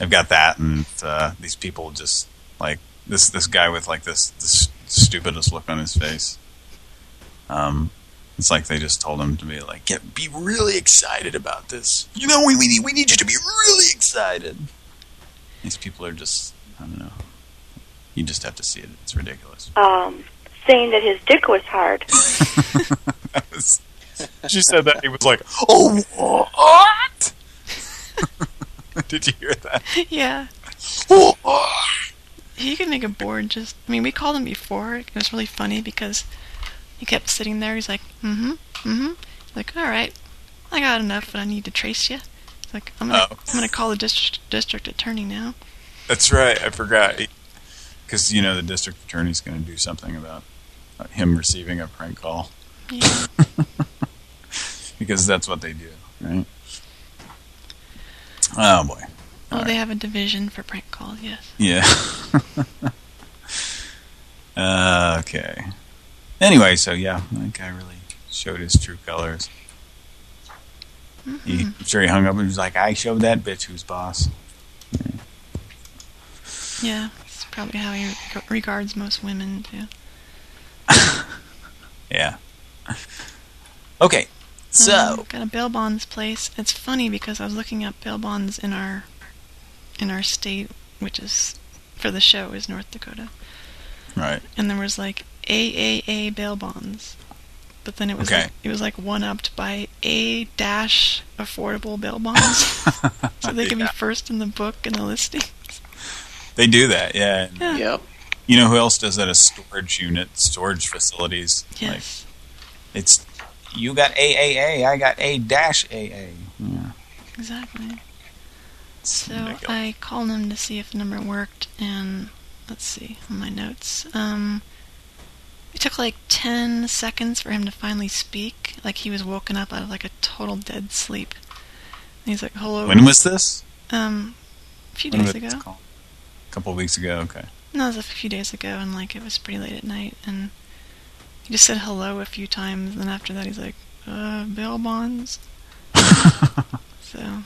they've got that, and uh, these people just like this this guy with like this this stupidest look on his face. Um, it's like they just told him to be like, get be really excited about this. You know, we we need we need you to be really excited. These people are just I don't know. You just have to see it. It's ridiculous. Um, saying that his dick was hard. she said that he was like, "Oh, what?" Did you hear that? yeah. He can make a board just. I mean, we called him before. It was really funny because he kept sitting there. He's like, mm-hmm, mm-hmm. Like, all right, I got enough, but I need to trace you. He's like, I'm gonna, Oh. I'm gonna call the district district attorney now. That's right. I forgot. Because you know the district attorney's going to do something about him receiving a prank call. Yeah. because that's what they do, right? Oh boy. Oh, they have a division for prank calls. Yes. Yeah. uh, okay. Anyway, so yeah, that guy really showed his true colors. He, I'm sure he hung up and was like, I showed that bitch who's boss. Yeah. It's probably how he regards most women too. Yeah. Okay, so... Um, got a bail bonds place. It's funny because I was looking up bail bonds in our in our state, which is for the show is North Dakota, Right. and there was like AAA bail bonds, but then it was Okay. like, it was like one upped by A dash affordable bail bonds, so they can Yeah. be first in the book and the listing. They do that, yeah. Yeah. Yep. You know who else does that? A storage unit, storage facilities. Yes. Like, it's you got AAA, I got A dash AA. Yeah. Exactly. So I called him to see if the number worked, and let's see on my notes. Um, it took like ten seconds for him to finally speak. Like he was woken up out of like a total dead sleep. And he's like, "Hello." When was this? Um, a few When days ago. A couple of weeks ago. Okay. No, it was a few days ago, and like it was pretty late at night, and he just said hello a few times. And after that, he's like, "Uh, bail bonds." so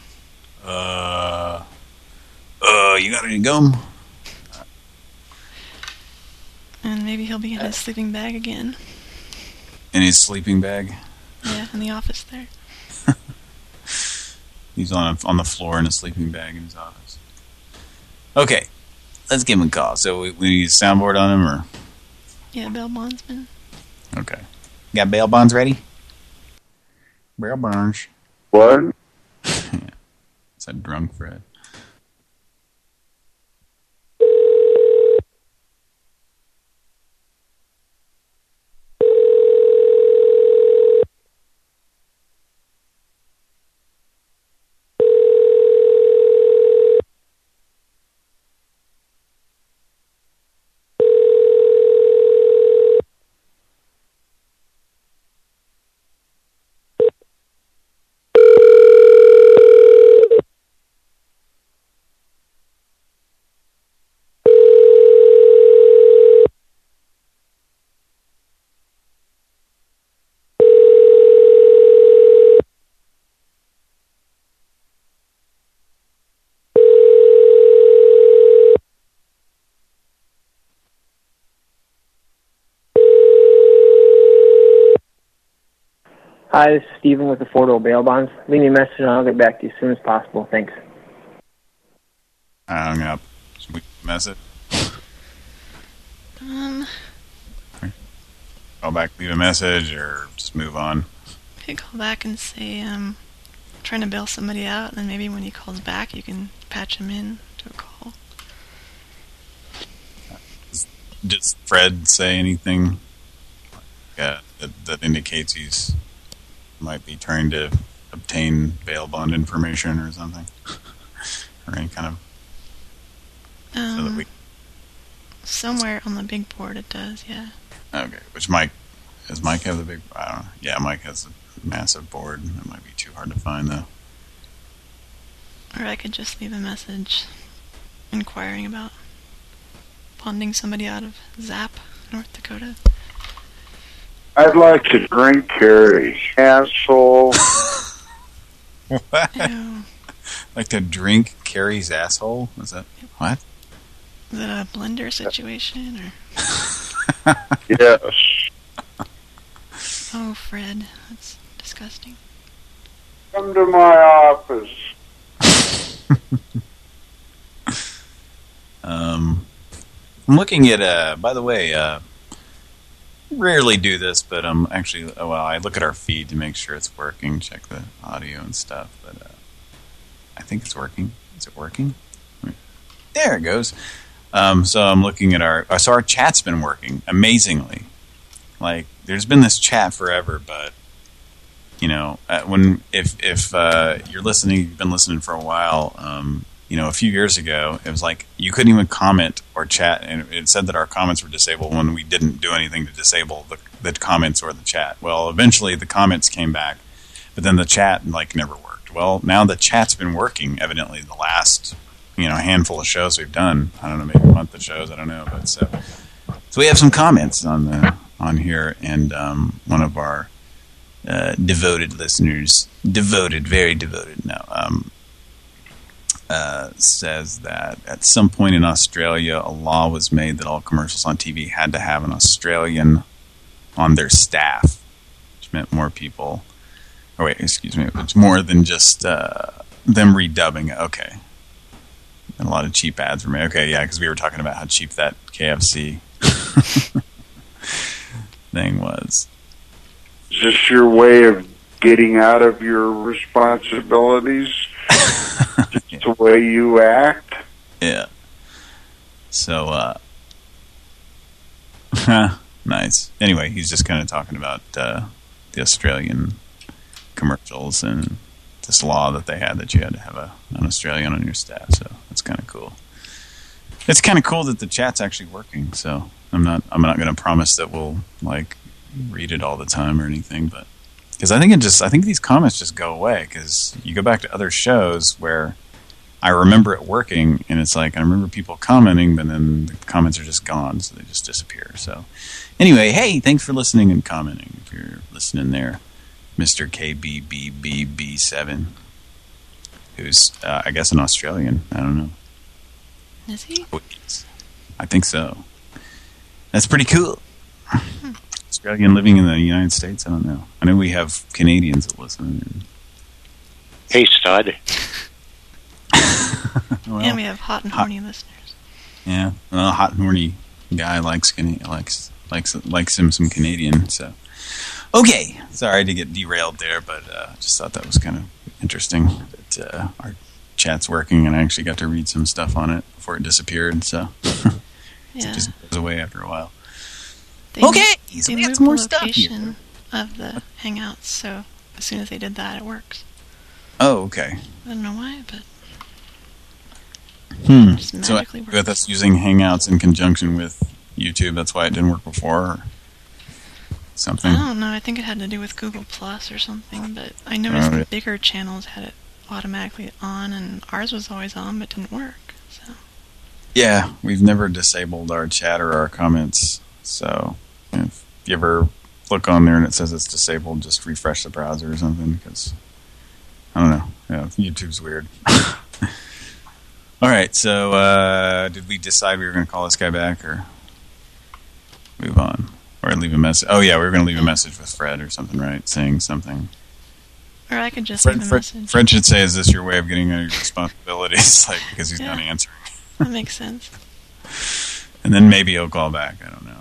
Uh. Uh. You got any gum? And maybe he'll be in his sleeping bag again. In his sleeping bag. Yeah, in the office there. He's on a, on the floor in a sleeping bag in his office. Okay, let's give him a call. So we, we need a soundboard on him, or Yeah, bail bondsman. Okay. Got bail bonds ready? Bail bonds. What? It's a drunk Fred. Hi, this is Stephen with Affordable Bail Bonds. Leave me a message and I'll get back to you as soon as possible. Thanks. I hung up. Should we message? Um, Call back, leave a message, or just move on? you could call back and say, um, trying to bail somebody out, and then maybe when he calls back, you can patch him in to a call. Does Fred say anything uh, that, that indicates he's might be trying to obtain bail bond information or something? or any kind of... Um, so that we... Somewhere on the big board it does, yeah. Okay, which Mike... Does Mike have the big... I don't know. Yeah, Mike has a massive board. It might be too hard to find, though. Or I could just leave a message inquiring about bonding somebody out of Zap, North Dakota. I'd like to drink Carrie. Asshole. What? like to drink Carrie's asshole? Is that... What? Is it a blender situation, or... yes. Oh, Fred, that's disgusting. Come to my office. Um, I'm looking at, uh, by the way, uh, rarely do this, but I'm actually, oh, well, I look at our feed to make sure it's working, check the audio and stuff, but uh, I think it's working. Is it working? There it goes. Um, so I'm looking at our, uh, so our chat's been working amazingly. Like, there's been this chat forever, but you know, uh, when if if uh, you're listening, you've been listening for a while. Um, you know, a few years ago, it was like you couldn't even comment or chat, and it said that our comments were disabled when we didn't do anything to disable the, the comments or the chat. Well, eventually the comments came back, but then the chat like never worked. Well, now the chat's been working evidently the last you know handful of shows we've done. I don't know, maybe a month of shows. I don't know, but so so we have some comments on the on here, and um, one of our uh, devoted listeners, devoted, very devoted now, um, uh, says that at some point in Australia, a law was made that all commercials on TV had to have an Australian on their staff, which meant more people. Oh wait, excuse me, it's more than just uh, them redubbing it. Okay, and a lot of cheap ads were made. Okay, yeah, because we were talking about how cheap that KFC thing was. Is this your way of getting out of your responsibilities? Just the way you act? Yeah. So, uh, nice. Anyway, he's just kind of talking about uh, the Australian commercials and this law that they had that you had to have a, an Australian on your staff. So that's kind of cool. It's kind of cool that the chat's actually working. So I'm not I'm not going to promise that we'll like read it all the time or anything, but because I think it just I think these comments just go away because you go back to other shows where I remember it working and it's like I remember people commenting, but then the comments are just gone, so they just disappear. So anyway, hey, thanks for listening and commenting. If you're listening there, Mr. KBBBB7, who's uh, I guess an Australian. I don't know. Is he? Oh. I think so. That's pretty cool. Australian living in the United States? I don't know. I know we have Canadians that listen. Hey, stud. Well, and we have hot and horny listeners. Yeah, well, a hot and horny guy likes likes likes likes him some Canadian. So, okay, sorry to get derailed there, but uh, just thought that was kind of interesting that uh, our chat's working, and I actually got to read some stuff on it before it disappeared. So, Yeah. it just goes away after a while. They Okay, mo- so they we got moved some more the stuff here. location of the Hangouts, so as soon as they did that, it works. Oh, okay. I don't know why, but Hmm. Just So magically with us using Hangouts in conjunction with YouTube, that's why it didn't work before, or something. I don't know. I think it had to do with Google Plus or something. But I noticed Oh, the yeah. bigger channels had it automatically on, and ours was always on, but didn't work. So Yeah, we've never disabled our chat or our comments. So if you ever look on there and it says it's disabled, just refresh the browser or something because I don't know. Yeah, YouTube's weird. All right, so uh, did we decide we were going to call this guy back or move on? Or leave a message. Oh yeah, we were going to leave a message with Fred or something, right? Saying something. Or I could just Fred, leave a Fred, message. Fred should say, "Is this your way of getting your responsibilities?" like because he's Yeah. not answering. That makes sense. And then maybe he'll call back. I don't know.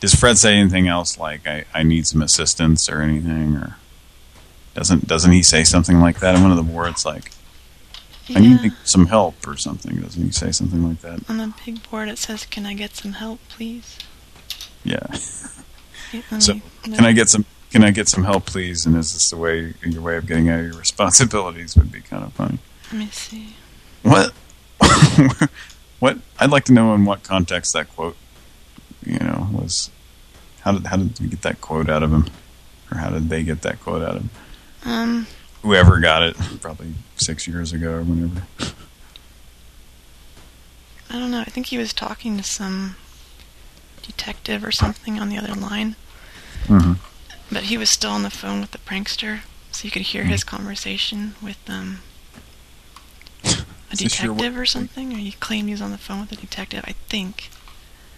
Does Fred say anything else like I, I need some assistance or anything or doesn't doesn't he say something like that in one of the boards like I need some help or something? Doesn't he say something like that? On the big board it says, "Can I get some help, please?" Yeah. So can I get some can I get some help please? And is this the way your way of getting out of your responsibilities would be kind of funny. Let me see. What what I'd like to know in what context that quote you know was how did how did you get that quote out of him? Or how did they get that quote out of him? Um, Whoever got it, probably six years ago or whenever. I don't know. I think he was talking to some detective or something on the other line, Mm-hmm. but he was still on the phone with the prankster, so you could hear his conversation with um a Is this your detective or something. Or he claimed he was on the phone with a detective. I think.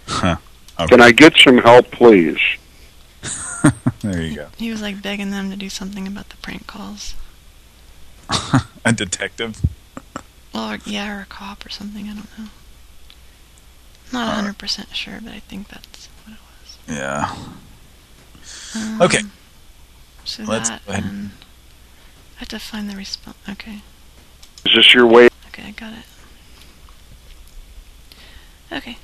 Huh. Can I get some help, please? There you go. He was like begging them to do something about the prank calls. A detective? Or yeah, or a cop or something. I don't know. Not hundred percent sure, but I think that's what it was. Yeah. Um, Okay. So Let's that go ahead. and I have to find the response. Okay. Is this your way? Okay, I got it. Okay.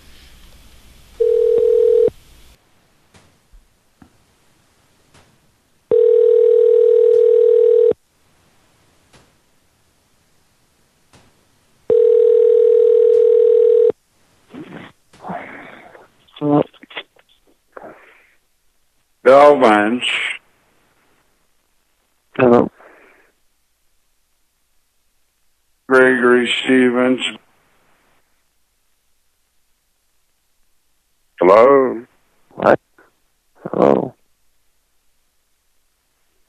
Belvins. Hello. Gregory Stevens. Hello? What? Hello.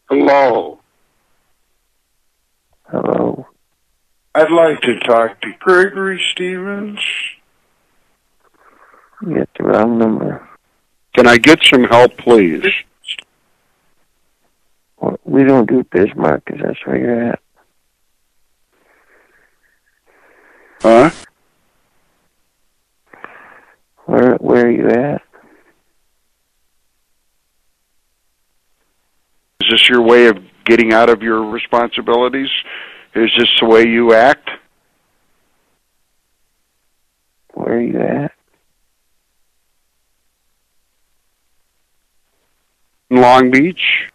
Hello. Hello. I'd like to talk to Gregory Stevens. You got the wrong number. Can I get some help, please? Well, We don't do Bismarck, 'cause that's where you're at. Huh? Where Where are you at? Is this your way of getting out of your responsibilities? Is this the way you act? Where are you at? In Long Beach?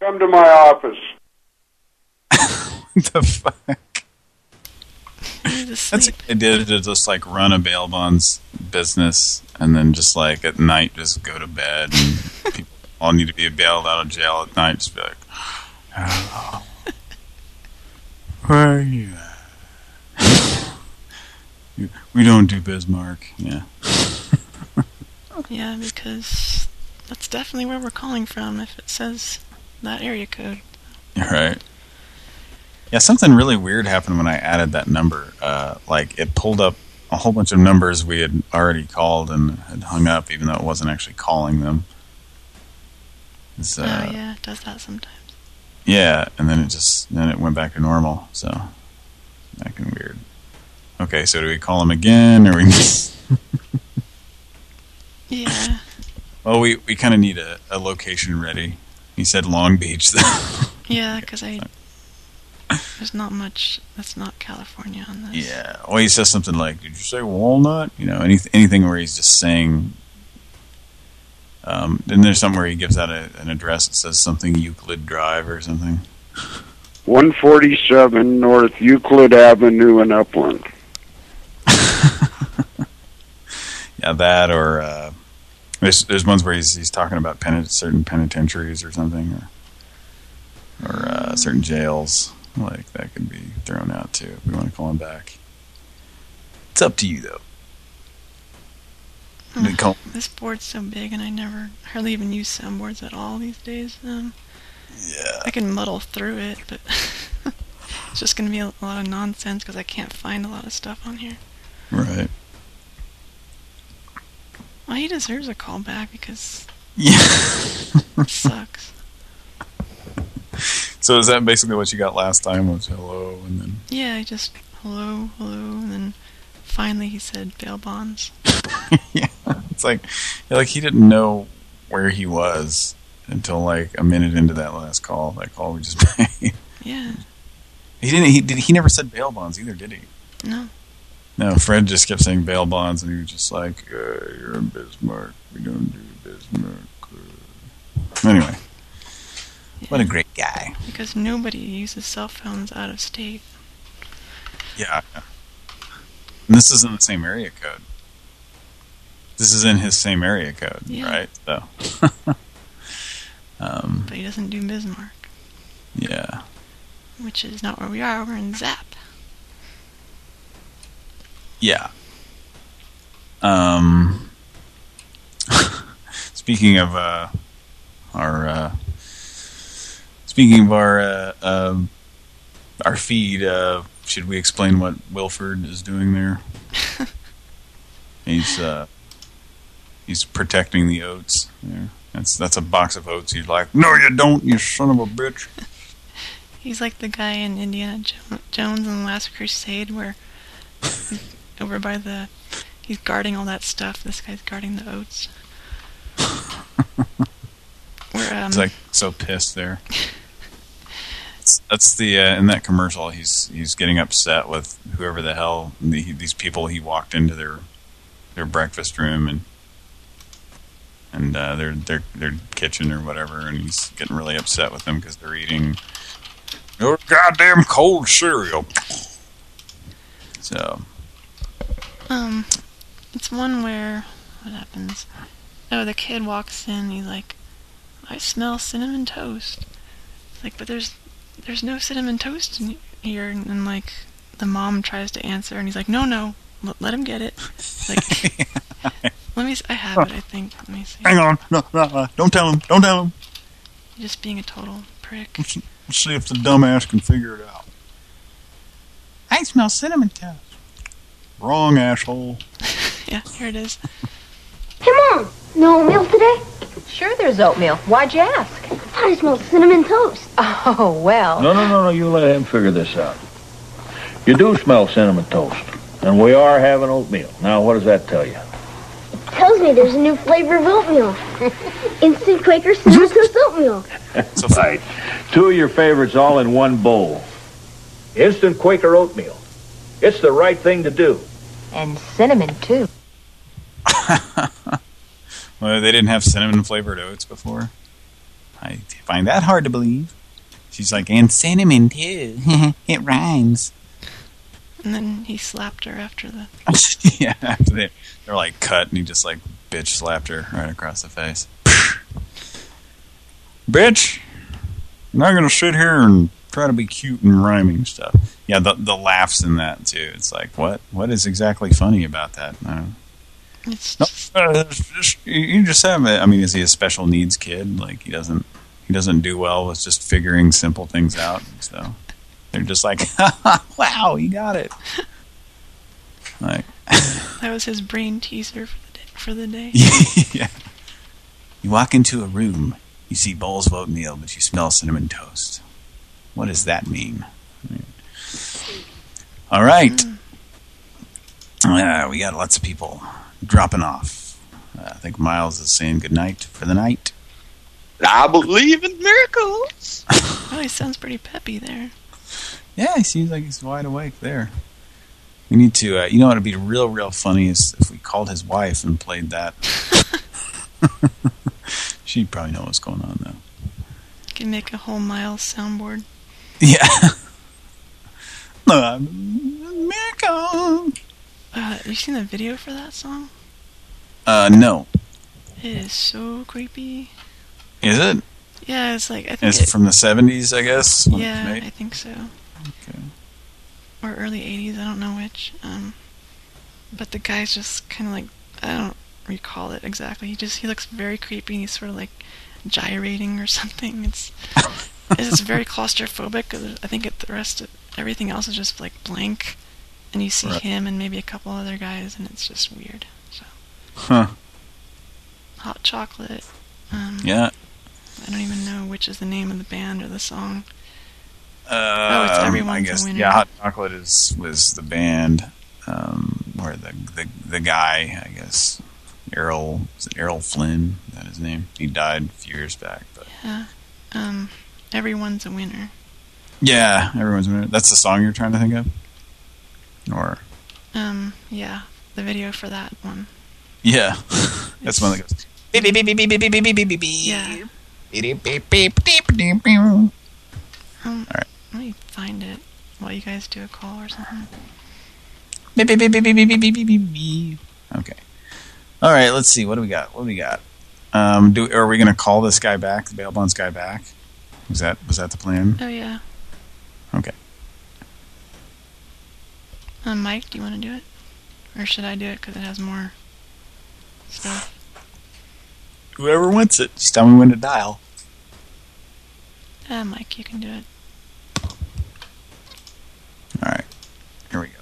Come to my office. What the fuck? That's what they did to just like run a bail bonds business and then just like at night just go to bed and people all need to be bailed out of jail at night just be like, hello. Where are you at? We don't do Bismarck. Yeah. Yeah, because that's definitely where we're calling from if it says that area code. You're right. Yeah, something really weird happened when I added that number. Uh, like, it pulled up a whole bunch of numbers we had already called and had hung up, even though it wasn't actually calling them. Uh, oh yeah, it does that sometimes. yeah, and then it just then it went back to normal. So, acting weird. Okay, so do we call him again, or we? Yeah. well, we we kind of need a, a location ready. He said Long Beach, though. Yeah, because I there's not much that's not California on this. Yeah. Well, he says something like, "Did you say walnut?" You know, any, anything where he's just saying. Um, then there's somewhere he gives out a, an address that says something Euclid Drive or something. 147 North Euclid Avenue in Upland. Yeah, that or uh, there's there's ones where he's he's talking about certain penitentiaries or something, or or uh, certain jails. Like that could be thrown out too if we want to call him back. It's up to you though. This board's so big, and I never hardly even use soundboards at all these days. Um, yeah. I can muddle through it, but It's just going to be a lot of nonsense because I can't find a lot of stuff on here. Right. Well, he deserves a call back because Yeah. it sucks. So is that basically what you got last time? Was hello and then Yeah, I just hello, hello, and then finally he said bail bonds. yeah, it's like like he didn't know where he was until like a minute into that last call. That call we just made. Yeah, He didn't. He did. He never said bail bonds either, did he? no. No, Fred just kept saying bail bonds, and he was just like, uh, "You're in Bismarck. We don't do Bismarck." uh." Anyway, what a great guy. Because nobody uses cell phones out of state. Yeah. And this is in the same area code. This is in his same area code, Yeah. right? So, um, But he doesn't do Bismarck, yeah. which is not where we are. We're in Zap. Yeah. Um. speaking of uh, our uh, speaking of our uh, um our feed, uh, should we explain what Wilford is doing there? he's uh, he's protecting the oats. There. That's that's a box of oats. He's like, no, you don't, you son of a bitch. He's like the guy in Indiana Jones and the Last Crusade where over by the... He's guarding all that stuff. This guy's guarding the oats. Where, um, He's like so pissed there. That's- That's the uh, in that commercial. He's he's getting upset with whoever the hell the, these people. He walked into their their breakfast room and and uh, their their their kitchen or whatever, and he's getting really upset with them because they're eating your goddamn cold cereal. So Um, it's one where what happens? Oh, the kid walks in. He's like, "I smell cinnamon toast." It's like, but there's there's no cinnamon toast in here. And, and like, the mom tries to answer, and he's like, "No, no, let, let him get it." Like, let me. s- I have it. I think. Let me see. hang on, no, no, no, don't tell him, don't tell him. Just being a total prick. Let's, let's see if the dumbass can figure it out. I smell cinnamon toast. Wrong, asshole. Yeah, here it is. Hey, Mom, no oatmeal today? Sure, there's oatmeal. Why'd you ask? I thought I smelled cinnamon toast. Oh, well. No, no, no, no. You let him figure this out. You do smell cinnamon toast, and we are having oatmeal. Now, what does that tell you? Tells me there's a new flavor of oatmeal. Instant Quaker cinnamon toast oatmeal. right. Two of your favorites all in one bowl. Instant Quaker oatmeal. It's the right thing to do. And cinnamon, too. Well, they didn't have cinnamon flavored oats before. I find that hard to believe. She's like, and cinnamon too. it rhymes. And then he slapped her after the. yeah, after they, they're like cut, and he just like bitch slapped her right across the face. bitch, I'm not gonna sit here and try to be cute and rhyming stuff. Yeah, the the laughs in that too. It's like, what what is exactly funny about that? I. It's No, uh, you- just have it. I mean, is he a special needs kid? Like he doesn't he doesn't do well with just figuring simple things out. So they're just like, wow, you got it. Like, That was his brain teaser for the day. For the day. yeah. You walk into a room, you see bowls of oatmeal, but you smell cinnamon toast. What does that mean? All right. Uh, we got lots of people dropping off. Uh, I think Miles is saying goodnight for the night. I believe in miracles. Oh, he sounds pretty peppy there. Yeah, he seems like he's wide awake there. We need to, uh, you know what would be real, real funny is if we called his wife and played that. She'd probably know what's going on, though. You Can make a whole Miles soundboard. Yeah. Miracle. Uh, have you seen the video for that song? Uh, no. It is so creepy. Is it? Yeah, it's like I think Is it, it from the 70s, I guess? when it was Yeah. I think so. Okay. Or early '80s, I don't know which. Um, but the guy's just kind of like I don't recall it exactly. He just he looks very creepy. and He's sort of like gyrating or something. It's it's very claustrophobic. I think it, the rest of everything else is just like blank, and you see Right. him and maybe a couple other guys, and it's just weird. So Huh. hot chocolate. Um, Yeah. I don't even know which is the name of the band or the song. Uh, it's I a guess Winner. yeah. Hot chocolate is was the band, um, or the the the guy. I guess Errol is it Errol Flynn? Is that his name? He died a few years back, but Yeah. Um, everyone's a winner. Yeah, everyone's. That's the song you're trying to think of, or Um, yeah, the video for that one. yeah, that's one that goes. Beep, beep, beep, beep, beep, beep, beep, beep, beep, beep, beep. Yeah. Beep, beep, beep, beep, beep, beep. Um, Alright. Let me find it while you guys do a call or something. Beep, beep, beep, beep, beep, beep, beep, beep, beep, beep. Okay. All right. Let's see. What do we got? What do we got? Um, do are we going to call this guy back, the bail bonds guy back? Was that was that the plan? Oh yeah. Okay. Um, Mike, do you want to do it, or should I do it because it has more stuff? Whoever wants it, just tell me when to dial. Uh, Mike, you can do it. All right. Here we go.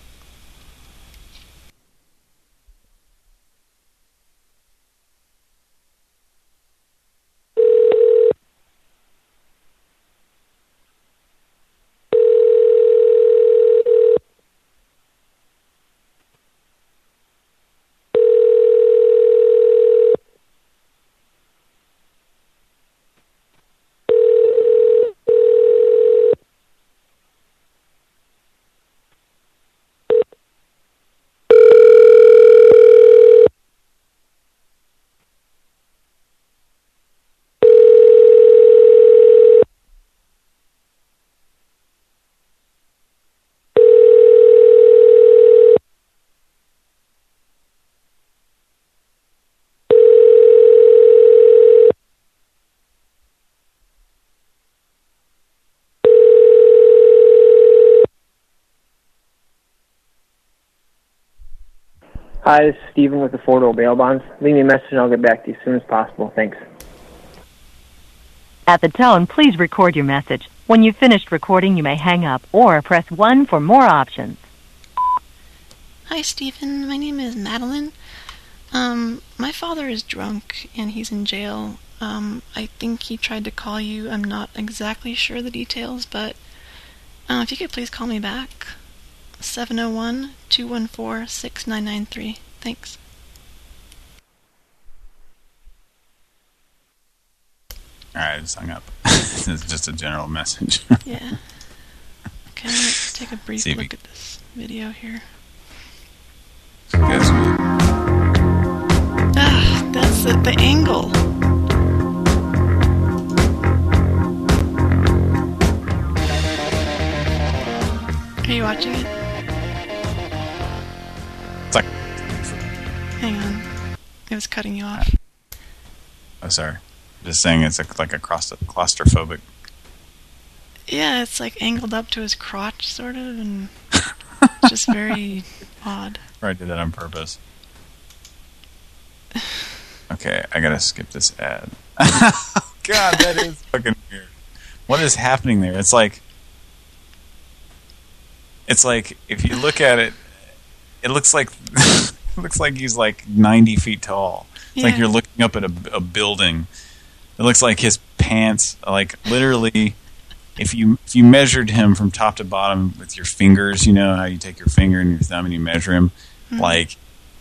Hi, this is Steven with the Affordable Bail Bonds. Leave me a message and I'll get back to you as soon as possible. Thanks. At the tone, please record your message. When you've finished recording, you may hang up or press 1 for more options. Hi, Stephen. My name is Madeline. Um, my father is drunk and he's in jail. Um, I think he tried to call you. I'm not exactly sure the details, but uh, if you could please call me back. 701 214 6993. Thanks. All right, I just hung up. this is just a general message. Yeah. Okay, let's take a brief See look at this video here. Guys, Ah, that's the, the angle. Are you watching it? Hang on. It was cutting you off. oh, sorry. Just saying it's a, like a claustrophobic. Yeah, it's like angled up to his crotch, sort of, and just very odd. Or I did that on purpose. Okay, I gotta skip this ad. God, that is fucking weird. What is happening there? It's like, it's like if you look at it, it looks like looks like he's like 90 feet tall. It's like you're looking up at a, a building. It looks like his pants, like literally, if you if you measured him from top to bottom with your fingers, you know how you take your finger and your thumb and you measure him, Mhm. like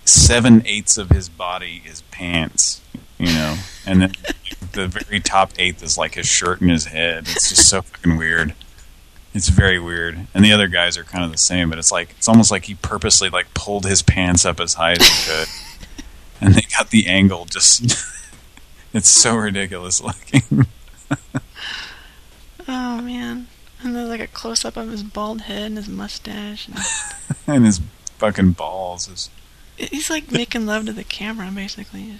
seven eighths of his body is pants, you know, and then the very top eighth is like his shirt and his head. It's just so fucking weird. It's very weird, and the other guys are kind of the same, but it's like it's almost like he purposely like pulled his pants up as high as he could, and they got the angle just. it's so ridiculous looking. Oh man. And there's like a close up of his bald head and his mustache. And and his fucking balls is he's like making love to the camera, basically.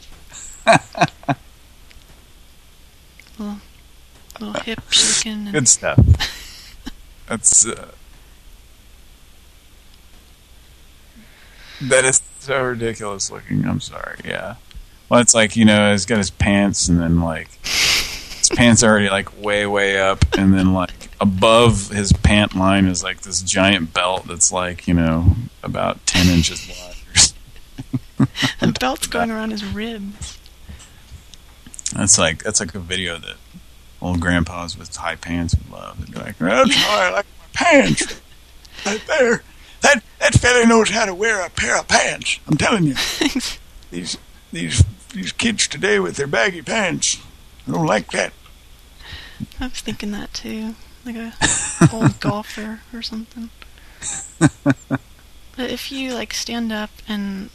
little, little hip shaking. And, good stuff. That's uh, that is so ridiculous looking. I'm sorry. Yeah. Well, it's like you know, he's got his pants, and then like his pants are already like way, way up, and then like above his pant line is like this giant belt that's like you know about ten inches wide. The belt's going around his ribs. That's like that's like a video that old grandpas with high pants would love. They'd be like, "That's why I like my pants right there. That that fella knows how to wear a pair of pants. I'm telling you. these these these kids today with their baggy pants, I don't like that. I was thinking that too, like a old golfer or something. But if you like stand up and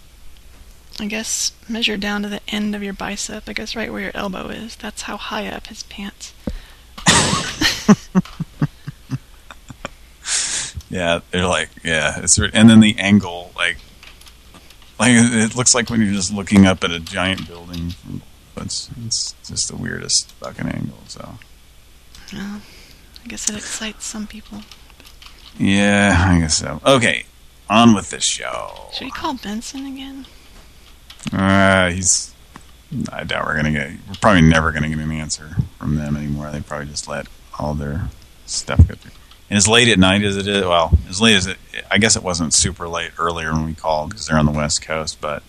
I guess measure down to the end of your bicep, I guess right where your elbow is, that's how high up his pants. Yeah, they're like, yeah, it's and then the angle, like, like it looks like when you're just looking up at a giant building. It's it's just the weirdest fucking angle. So Well, I guess it excites some people. yeah, I guess so. Okay, on with the show. Should we call Benson again? Uh, he's. I doubt we're gonna get. We're probably never gonna get an answer from them anymore. They probably just let all their stuff go through. And as late at night as it is, well, as late as it, I guess it wasn't super late earlier when we called because they're on the West Coast, but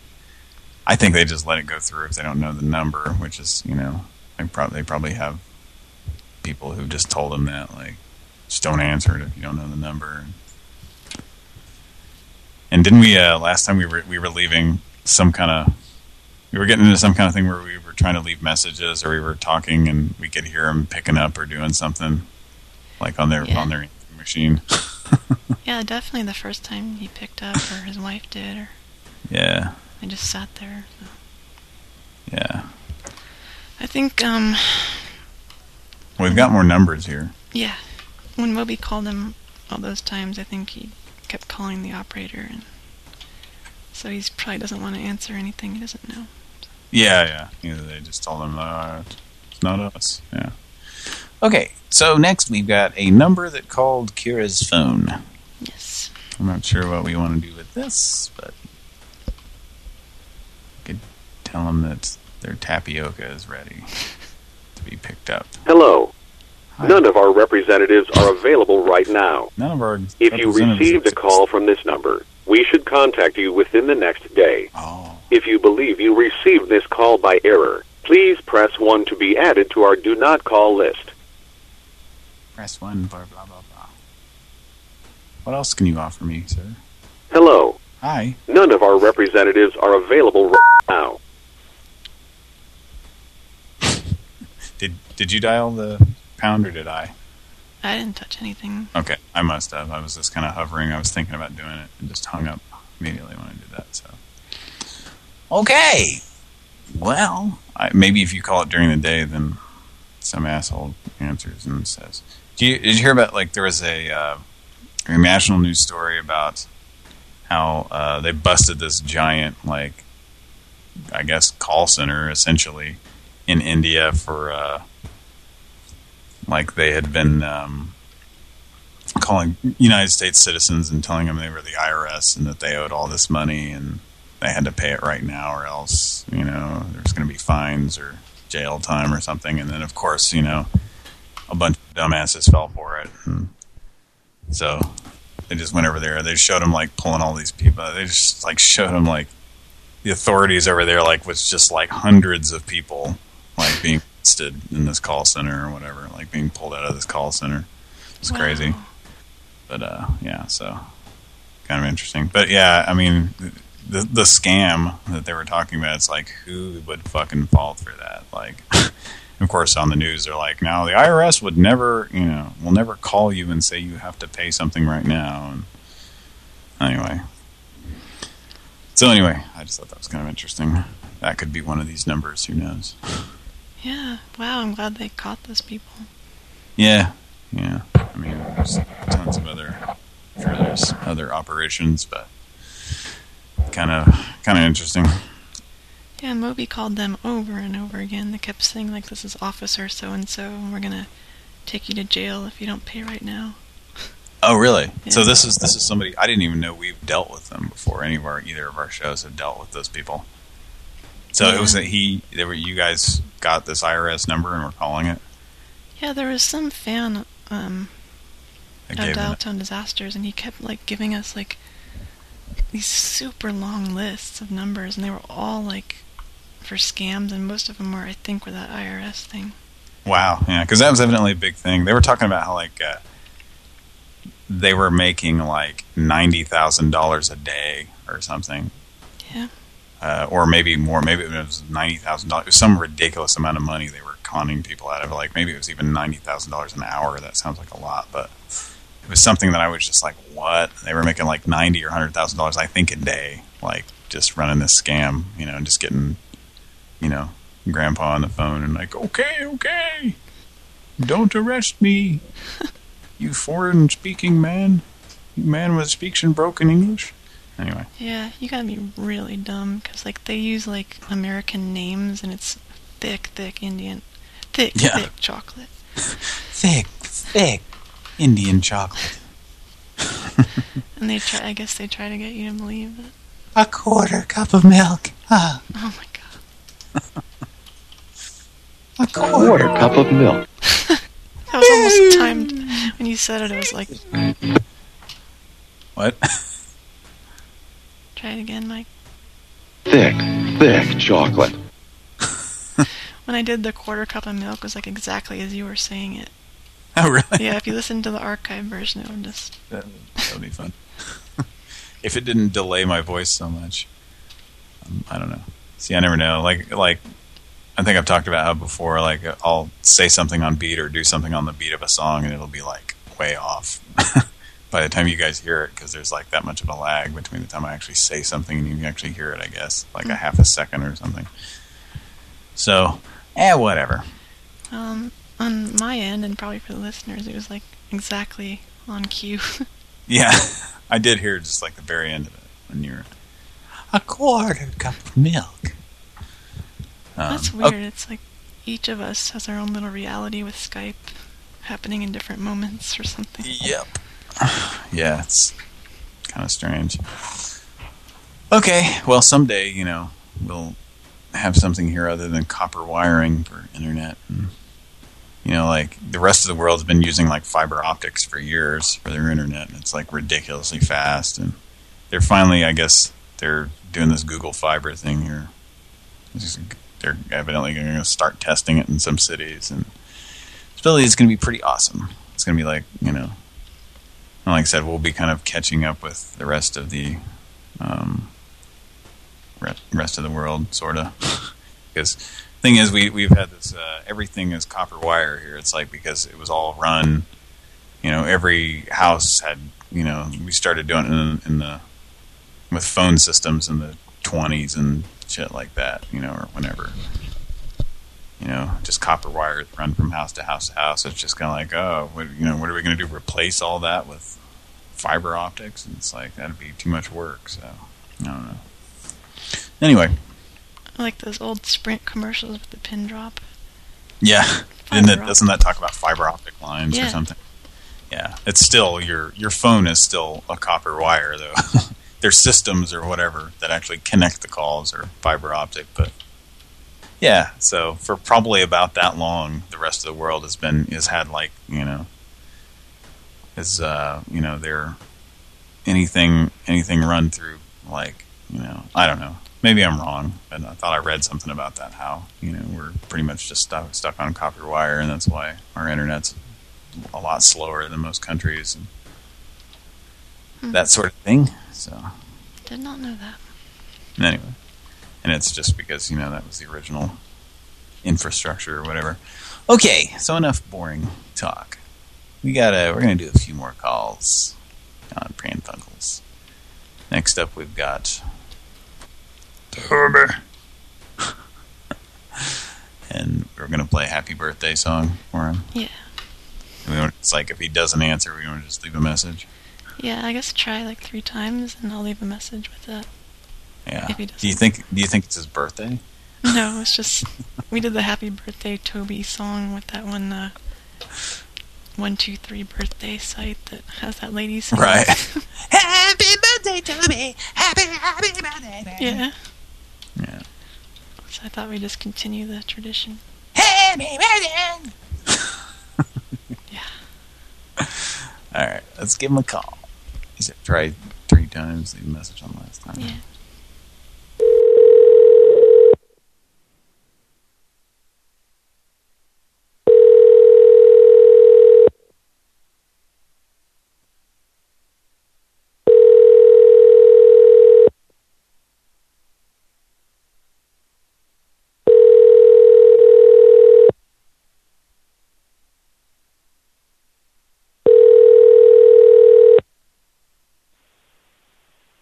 I think they just let it go through if they don't know the number, which is, you know, they probably they probably have people who just told them that, like, just don't answer it if you don't know the number. And didn't we uh, last time we were we were leaving some kind of we were getting into some kind of thing where we were trying to leave messages or we were talking and we could hear them picking up or doing something like on their Yeah. on their machine. Yeah, definitely the first time he picked up, or his wife did, or yeah, they just sat there. So. yeah. I think, um, We've got more numbers here. yeah, when Moby called him all those times, I think he kept calling the operator, and so he probably doesn't want to answer anything he doesn't know. Yeah, yeah. Either they just told them uh, it's not us. Yeah. Okay, so next we've got a number that called Kira's phone. Yes. I'm not sure what we want to do with this, but I could tell them that their tapioca is ready to be picked up. Hello. None of our representatives are available right now. None of our If you received a call from this number, we should contact you within the next day. Oh. If you believe you received this call by error, please press 1 to be added to our do not call list. Press one, blah, blah, blah, blah. What else can you offer me, sir? Hello. Hi. None of our representatives are available right now. Did did you dial the pound or did I? I didn't touch anything. Okay, I must have. I was just kind of hovering. I was thinking about doing it and just hung up immediately when I did that. So, okay. Well, I, maybe if you call it during the day, then some asshole answers and says, "Do you did you hear about like there was a, uh, national news story about how uh, they busted this giant like I guess call center essentially in India for." Uh, like they had been um, calling United States citizens and telling them they were the IRS and that they owed all this money and they had to pay it right now or else, you know, there's going to be fines or jail time or something. And then, of course, you know, a bunch of dumbasses fell for it. And so they just went over there. They showed them, like, pulling all these people. They just, like, showed them, like, the authorities over there, like, was just, like, hundreds of people, like, being arrested in this call center or whatever, like, being pulled out of this call center. It's Wow. crazy. But, uh, yeah, so kind of interesting. But, yeah, I mean, the the scam that they were talking about, it's like, who would fucking fall for that? Like, of course, on the news, they're like, now, the IRS would never, you know, will never call you and say you have to pay something right now. And anyway. So anyway, I just thought that was kind of interesting. That could be one of these numbers, who knows? Yeah. Wow, I'm glad they caught those people. Yeah, yeah. I mean, there's tons of other, I'm sure there's other operations, but kind of, kind of interesting. Yeah, Moby called them over and over again. They kept saying, like, this is officer so-and-so, and we're gonna take you to jail if you don't pay right now. Oh, really? So this is this is somebody I didn't even know we've dealt with them before. Any of our either of our shows have dealt with those people. So it was that he, they were you guys got this IRS number and were calling it. Yeah, there was some fan um, I of gave Dial Tone Disasters, and he kept like giving us like these super long lists of numbers, and they were all like for scams, and most of them were, I think, were that IRS thing. Wow, yeah, because that was evidently a big thing. They were talking about how like uh, they were making like ninety thousand dollars a day or something. Uh, or maybe more. Maybe it was ninety thousand dollars. Some ridiculous amount of money they were conning people out of. Like maybe it was even ninety thousand dollars an hour. That sounds like a lot, but it was something that I was just like, what? They were making like ninety or hundred thousand dollars, I think, a day. Like just running this scam, you know, and just getting, you know, grandpa on the phone and like, okay, okay, don't arrest me, you foreign-speaking man, you man with speaks in broken English. Anyway, Yeah, you gotta be really dumb, because like they use like American names, and it's thick, thick Indian, thick, Yeah. thick chocolate. thick, thick Indian chocolate. And they try, I guess they try to get you to believe it. A quarter cup of milk. Ah. Oh my god. A quarter cup of milk. That was almost timed. When you said it, it was like, What? try it again, Mike. Thick, thick chocolate. When I did the quarter cup of milk, it was like exactly as you were saying it. Oh, really? Yeah, if you listen to the archive version, it would just. That, that would be fun. if it didn't delay my voice so much. Um, I don't know. See, I never know. Like, like I think I've talked about how before, like, I'll say something on beat or do something on the beat of a song and it'll be, like, way off by the time you guys hear it because there's, like, that much of a lag between the time I actually say something and you actually hear it, I guess. Like a half a second or something. So, eh, whatever. Um, on my end, and probably for the listeners, it was like exactly on cue. Yeah, I did hear just, like, the very end of it when you're a quarter cup of milk. Um, That's okay. weird. It's like each of us has our own little reality with Skype happening in different moments or something. Yep. Yeah, it's kind of strange. Okay, well, someday, you know, we'll have something here other than copper wiring for internet. And, you know, like, the rest of the world's been using, like, fiber optics for years for their internet, and it's, like, ridiculously fast. And they're finally, I guess, they're doing this Google Fiber thing here. They're evidently going to start testing it in some cities, and it's going to be pretty awesome. It's going to be like, you know, like I said, we'll be kind of catching up with the rest of the um, re- rest of the world, sort of. because thing is, we we've had this. Uh, everything is copper wire here. It's like because it was all run. You know, every house had. You know, we started doing it in, in the with phone systems in the 20s and shit like that. You know, or whenever. You know, just copper wires run from house to house to house. It's just kind of like, oh, what, you know, what are we going to do? Replace all that with fiber optics? And it's like that'd be too much work. So I don't know. Anyway, I like those old Sprint commercials with the pin drop. yeah, and it, doesn't that talk about fiber optic lines or something? Yeah, it's still your your phone is still a copper wire though. There's systems or whatever that actually connect the calls or fiber optic, but yeah. So for probably about that long, the rest of the world has been has had like you know is uh you know their anything anything run through like you know I don't know maybe I'm wrong but I thought I read something about that how you know we're pretty much just stuck stuck on copper wire and that's why our internet's a lot slower than most countries and Hmm. that sort of thing so Did not know that. anyway and it's just because you know that was the original infrastructure or whatever okay so enough boring talk we gotta we're gonna do a few more calls on Pran Funkels next up we've got Turber and we're gonna play a happy birthday song for him. Yeah. And we want, it's like if he doesn't answer we want to just leave a message. Yeah, I guess try like three times and I'll leave a message with that. yeah. If he do you think do you think it's his birthday? No, it's just we did the happy birthday Toby song with that one uh one two three birthday site that has that lady singing. Right. happy birthday to me. Happy happy birthday. Baby. Yeah. Yeah. So I thought we'd just continue the tradition. Happy birthday. yeah. All right. Let's give him a call. He said try three times. Leave message on last time. Yeah.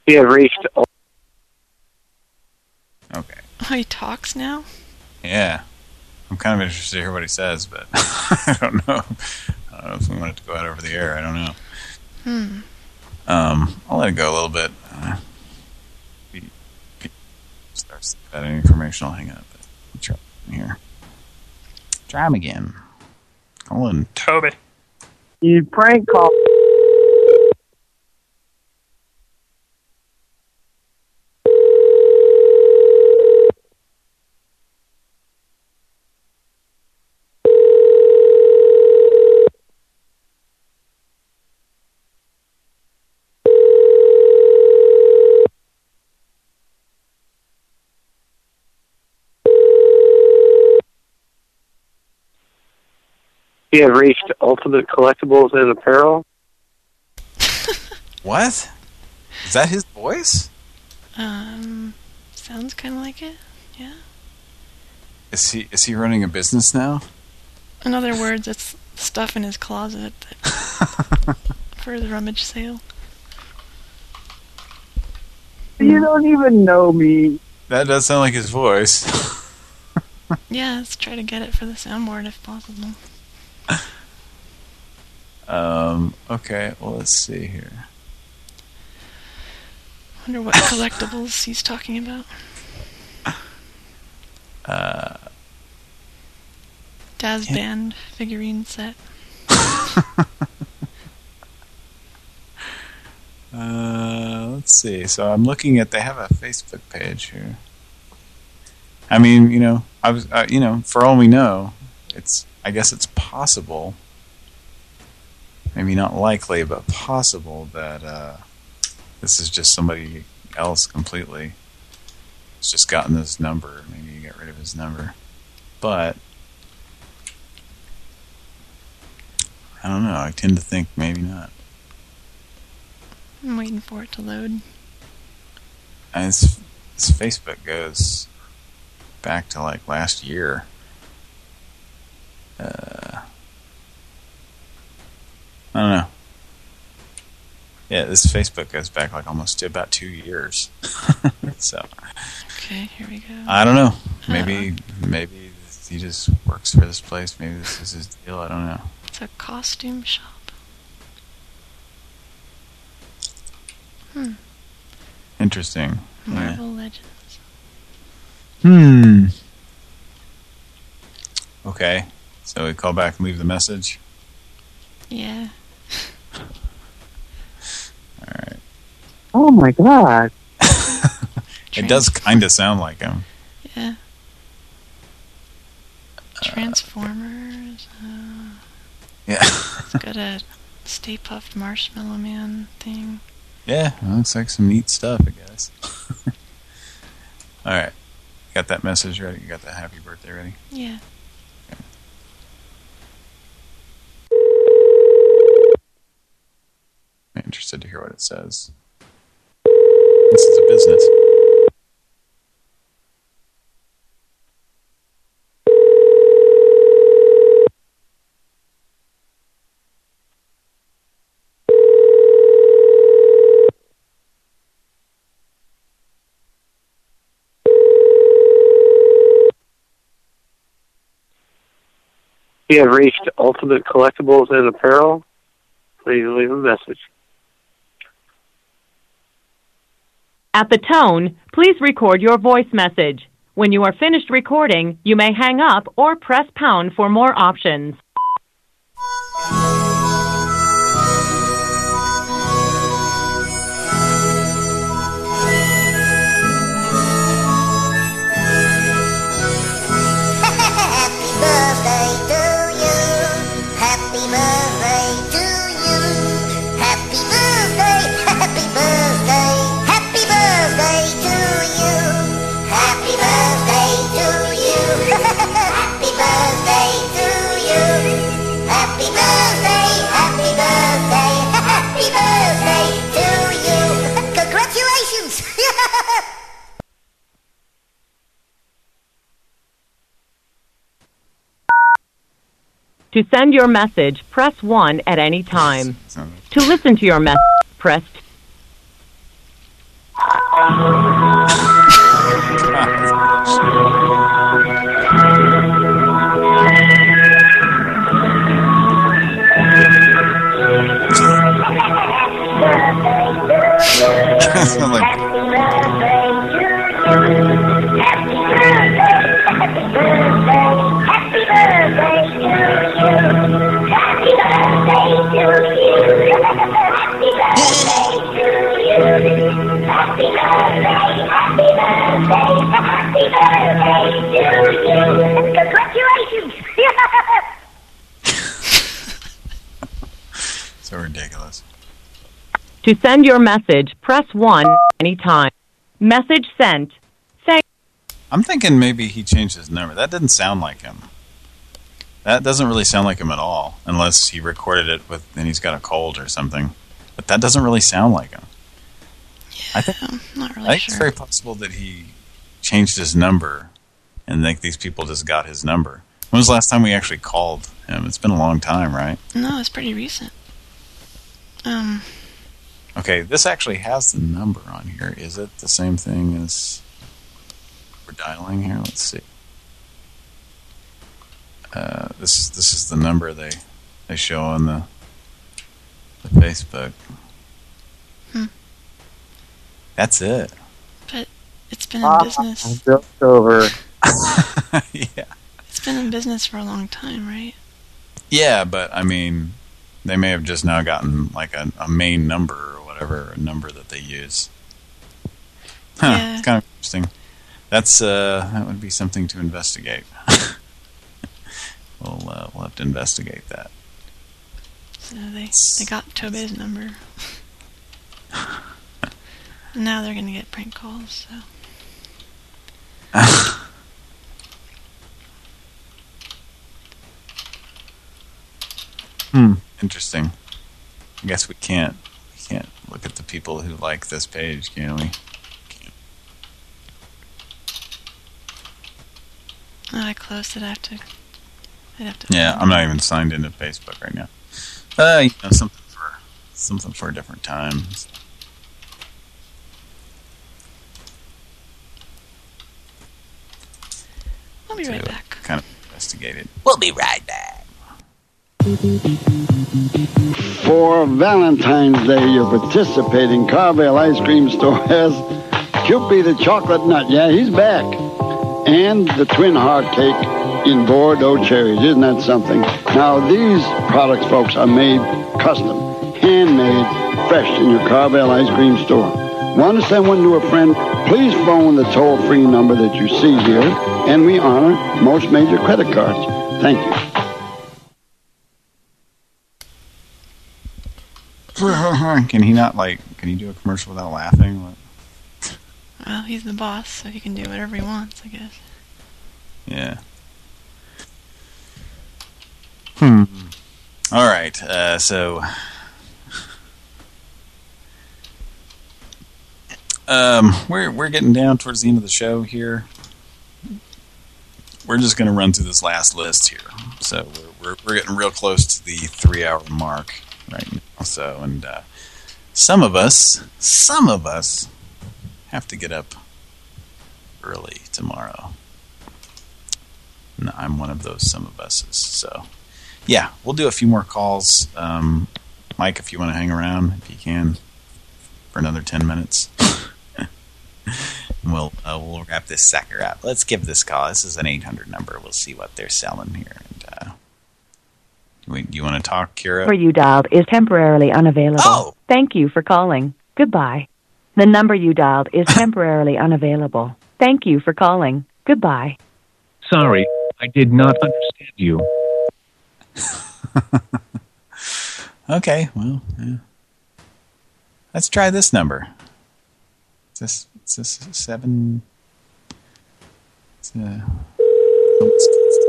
You have reached. Okay. Oh, he talks now? Yeah. I'm kind of interested to hear what he says, but I don't know. I don't know if we want it to go out over the air. I don't know. Hmm. Um, I'll let it go a little bit. Uh, if he starts that information, I'll hang up. But we'll try him here. Try him again. Call in Toby. You prank call. You have reached Ultimate Collectibles and Apparel. What? Is that his voice? Um, sounds kind of like it. Yeah. Is he is he running a business now? In other words, it's stuff in his closet that, for the rummage sale. You don't even know me. That does sound like his voice. Yeah, let's try to get it for the soundboard if possible. Um. Okay. Well, let's see here. Wonder what collectibles he's talking about. Uh. Dazz Band figurine set. Uh, let's see. So I'm looking at. They have a Facebook page here. I mean, you know, I was, uh, you know, for all we know, it's. I guess it's possible. Maybe not likely, but possible that uh, this is just somebody else completely. He's just gotten this number. Maybe you get rid of his number, but I don't know. I tend to think maybe not. I'm waiting for it to load. And his, his Facebook goes back to like last year. Uh, I don't know. Yeah, this Facebook goes back like almost to about two years. so Okay, here we go. I don't know. Maybe maybe he just works for this place. Maybe this is his deal. I don't know. It's a costume shop. Hmm. Interesting. Yeah. Marvel Legends. Hmm. Okay. So we call back and leave the message. Yeah. Alright. Oh my god. It does kind of sound like him. Yeah. Transformers. Uh, Yeah. it's got a Stay Puft Marshmallow Man thing. Yeah, looks like some neat stuff, I guess. Alright. Got that message ready? You got that happy birthday ready? Yeah. I'm interested to hear what it says. This is a business. You have reached Ultimate Collectibles and Apparel. Please leave a message. At the tone, please record your voice message. When you are finished recording, you may hang up or press pound for more options. To send your message, press 1 at any time. To listen to your message, press Congratulations! so ridiculous. To send your message, press 1 anytime. Message sent. Thank I'm thinking maybe he changed his number. That didn't sound like him. That doesn't really sound like him at all, unless he recorded it with and he's got a cold or something. But that doesn't really sound like him. I think, not really I think sure. it's very possible that he changed his number and think these people just got his number. When was the last time we actually called him? It's been a long time, right? No, it's pretty recent. Um, Okay, this actually has the number on here. Is it the same thing as we're dialing here? Let's see. Uh, this is this is the number they they show on the the Facebook. Hmm. That's it. but it's been in business. Just over. yeah. It's been in business for a long time, right? Yeah, but I mean, they may have just now gotten like a, a main number or whatever, a number that they use. Huh, Yeah. it's kind of interesting. That's uh, that would be something to investigate. we'll uh, we'll have to investigate that. So they they got Toby's number. Now they're gonna get prank calls. So Hmm. Interesting. I guess we can't we can't look at the people who like this page, can we? oh, I closed it. I have to. I'd have to. Yeah, I'm not even signed into Facebook right now. Uh, you know, something for something for a different time. I'll be right back. Kind of investigate it. We'll be right back. For Valentine's Day, your participating Carvel ice cream store has Cupid the chocolate nut. Yeah, he's back. And the twin heart cake in Bordeaux cherries. Isn't that something? Now, these products, folks, are made custom, handmade, fresh in your Carvel ice cream store. Want to send one to a friend? Please phone the toll-free number that you see here, and we honor most major credit cards. Thank you. Can he not like? Can he do a commercial without laughing? What? Well, he's the boss, so he can do whatever he wants, I guess. Yeah. Hmm. All right. Uh, so, um, we're we're getting down towards the end of the show here. We're just going to run through this last list here. So we're we're, we're getting real close to the three-hour mark right now. So, and uh, some of us, some of us, have to get up early tomorrow. And I'm one of those some of us. So, yeah, we'll do a few more calls. Um, Mike, if you want to hang around, if you can, for another 10 minutes. we'll uh, we'll wrap this sucker up. Let's give this call. This is an 800 number. We'll see what they're selling here. And uh, do, we, do you want to talk, Kira? number you dialed is temporarily unavailable. Oh. Thank you for calling. Goodbye. The number you dialed is temporarily unavailable. Thank you for calling. Goodbye. Sorry, I did not understand you. Okay, well, yeah. Let's try this number. Is this, is this seven? It's, almost close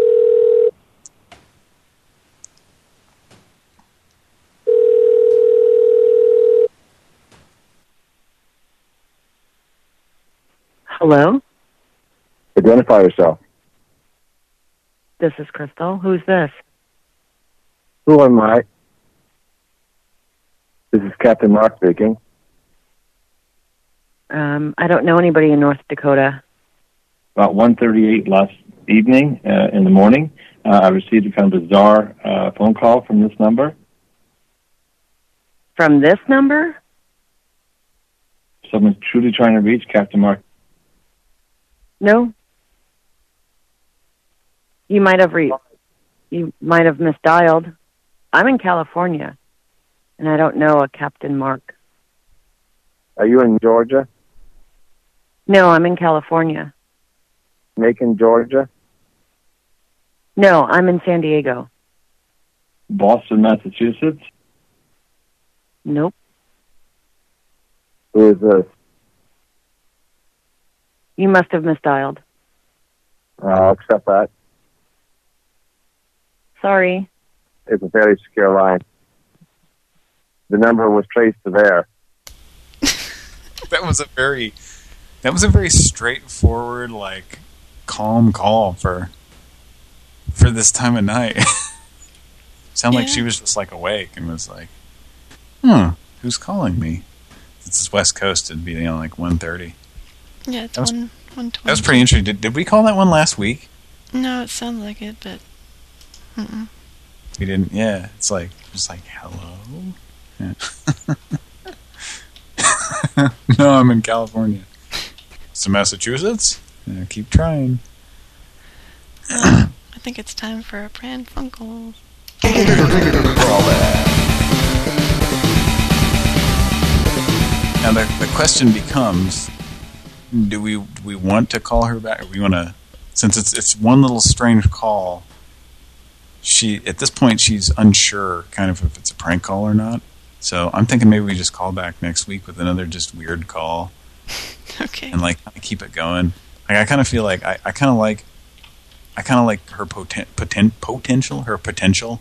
Hello? Identify yourself. This is Crystal. Who's this? Who am I? This is Captain Mark speaking. Um, I don't know anybody in North Dakota. About 1.38 last evening uh, in the morning, uh, I received a kind of bizarre uh, phone call from this number. From this number? Someone's truly trying to reach Captain Mark. No. You might have re- you might have misdialed. I'm in California, and I don't know a Captain Mark. Are you in Georgia? No, I'm in California. Macon, Georgia? No, I'm in San Diego. Boston, Massachusetts. Nope. Who is this? You must have misdialed. I'll accept that. Sorry. It's a very secure line. The number was traced to there. That was a very, that was a very straightforward, like, calm call for, for this time of night. Sound like she was just like awake and was like, hmm, who's calling me? Since it's West Coast, it'd be, you know, like 1.30. Yeah, it's That was- one one twenty. That was pretty interesting. Did, did we call that one last week? No, it sounds like it, but mm-mm. We didn't. Yeah, it's like just like hello. Yeah. no, I'm in California. So Massachusetts. Yeah, keep trying. I think it's time for a Pran Funkels. Now the the question becomes: Do we do we want to call her back? Or we want to, since it's it's one little strange call. She at this point she's unsure, kind of if it's a prank call or not. So I'm thinking maybe we just call back next week with another just weird call. Okay. And like keep it going. Like I kind of feel like I, I kind of like I kind of like her poten, poten, potential, her potential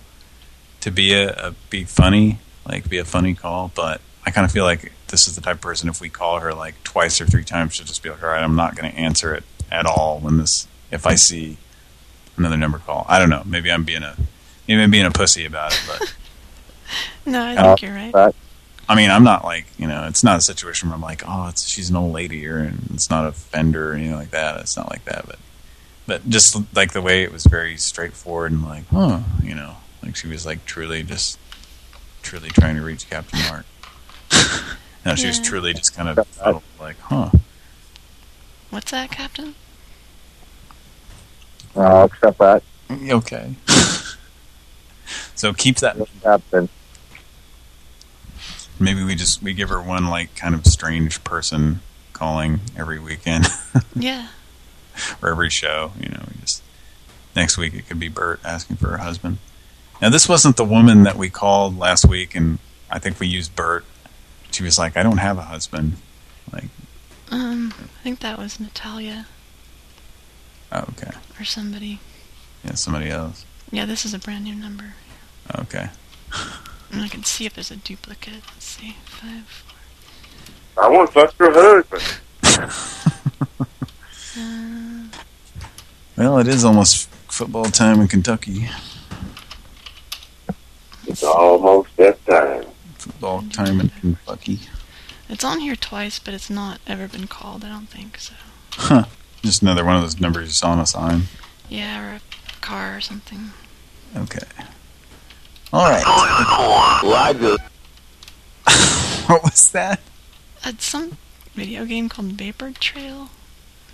to be a, a be funny, like be a funny call. But I kind of feel like this is the type of person if we call her like twice or three times, she'll just be like, all right, I'm not going to answer it at all when this if I see another number call. I don't know. Maybe I'm being a maybe I'm being a pussy about it, but. No, I Uh, think you're right. I mean, I'm not like, you know, it's not a situation where I'm like, oh, it's she's an old lady or and it's not a fender or anything like that. It's not like that, but but just like the way it was very straightforward and like, huh, you know, like she was like truly just truly trying to reach Captain Mark. no, she was truly just kind of like, huh. What's that, Captain? I'll accept that. Okay. so keep that. Captain. Maybe we just we give her one like kind of strange person calling every weekend. Yeah. or every show, you know, we just next week it could be Bert asking for her husband. Now this wasn't the woman that we called last week and I think we used Bert. She was like, I don't have a husband. Like, Um, I think that was Natalia oh, okay. or somebody. Yeah, somebody else. Yeah, this is a brand new number. Okay. And I can see if there's a duplicate. Let's see. Five. four. I want to fuck your husband. Uh, well, it is almost football time in Kentucky. It's almost that time. Football time in Kentucky. It's on here twice, but it's not ever been called. I don't think so. Huh. Just another one of those numbers you saw on a sign. Yeah, or a car or something. Okay. All right. what was that? It's some video game called Vapor Trail.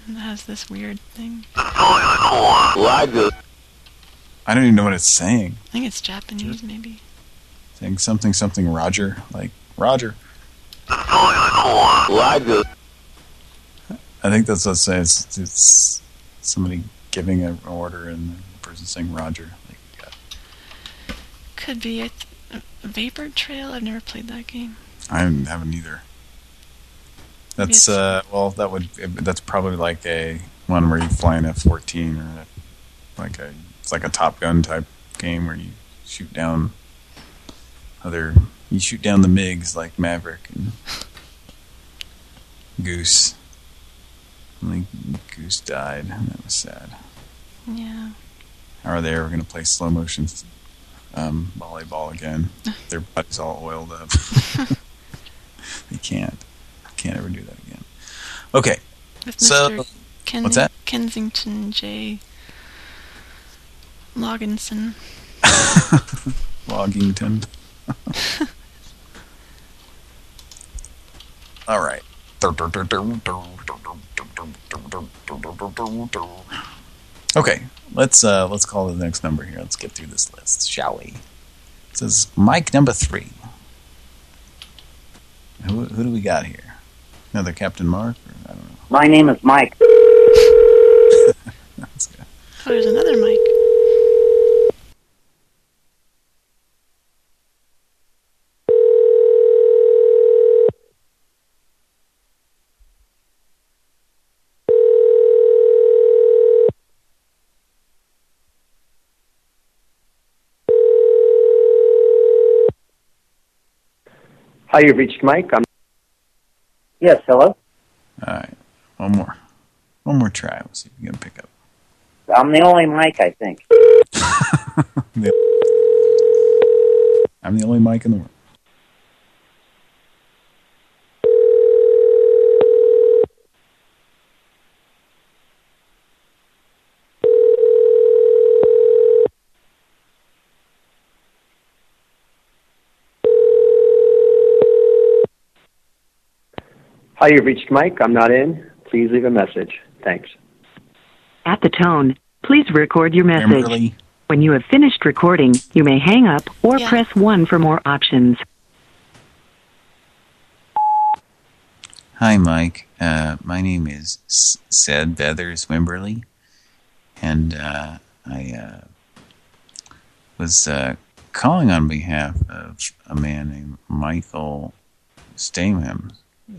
And it has this weird thing. I don't even know what it's saying. I think it's Japanese, maybe. Saying something, something, Roger. Like, Roger. Roger. I think that's what it says. It's, it's somebody giving an order and the person saying Roger. Like, Could be a, a Vapor Trail. I've never played that game. I haven't either. That's, uh, well, that would, that's probably like a one where you fly an F-14 or a, like a, it's like a Top Gun type game where you shoot down other, you shoot down the MiGs like Maverick and Goose. Only Goose died. That was sad. Yeah. How are they ever going to play slow motion um, volleyball again. Their body's all oiled up. they can't. Can't ever do that again. Okay. With So, Mr. Ken- what's that? Kensington J. Logginson. Loggington. All right. Okay, let's uh, let's call the next number here. Let's get through this list, shall we? It says Mike number three. Who who do we got here? Another Captain Mark? Or, I don't know. My name is Mike. That's good. Oh, there's another mic. Hi, you've reached Mike. I'm Yes, hello. All right, one more, one more try. We'll see if we can pick up. I'm the only Mike, I think. I'm the only Mike in the world. Hi, you've reached Mike. I'm not in. Please leave a message. Thanks. At the tone, please record your message. Kimberly. When you have finished recording, you may hang up or Yeah. press 1 for more options. Hi, Mike. Uh, my name is S- Sed Beathers Wimberly, and uh, I uh, was uh, calling on behalf of a man named Michael Stamham,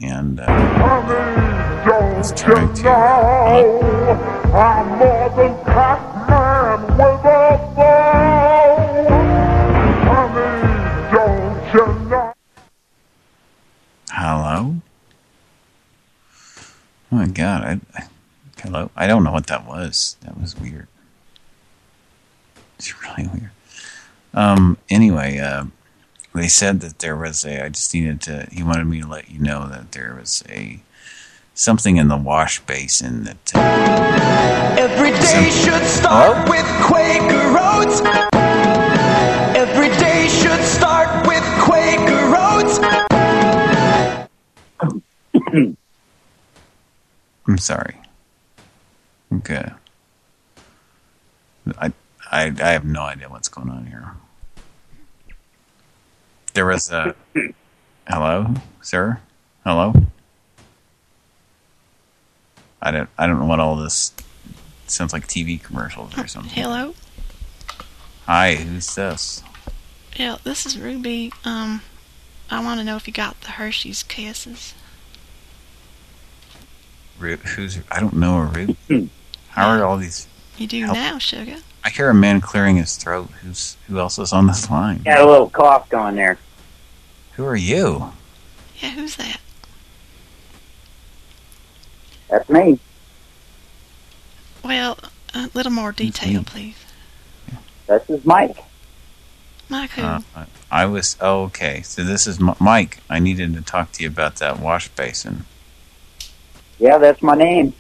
and uh, was trying to. I'm more than Pac-Man with a bow. Honey, don't you know? Hello. Oh my God! I, I hello. I don't know what that was. That was weird. It's really weird. Um. Anyway, uh, they said that there was a. I just needed to. He wanted me to let you know that there was a something in the wash basin that. Uh, Every day should start with Quaker Oats. Every day should start with Quaker Oats. I'm sorry. Okay. I I I have no idea what's going on here. There was a hello, sir. Hello. I don't I don't know what all this sounds like TV commercials or something. Hello? Hi, who's this? Yeah, this is Ruby. Um, I want to know if you got the Hershey's kisses. Ru- Who's I don't know a Ruby. How are all these? You do Help. now, sugar. I hear a man clearing his throat. Who's who else is on this line? Got a little cough going there. Who are you? Yeah, who's that? That's me. Well, a little more detail, please. This is Mike. Mike, who? Uh, I was oh, okay. So this is M Mike. I needed to talk to you about that wash basin. Yeah, that's my name.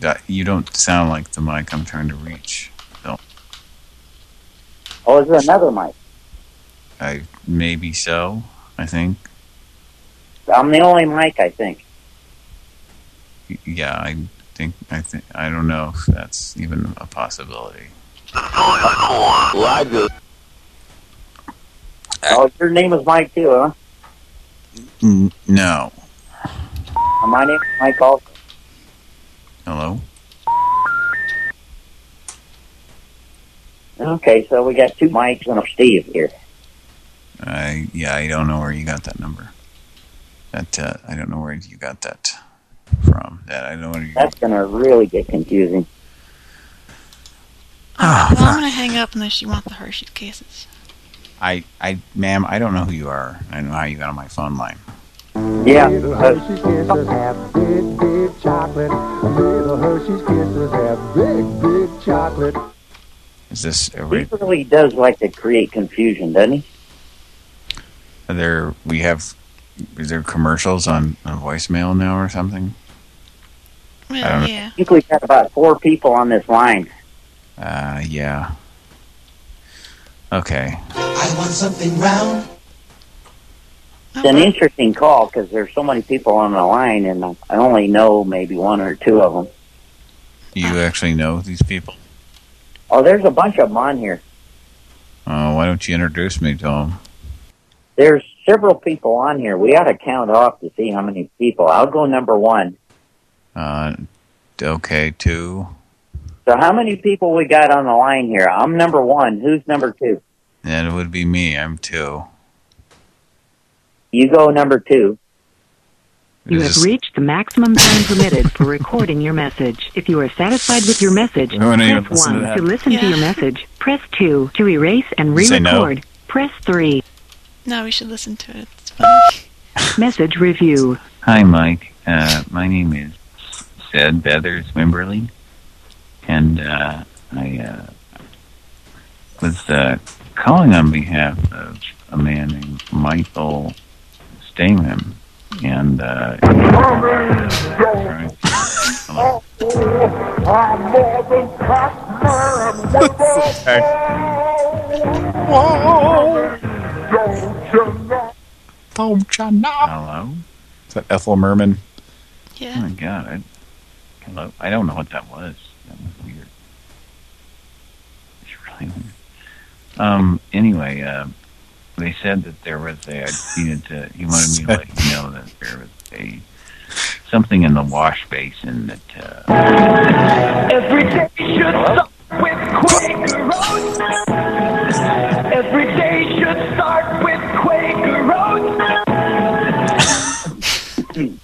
That you don't sound like the Mike I'm trying to reach. So Oh, is there another Mike? I maybe so. I think. I'm the only Mike, I think. Yeah, I think. I think. I don't know if that's even a possibility. Oh, your name is Mike too, huh? No. My name is Mike also. Hello. Okay, so we got two Mikes and a Steve here. I yeah. I don't know where you got that number. That uh, I don't know where you got that from. That I don't know where you. That's gonna really get confusing. Ah, well, I'm going to hang up unless you want the Hershey's kisses. I, I, ma'am, I don't know who you are. I know how you got on my phone line. Yeah. Little Hershey's Kisses have big, big chocolate. Little Hershey's Kisses have big, big chocolate. Is this are He really does like to create confusion, doesn't he? Are there we have is there commercials on, on voicemail now or something? I Well, know. yeah. I think we've got about four people on this line. Uh, yeah. Okay. I want something round. It's an interesting call because there's so many people on the line, and I only know maybe one or two of them. You actually know these people? Oh, there's a bunch of them on here. Oh, why don't you introduce me to them? There's several people on here. We ought to count off to see how many people. I'll go number one. Uh, okay, two. So how many people we got on the line here? I'm number one. Who's number two? Then it would be me. I'm two. You go number two. You have reached the maximum time permitted for recording your message. If you are satisfied with your message, We press listen to 1 to listen to your message. Press 2 to erase and You say no? re-record. Press 3. No, we should listen to it. It's funny. Message review. Hi, Mike. Uh, my name is Sid Beathers Wimberly, and uh, I uh, was uh, calling on behalf of a man named Michael Stamen, and uh, right. Hello. I'm more than Don't you know? Hello. Is that Ethel Merman? Yeah. Oh my God. I, hello. I don't know what that was. That was weird. It's really weird. Um. Anyway, uh, they said that there was a. I needed to. He wanted me to let you know that there was a something in the wash basin that. Uh, Every day should start with Quaker Oats. Every day should start with Quaker Oats.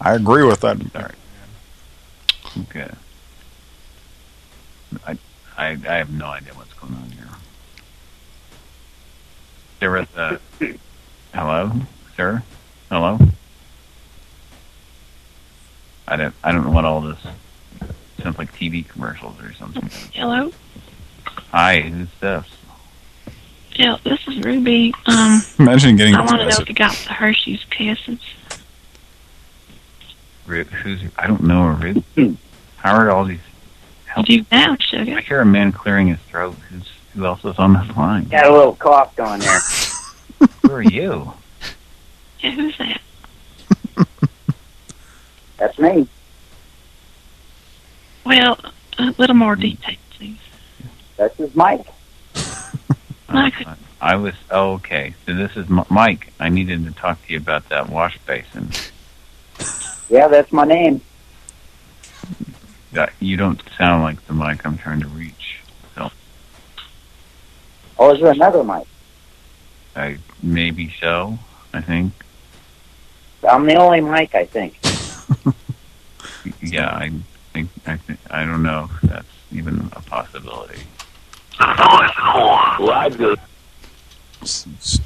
I agree with that. Okay. I, I I have no idea what's going on here. There was a hello, sir. Hello. I don't I don't know what all this sounds like TV commercials or something. Hello? Hi, who's this? Yeah, this is Ruby. Um, Imagine getting I want to know message. if you got the Hershey's Kisses. Ru- Who's I don't know. Ru- How are all these? Help. You now, sugar. I hear a man clearing his throat. Who's who else is on this line? Got a little cough going there. Who are you? Yeah, who's that? That's me. Well, a little more detail, please. That's his Mike. Mike, uh, I was oh, okay. So this is M- Mike. I needed to talk to you about that wash basin. Yeah, that's my name. That you don't sound like the Mike I'm trying to reach. So Oh, is there another Mike? I maybe so. I think. I'm the only Mike, I think. Yeah, I think I think I don't know if that's even a possibility.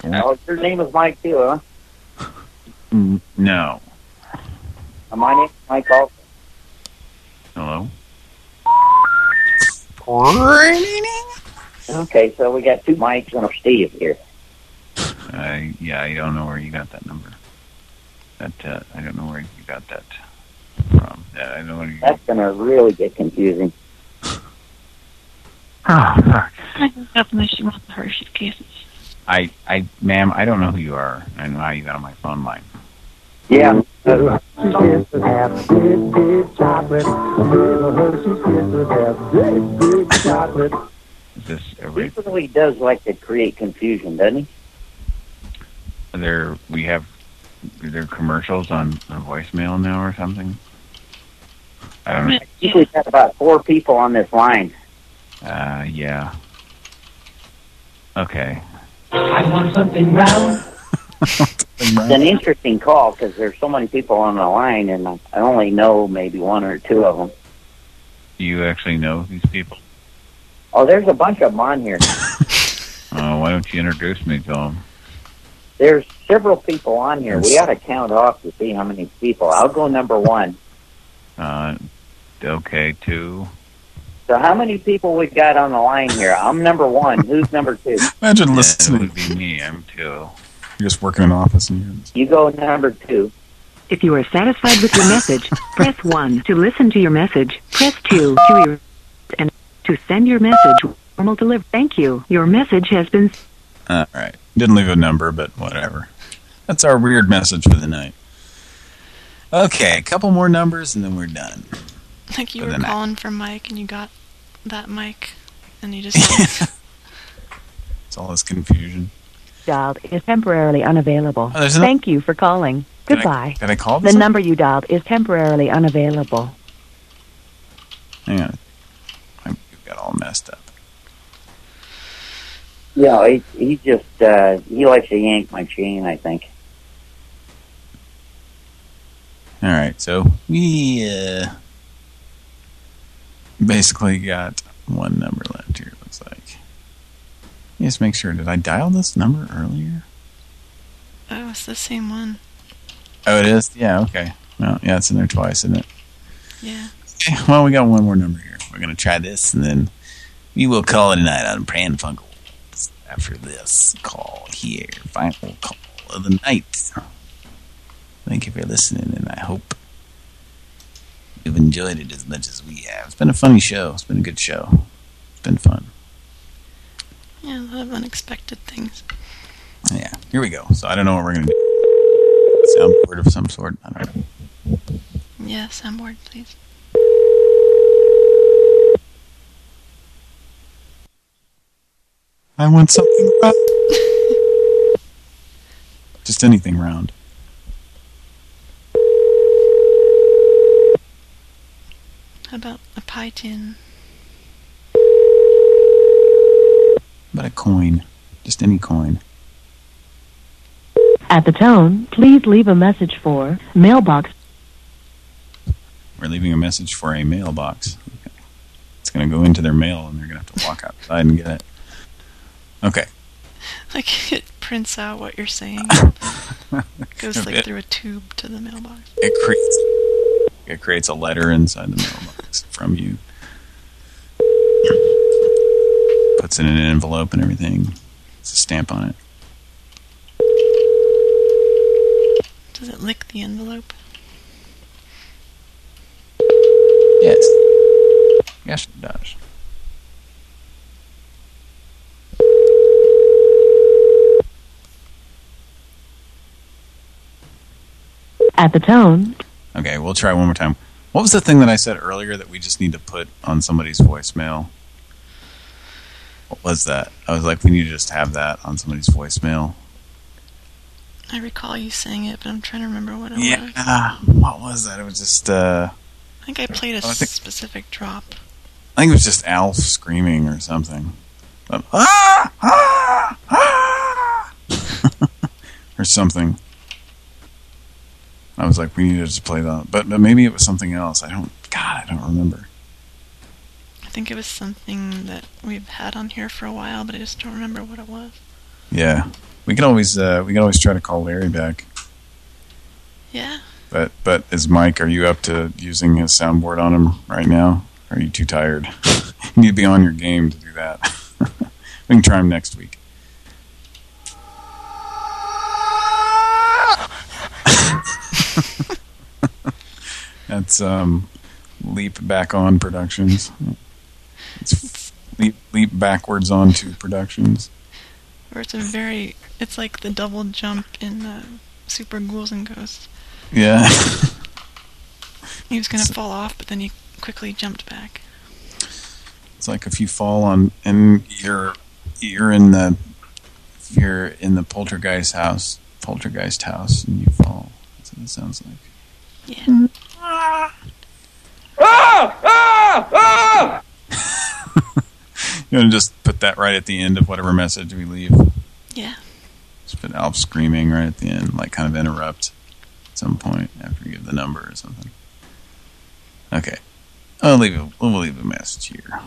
Oh, your name is Mike too, huh? Mm, No. Uh, My name's Mike also. Hello. Okay, so we got two Mikes and a Steve here. I yeah, I don't know where you got that number. That uh, I don't know where you got that from. Yeah, I know where you. That's gonna really get confusing. Oh, fuck. I can help unless you want the Hershey's Kisses. I, I, ma'am, I don't know who you are. I know how you got on my phone line. Yeah. Kisses have big, big chocolate. Little Hershey's Kisses have big, big chocolate. Is this are He really does like to create confusion, doesn't he? are there? We have are there commercials on, on voicemail now or something? I don't know. I think we've got about four people on this line. Uh, yeah. Okay. I want something round. It's an interesting call because there's so many people on the line, and I I only know maybe one or two of them. Do you actually know these people? Oh, there's a bunch of them on here. Uh, why don't you introduce me to them? There's several people on here. We ought to count off to see how many people. I'll go number one. Uh, okay, two. So how many people we got on the line here? I'm number one. Who's number two? Imagine listening. to be me. I'm two. You're just working in an office and you're You go number two. If you are satisfied with your message, press 1. To listen to your message, press 2. To and to send your message, normal deliver. Thank you. Your message has been All right. Didn't leave a number, but whatever. That's our weird message for the night. Okay, a couple more numbers and then we're done. Like you For were the night. calling from Mike and you got that mic and you just It's all this confusion. dialed is temporarily unavailable. Oh, there's no- Thank you for calling. Did I- Goodbye. did I call The this? number you dialed is temporarily unavailable. Hang on. I got all messed up. Yeah, he he just uh, he likes to yank my chain. I think. All right, so we uh, basically got one number left here. it Looks like. Just make sure. Did I dial this number earlier? Oh, it's the same one. Oh, it is. Yeah. Okay. Well, yeah, it's in there twice, isn't it? Yeah. Okay, well, we got one more number here. We're gonna try this, and then we will call it a night on Pran Funkels after this call here. Final call of the night. Thank you for listening, and I hope you've enjoyed it as much as we have. It's been a funny show. It's been a good show. It's been fun. Yeah, a lot of unexpected things. Yeah, here we go. So I don't know what we're gonna do. Soundboard of some sort. I don't know. Yeah, soundboard, please. I want something round. Just anything round. About a pie tin? But a coin. Just any coin. At the tone, please leave a message for mailbox. We're leaving a message for a mailbox. Okay. It's going to go into their mail, and they're going to have to walk outside and get it. Okay. Like it prints out what you're saying. Goes like It- through a tube to the mailbox. It creates it creates a letter inside the mailbox from you. Puts it in an envelope and everything. It's a stamp on it. Does it lick the envelope? Yes. Yes, it does. At the tone, Okay, we'll try one more time. What was the thing that I said earlier that we just need to put on somebody's voicemail? What was that? I was like, we need to just have that on somebody's voicemail. I recall you saying it, but I'm trying to remember what it Yeah. was. Ah, what was that? It was just, uh, I think I played a Oh, I think- specific drop. I think it was just Alf screaming or something. Um, ah! Ah! Ah! or something. I was like, we need to just play that. But, but maybe it was something else. I don't, God, I don't remember. I think it was something that we've had on here for a while, but I just don't remember what it was. Yeah. We can always, uh, we can always try to call Larry back. Yeah. But, but is Mike, are you up to using his soundboard on him right now? Or are you too tired? you need to be on your game to do that. we can try him next week. That's um, Leap Back On Productions. It's Leap, leap Backwards Onto Productions. Or it's a very, it's like the double jump in uh, Super Ghouls and Ghosts. Yeah. He was going to fall off, but then he quickly jumped back. It's like if you fall on and you're you're in the you're in the poltergeist house, poltergeist house, and you fall. That's what it sounds like. Yeah. Ah! Ah! Ah! You want to just put that right at the end of whatever message we leave. Yeah. Just put Alf screaming right at the end, like kind of interrupt at some point after you give the number or something. Okay. I'll leave a, we'll leave a message here.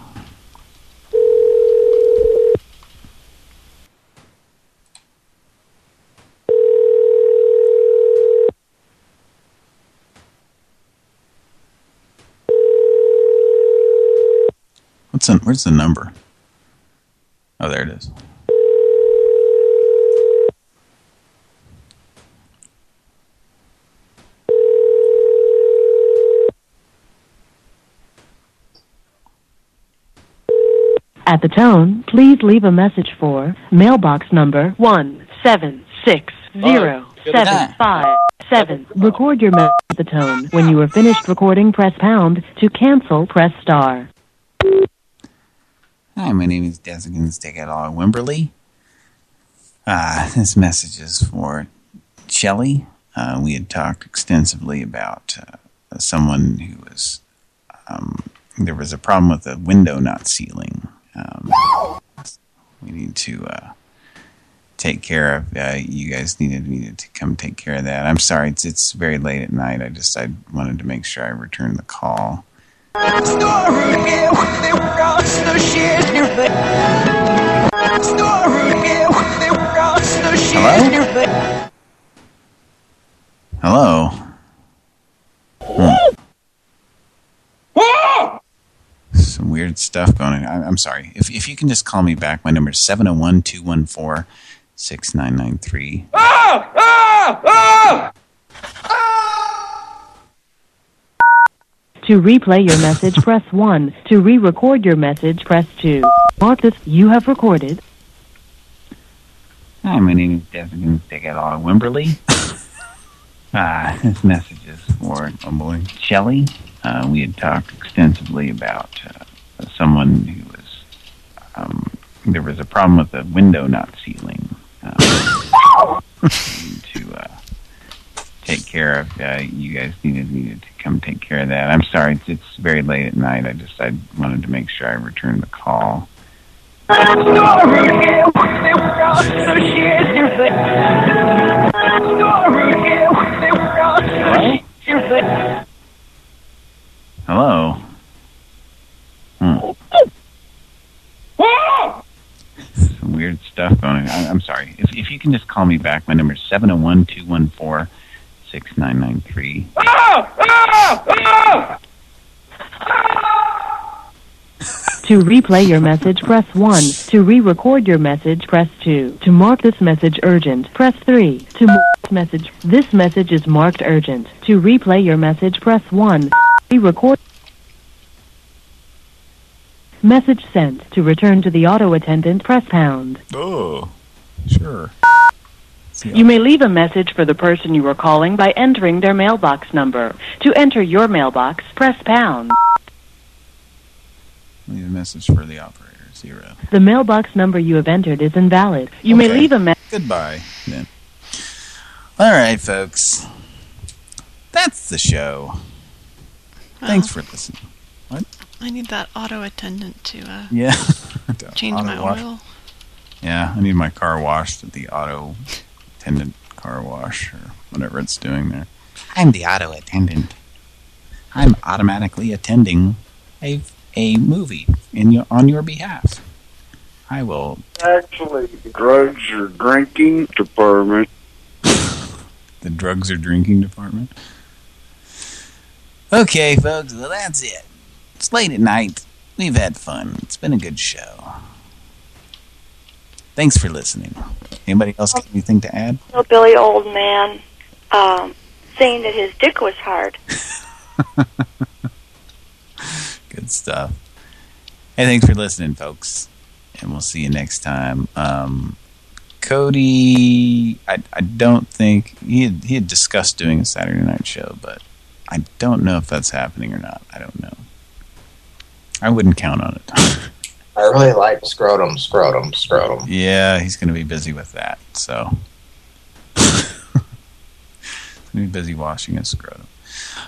The Where's the number? Oh, there it is. At the tone, please leave a message for mailbox number 1760757. Record your message at the tone. When you are finished recording, press pound. To cancel, press star. Hi, my name is Desigan Stickadall Wimberly. Uh, this message is for Shelley. Uh, we had talked extensively about uh, someone who was... Um, there was a problem with the window not sealing. Um, we need to uh, take care of. Uh, you guys needed needed to come take care of that. I'm sorry, it's it's very late at night. I just I wanted to make sure I returned the call. Hello? Hello? Hmm. Some weird stuff going on. I- I'm sorry. If if you can just call me back, my number is 701-214-6993. To replay your message, press 1. To re-record your message, press 2. Mark this you have recorded. Hi, my name is Desigan Stickadall Wimberly. uh, this message is for oh boy, Shelley. Uh, we had talked extensively about uh, someone who was um, there was a problem with the window not sealing. Um, to uh, take care of. Uh, you guys needed needed to come take care of that. I'm sorry, it's, it's very late at night. I just I wanted to make sure I returned the call. Hello. Hmm. Some weird stuff going on. I'm sorry. If if you can just call me back, my number is 701-214-6993. Ah! Ah! Ah! To replay your message, press 1. To re-record your message, press 2. To mark this message urgent, press 3. To mark this message, this message is marked urgent. To replay your message, press 1. Re-record Message sent. To return to the auto attendant, press pound. Oh, sure. You may leave a message for the person you are calling by entering their mailbox number. To enter your mailbox, press pound. Leave a message for the operator. Zero. The mailbox number you have entered is invalid. You may leave a message. Goodbye. Then. All right, folks. That's the show. Thanks for listening. What? I need that auto attendant to uh, Yeah. change Auto my wash. oil. Yeah, I need my car washed at the auto attendant car wash or whatever it's doing there. I'm the auto attendant. I'm automatically attending a a movie in your on your behalf. I will. Actually, the drugs or drinking department. The drugs or drinking department. Okay, folks. Well, that's it. It's late at night. We've had fun. It's been a good show. Thanks for listening. Anybody else got anything to add? billy old man um, saying that his dick was hard. Good stuff. Hey, thanks for listening, folks. And we'll see you next time. Um, Cody, I, I don't think, he had, he had discussed doing a Saturday night show, but I don't know if that's happening or not. I don't know. I wouldn't count on it. I really like scrotum, scrotum, scrotum. yeah, he's going to be busy with that, so. he's going to be busy washing his scrotum.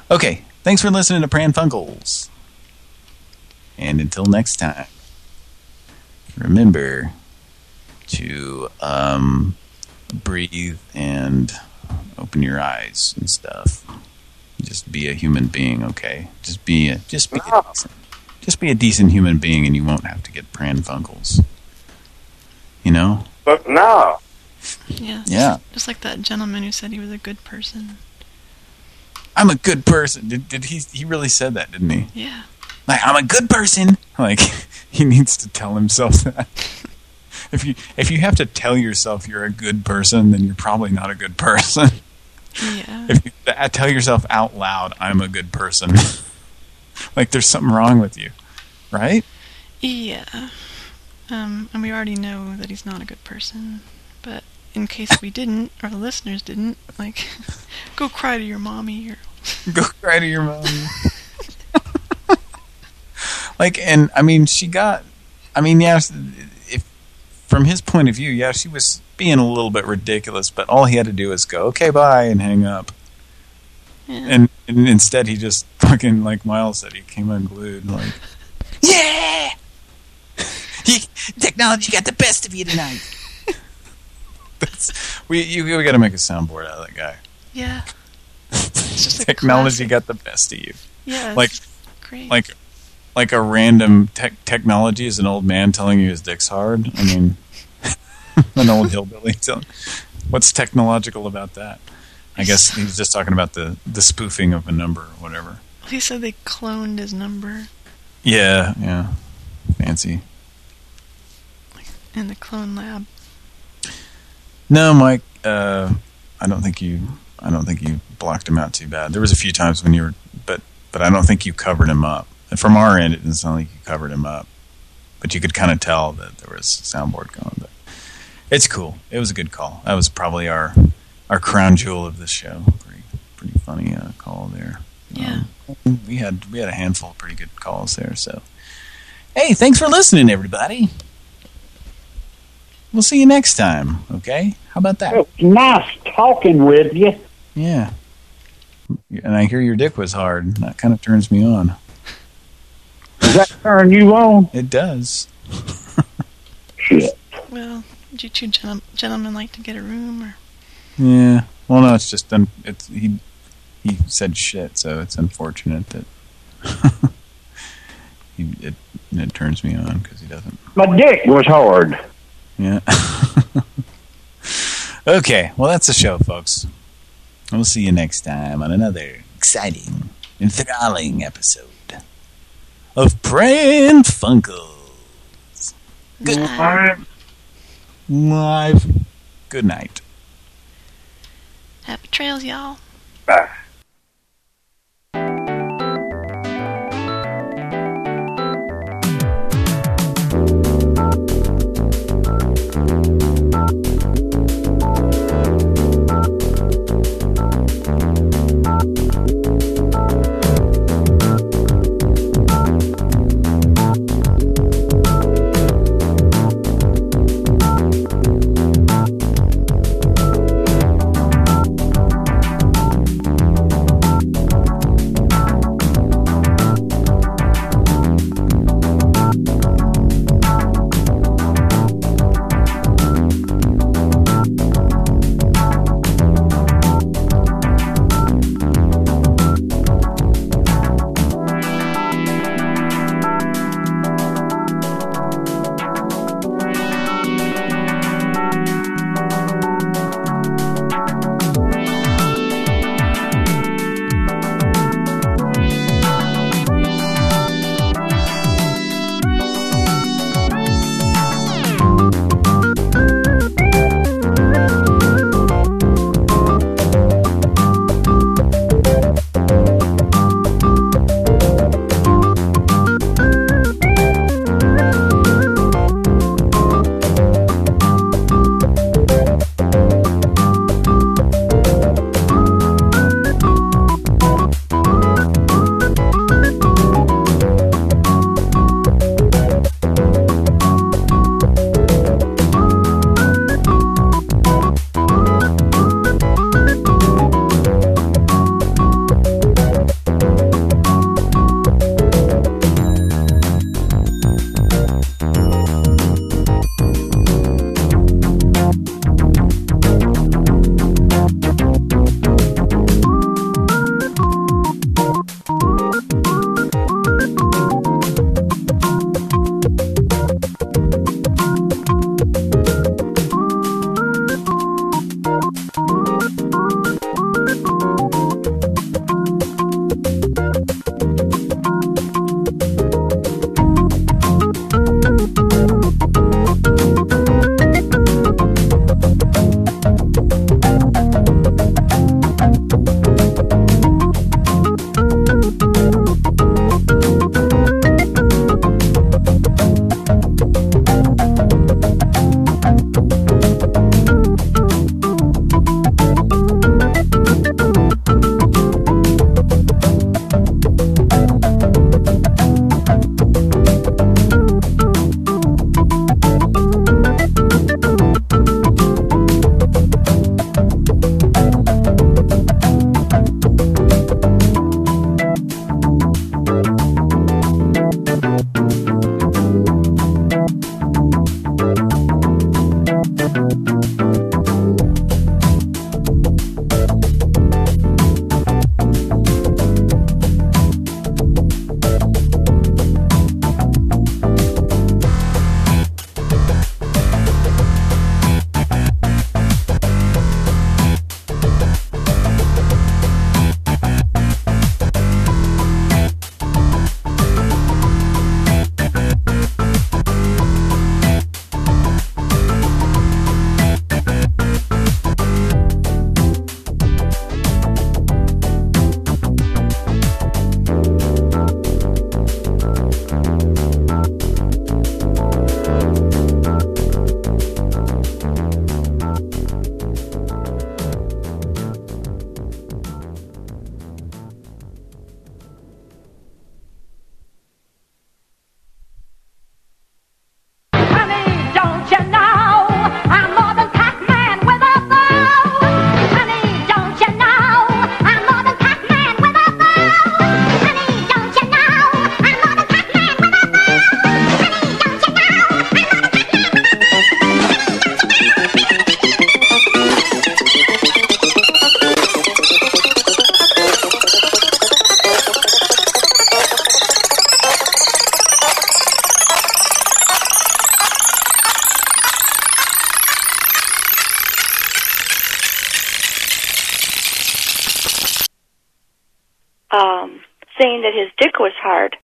Okay, thanks for listening to Pran Funkels. And until next time, remember to um, breathe and open your eyes and stuff. Just be a human being, okay? Just be a just be a decent, just be a decent human being, and you won't have to get Pran Funkels. You know? But no. Yeah. Yeah. Just, just like that gentleman who said he was a good person. I'm a good person. Did did he he really said that, didn't he? Yeah. Like, I'm a good person. Like, he needs to tell himself that. If you if you have to tell yourself you're a good person, then you're probably not a good person. Yeah. If you uh, tell yourself out loud, I'm a good person, like there's something wrong with you, right? Yeah. Um, and we already know that he's not a good person. But in case we didn't, or the listeners didn't, like, go cry to your mommy or Go cry to your mom. like, and I mean, she got. I mean, yeah. If from his point of view, yeah, she was being a little bit ridiculous, but all he had to do was go, "Okay, bye," and hang up. And, and instead, he just fucking, like Miles said, he came unglued, like, Yeah! Technology got the best of you tonight. we you, we got to make a soundboard out of that guy. Yeah. Technology got the best of you. Yeah, like great. like like a random tech technology is an old man telling you his dick's hard. I mean, an old hillbilly. Telling, what's technological about that? I guess he was just talking about the the spoofing of a number or whatever. He said they cloned his number Yeah, yeah, fancy. in the clone lab. No, Mike. Uh, I don't think you. I don't think you blocked him out too bad. There was a few times when you were, but but I don't think you covered him up. From our end, it didn't sound like you covered him up. But you could kind of tell that there was soundboard going. But it's cool. It was a good call. That was probably our our crown jewel of this show. Pretty pretty funny uh, call there. Yeah. Um, we had we had a handful of pretty good calls there. So hey, thanks for listening, everybody. We'll see you next time, okay? How about that? It's nice talking with you. Yeah. And I hear your dick was hard. That kind of turns me on. Does that turn you on? It does. Shit. Well, did you two gentle- gentlemen like to get a room or? Yeah. Well, no, it's just un it's he he said shit, so it's unfortunate that he it it turns me on because he doesn't. My dick was hard. Yeah. okay. Well, that's the show, folks. We'll see you next time on another exciting, enthralling episode of Pran Funkels. Good night. Live. Good night. Happy trails, y'all. Bye.